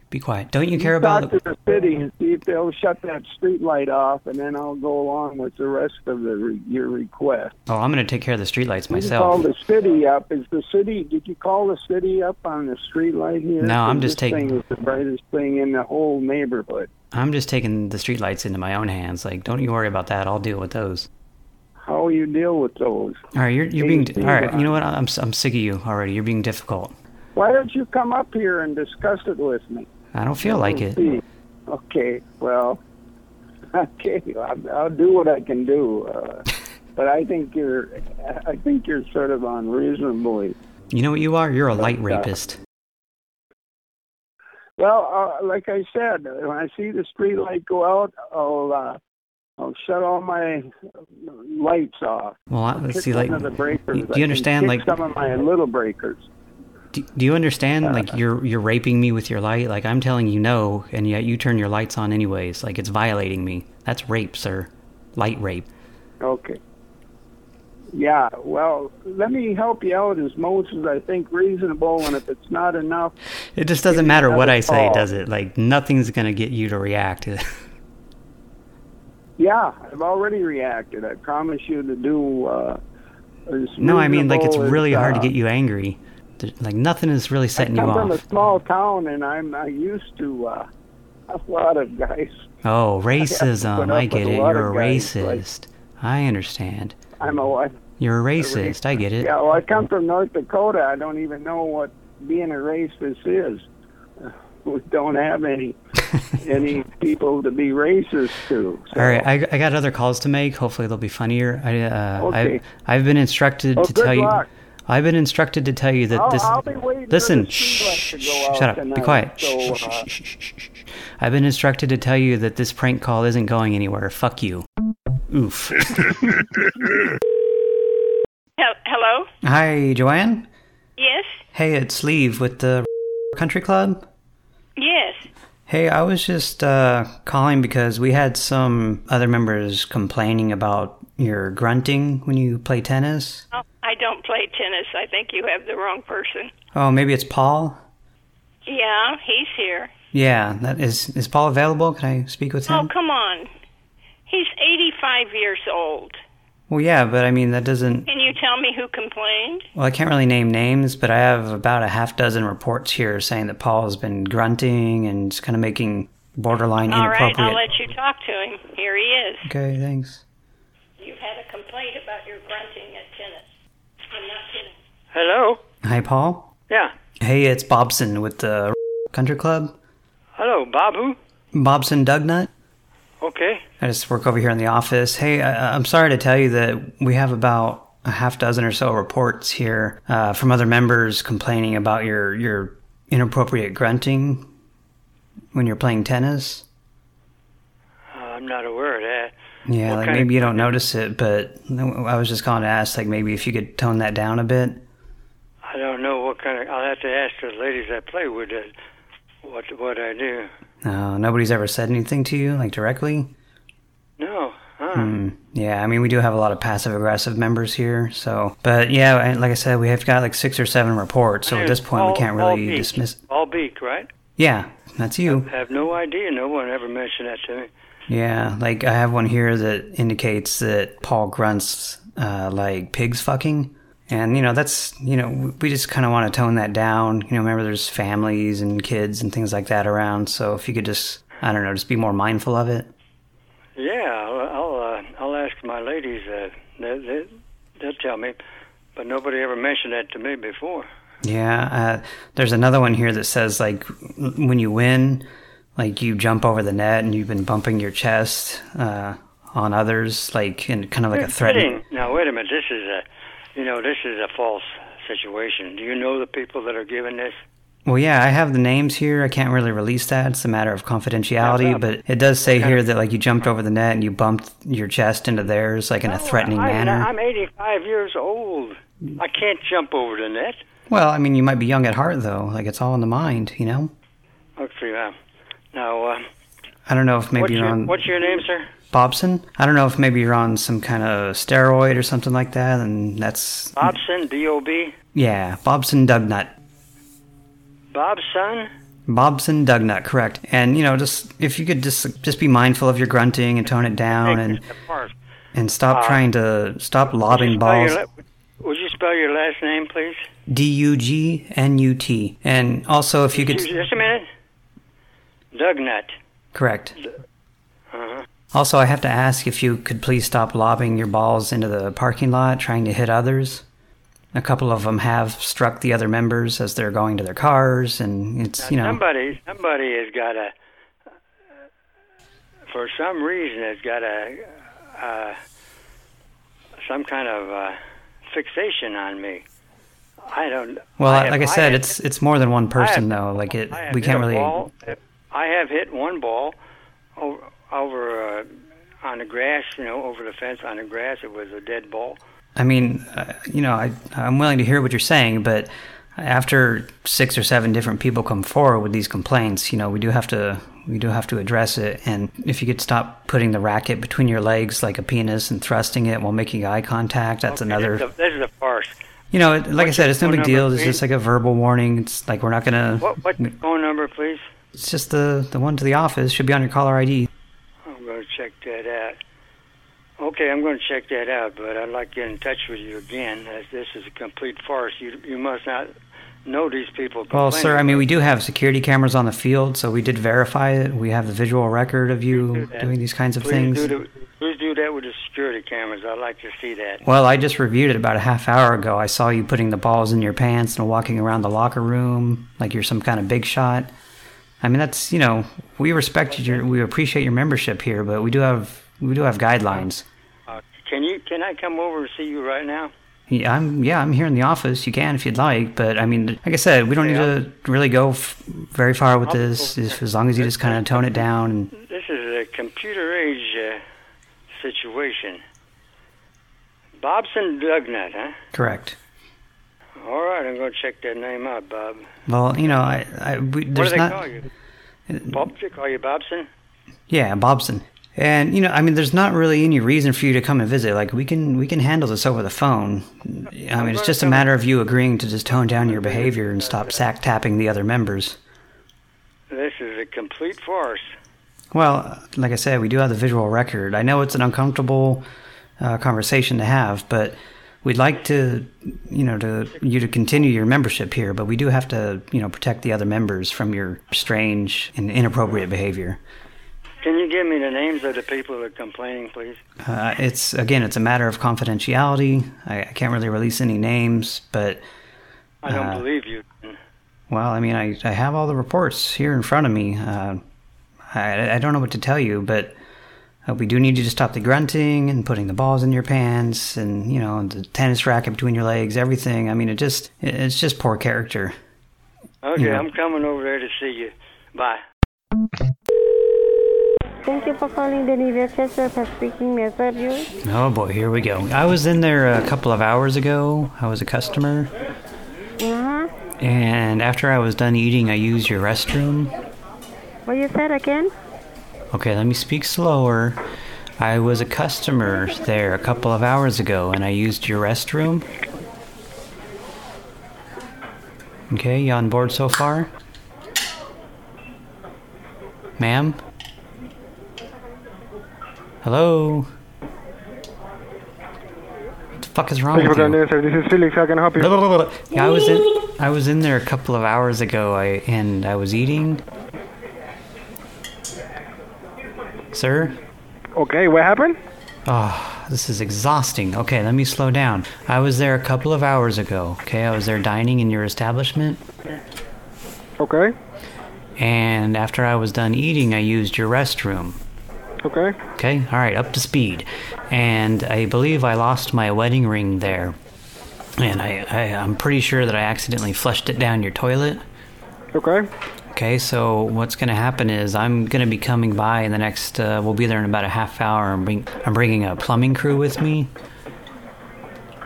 Be quiet. Don't you care about? talk to the city and see if they'll shut that street light off, and then I'll go along with the rest of the re- your request. Oh, I'm going to take care of the streetlights You call the city up. Is the city? Did you call the city up on the street light here? No, I'm just this taking- thing is the brightest thing in the whole neighborhood. I'm just taking the streetlights into my own hands. Like, don't you worry about that. I'll deal with those. How will you deal with those? All right, you're you're being all right. You know what? I'm I'm sick of you already. You're being difficult. Why don't you come up here and discuss it with me? I don't feel like it. See. Okay, well, okay, I'll, I'll do what I can do. Uh, but I think you're, I think you're sort of unreasonably. You know what you are? You're a light rapist. Well, uh, like I said, when I see the street light go out, I'll, uh, I'll shut all my lights off. Well, I- let's see, like, do you I understand, like- some of my little breakers? Do, do you understand? Uh, Like you're you're raping me with your light. Like I'm telling you no, and yet you turn your lights on anyways. Like it's violating me. That's rape, sir. Light rape. Okay. Yeah, well, let me help you out as much as I think reasonable, and if it's not enough, It just doesn't matter what I say, call. does it? Like nothing's gonna get you to react. yeah, I've already reacted. I promise you to do. Uh, no, I mean like it's really hard to uh, get you angry. There- Like nothing is really setting off. I you come from off. a small town, and I'm not used to uh, a lot of guys. Oh, racism. up I get it. You're a guys, like- racist. I understand. I'm a what? You're a racist. I get it. Yeah, well, I come from North Dakota. I don't even know what being a racist is. We don't have any any people to be racist to. So. All right, I, I got other calls to make. Hopefully they'll be funnier. I, uh, Okay. I've, I've been instructed Oh, to tell luck. you. I've been instructed to tell you that I'll, this. I'll listen, shh, the streetlight to go out shut up. Be quiet. So, Shh, uh, shh, shh, shh, shh, shh. I've been instructed to tell you that this prank call isn't going anywhere. Fuck you. Oof. Hello? Hi, Joanne. Yes? Hey, it's Sleve with the Country Club. Yes. Hey, I was just uh, calling because we had some other members complaining about your grunting when you play tennis. Oh, I don't play tennis. I think you have the wrong person. Oh, maybe it's Paul. Yeah, he's here. Yeah, that is is Paul available? Can I speak with him? Oh, come on. He's 85 years old. Well, yeah, but I mean that doesn't. Can you tell me who complained? Well, I can't really name names, but I have about a half dozen reports here saying that Paul has been grunting and just kind of making borderline All right, inappropriate. I'll let you talk to him. Here he is. Okay, thanks. You've had a complaint about your grunting at tennis. I'm not kidding. Hello? Hi, Paul. Yeah. Hey, it's Bobson with the Country Club. Hello, Bob who? Bobson Dugnutt. Okay. I just work over here in the office. Hey, I, I'm sorry to tell you that we have about a half dozen or so reports here uh, from other members complaining about your your inappropriate grunting when you're playing tennis. Uh, I'm not aware of that. Yeah, What like maybe you don't notice it, but I was just calling to ask, like maybe if you could tone that down a bit. I don't know what kind of. I'll have to ask the ladies I play with uh, what what I do. Uh, nobody's ever said anything to you, like directly. No. Huh. Hmm. Yeah, I mean, we do have a lot of passive aggressive members here, so. But yeah, like I said, we have got like six or seven reports, so at this point, Paul- we can't really Beak. dismiss. All Beak, right? Yeah, that's you. I have no idea. No one ever mentioned that to me. Yeah, like I have one here that indicates that Paul grunts uh, like pigs fucking. And, you know, that's, you know, we just kind of want to tone that down. You know, remember there's families and kids and things like that around. So if you could just, I don't know, just be more mindful of it. Yeah, I'll I'll, uh, I'll ask my ladies. Uh, they, they, they'll tell me, but nobody ever mentioned that to me before. Yeah, uh, there's another one here that says like when you win, like you jump over the net and you've been bumping your chest uh, on others, like in kind of like a You're threatening. kidding. Now wait a minute. This is a, you know, this is a false situation. Do you know the people that are giving this? Well, yeah, I have the names here. I can't really release that. It's a matter of confidentiality, but it does say here that like you jumped over the net and you bumped your chest into theirs, like in a threatening I, manner. I'm 85 years old. I can't jump over the net. Well, I mean, you might be young at heart though. Like it's all in the mind, you know. Okay, uh, now, uh, I don't know if maybe what's, you're your, on what's your name, sir? Bobson. I don't know if maybe you're on some kind of steroid or something like that, and that's Bobson, B-O-B? yeah, Bobson Dugnutt. Bobson? Bobson Dugnutt, correct. And you know, just if you could just just be mindful of your grunting and tone it down, and and stop Uh, trying to stop lobbing balls. would you spell your last name, please? D U G N U T. And also, if you could, Just a minute. Dugnutt. correct. Uh-huh. Also, I have to ask if you could please stop lobbing your balls into the parking lot, trying to hit others. A couple of them have struck the other members as they're going to their cars, and it's you know. Somebody, somebody has got a, for some reason, has got a, uh, some kind of uh, fixation on me. I don't. Well, I have- like I said, have- it's it's more than one person have- though. Like it, I have we hit can't really. Ball. I have hit one ball over, over uh, on the grass. You know, over the fence on the grass. It was a dead ball. I mean, uh, you know, I I'm willing to hear what you're saying, but after six or seven different people come forward with these complaints, you know, we do have to we do have to address it. And if you could stop putting the racket between your legs like a penis and thrusting it while making eye contact, that's another. This is a, this is a farce. You know, it- like I said, it's no big deal. It's just like a verbal warning. It's like we're not gonna. What, what's your phone number, please? It's just the the one to the office should be on your caller ID. Going to check that out. Okay, I'm going to check that out, but I'd like to get in touch with you again, as this is a complete farce. You you must not know these people. Well, sir, I mean, we do have security cameras on the field, so we did verify it. We have the visual record of you that. doing these kinds of please things. Do the, please do that with the security cameras. I'd like to see that. Well, I just reviewed it about a half hour ago. I saw you putting the balls in your pants and walking around the locker room like you're some kind of big shot. I mean, that's you know, we respect your, we appreciate your membership here, but we do have we do have guidelines. Uh, can you? Can I come over and see you right now? Yeah, I'm yeah, I'm here in the office. You can if you'd like, but I mean, like I said, we don't need to really go f- very far with this. As long as you just kind of tone it down. And, This is a computer age uh, situation. Bobson Dugnutt, huh? correct. All right, I'm going to check that name out, Bob. Well, you know, I, I we, What do there's they not. call you? Bob, they call you Bobson? Yeah, Bobson. And you know, I mean, there's not really any reason for you to come and visit. Like we can we can handle this over the phone. I mean, it's just a matter of you agreeing to just tone down your behavior and stop sack tapping the other members. This is a complete farce. Well, like I said, we do have the visual record. I know it's an uncomfortable uh, conversation to have, but we'd like to, you know, to you to continue your membership here. But we do have to, you know, protect the other members from your strange and inappropriate behavior. Can you give me the names of the people that are complaining, please? Uh, it's again, it's a matter of confidentiality. I, I can't really release any names, but I don't Uh, believe you. well, I mean, I, I have all the reports here in front of me. Uh, I, I don't know what to tell you, but uh, we do need you to stop the grunting and putting the balls in your pants, and you know, the tennis racket between your legs, everything. I mean, it just, it's just poor character. Okay, Yeah. I'm coming over there to see you. Bye. Thank you for calling the Nivea Chester for speaking. May I serve you? Oh boy, here we go. I was in there a couple of hours ago. I was a customer. Uh-huh. And after I was done eating, I used your restroom. What you said again? Okay, let me speak slower. I was a customer there a couple of hours ago and I used your restroom. Okay, you on board so far? Ma'am? Hello? What the fuck is wrong Thank with you? sir. This is Felix. How can I help you? Yeah, I was in I was in there a couple of hours ago I and I was eating. Sir? Okay, what happened? Oh, this is exhausting. Okay, let me slow down. I was there a couple of hours ago. Okay, I was there dining in your establishment. Okay. And after I was done eating, I used your restroom. Okay. Okay, all right, up to speed. And I believe I lost my wedding ring there. And I, I, I'm pretty sure that I accidentally flushed it down your toilet. Okay. Okay, so what's going to happen is I'm going to be coming by in the next. Uh, we'll be there in about a half hour. I'm, bring, I'm bringing a plumbing crew with me,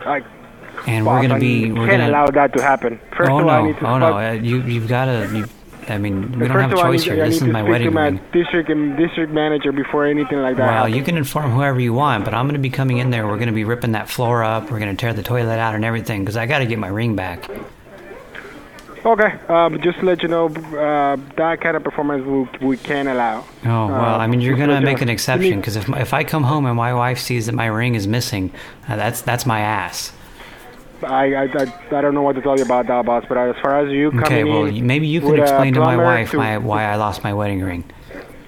I, and we're going to be. We're can't going allow that to happen. First oh of no! I need to oh no! Uh, you you've got to. You, I mean, we don't have a all, choice here. This is my wedding to my ring. district and district manager before anything like that. Well, happens. you can inform whoever you want, but I'm going to be coming in there. We're going to be ripping that floor up. We're going to tear the toilet out and everything because I got to get my ring back. Okay, um, just to let you know, uh, that kind of performance we, we can't allow. Oh well, I mean, you're gonna make an exception because if if I come home and my wife sees that my ring is missing, uh, that's that's my ass. I, I, I, I don't know what to tell you about that, boss. But as far as you coming Okay, well, in, maybe you can a explain to my wife to- my why I lost my wedding ring.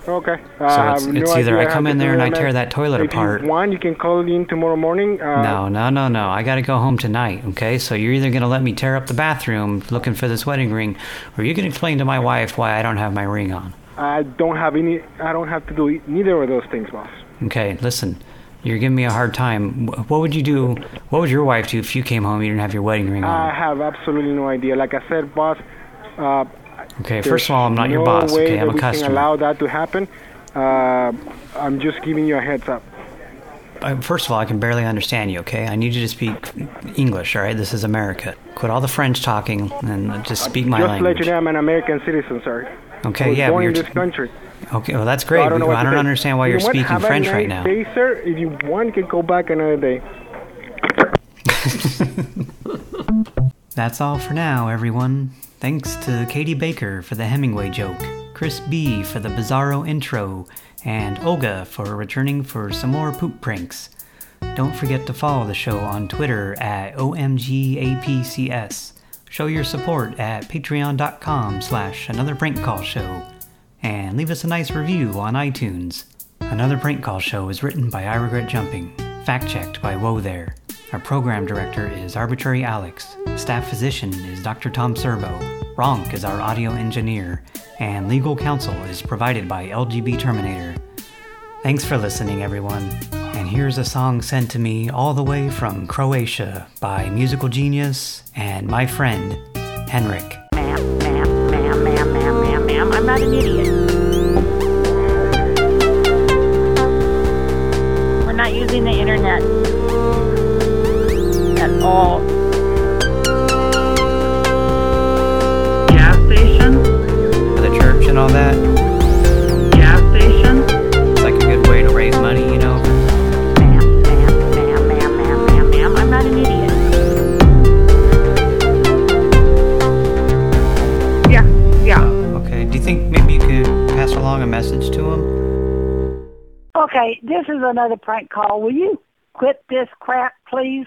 Okay. So Uh, it's, it's no either I come in there and I tear that toilet if apart. you want, you can call in tomorrow morning. Uh, No, no, no, no. I got to go home tonight. Okay, so you're either gonna let me tear up the bathroom looking for this wedding ring, or you can explain to my wife why I don't have my ring on. I don't have any. I don't have to do neither of those things, boss. Okay, listen. You're giving me a hard time. What would you do? What would your wife do if you came home and you didn't have your wedding ring on? I have absolutely no idea. Like I said, boss. Uh, Okay, there's first of all, I'm not your boss. Okay, I'm a we customer. can allow that to happen. Uh, I'm just giving you a heads up. Uh, First of all, I can barely understand you, okay? I need you to speak English, all right? This is America. Quit all the French talking and just speak my just language. to let you know, I'm an American citizen, sir. Okay, I was yeah, born in this country. Okay, well, that's So great. I don't, know but what I don't understand why You what? speaking Have French right now. Day, sir. If you want, you can go back another day. That's all for now, everyone. Thanks to Katie Baker for the Hemingway joke, Chris B for the bizarro intro, and Olga for returning for some more poop pranks. Don't forget to follow the show on Twitter at OMGAPCS. Show your support at patreon.com slash another prank call show. And leave us a nice review on iTunes. Another Prank Call Show is written by I Regret Jumping, fact checked by Woe There. Our program director is Arbitrary Alex. Staff physician is Dr. Tom Servo. Ronk is our audio engineer. And legal counsel is provided by LGB Terminator. Thanks for listening, everyone. And here's a song sent to me all the way from Croatia by musical genius and my friend, Henrik. Ma'am, ma'am, ma'am, ma'am, ma'am, ma'am, I'm not an idiot. We're not using the internet all. Gas station? For the church and all that. Gas station? It's like a good way to raise money, you know? Ma'am, ma'am, ma'am, ma'am, ma'am, I'm not an idiot. Yeah, yeah. Okay, do you think maybe you could pass along a message to him? Okay, this is another prank call. Will you quit this crap, please?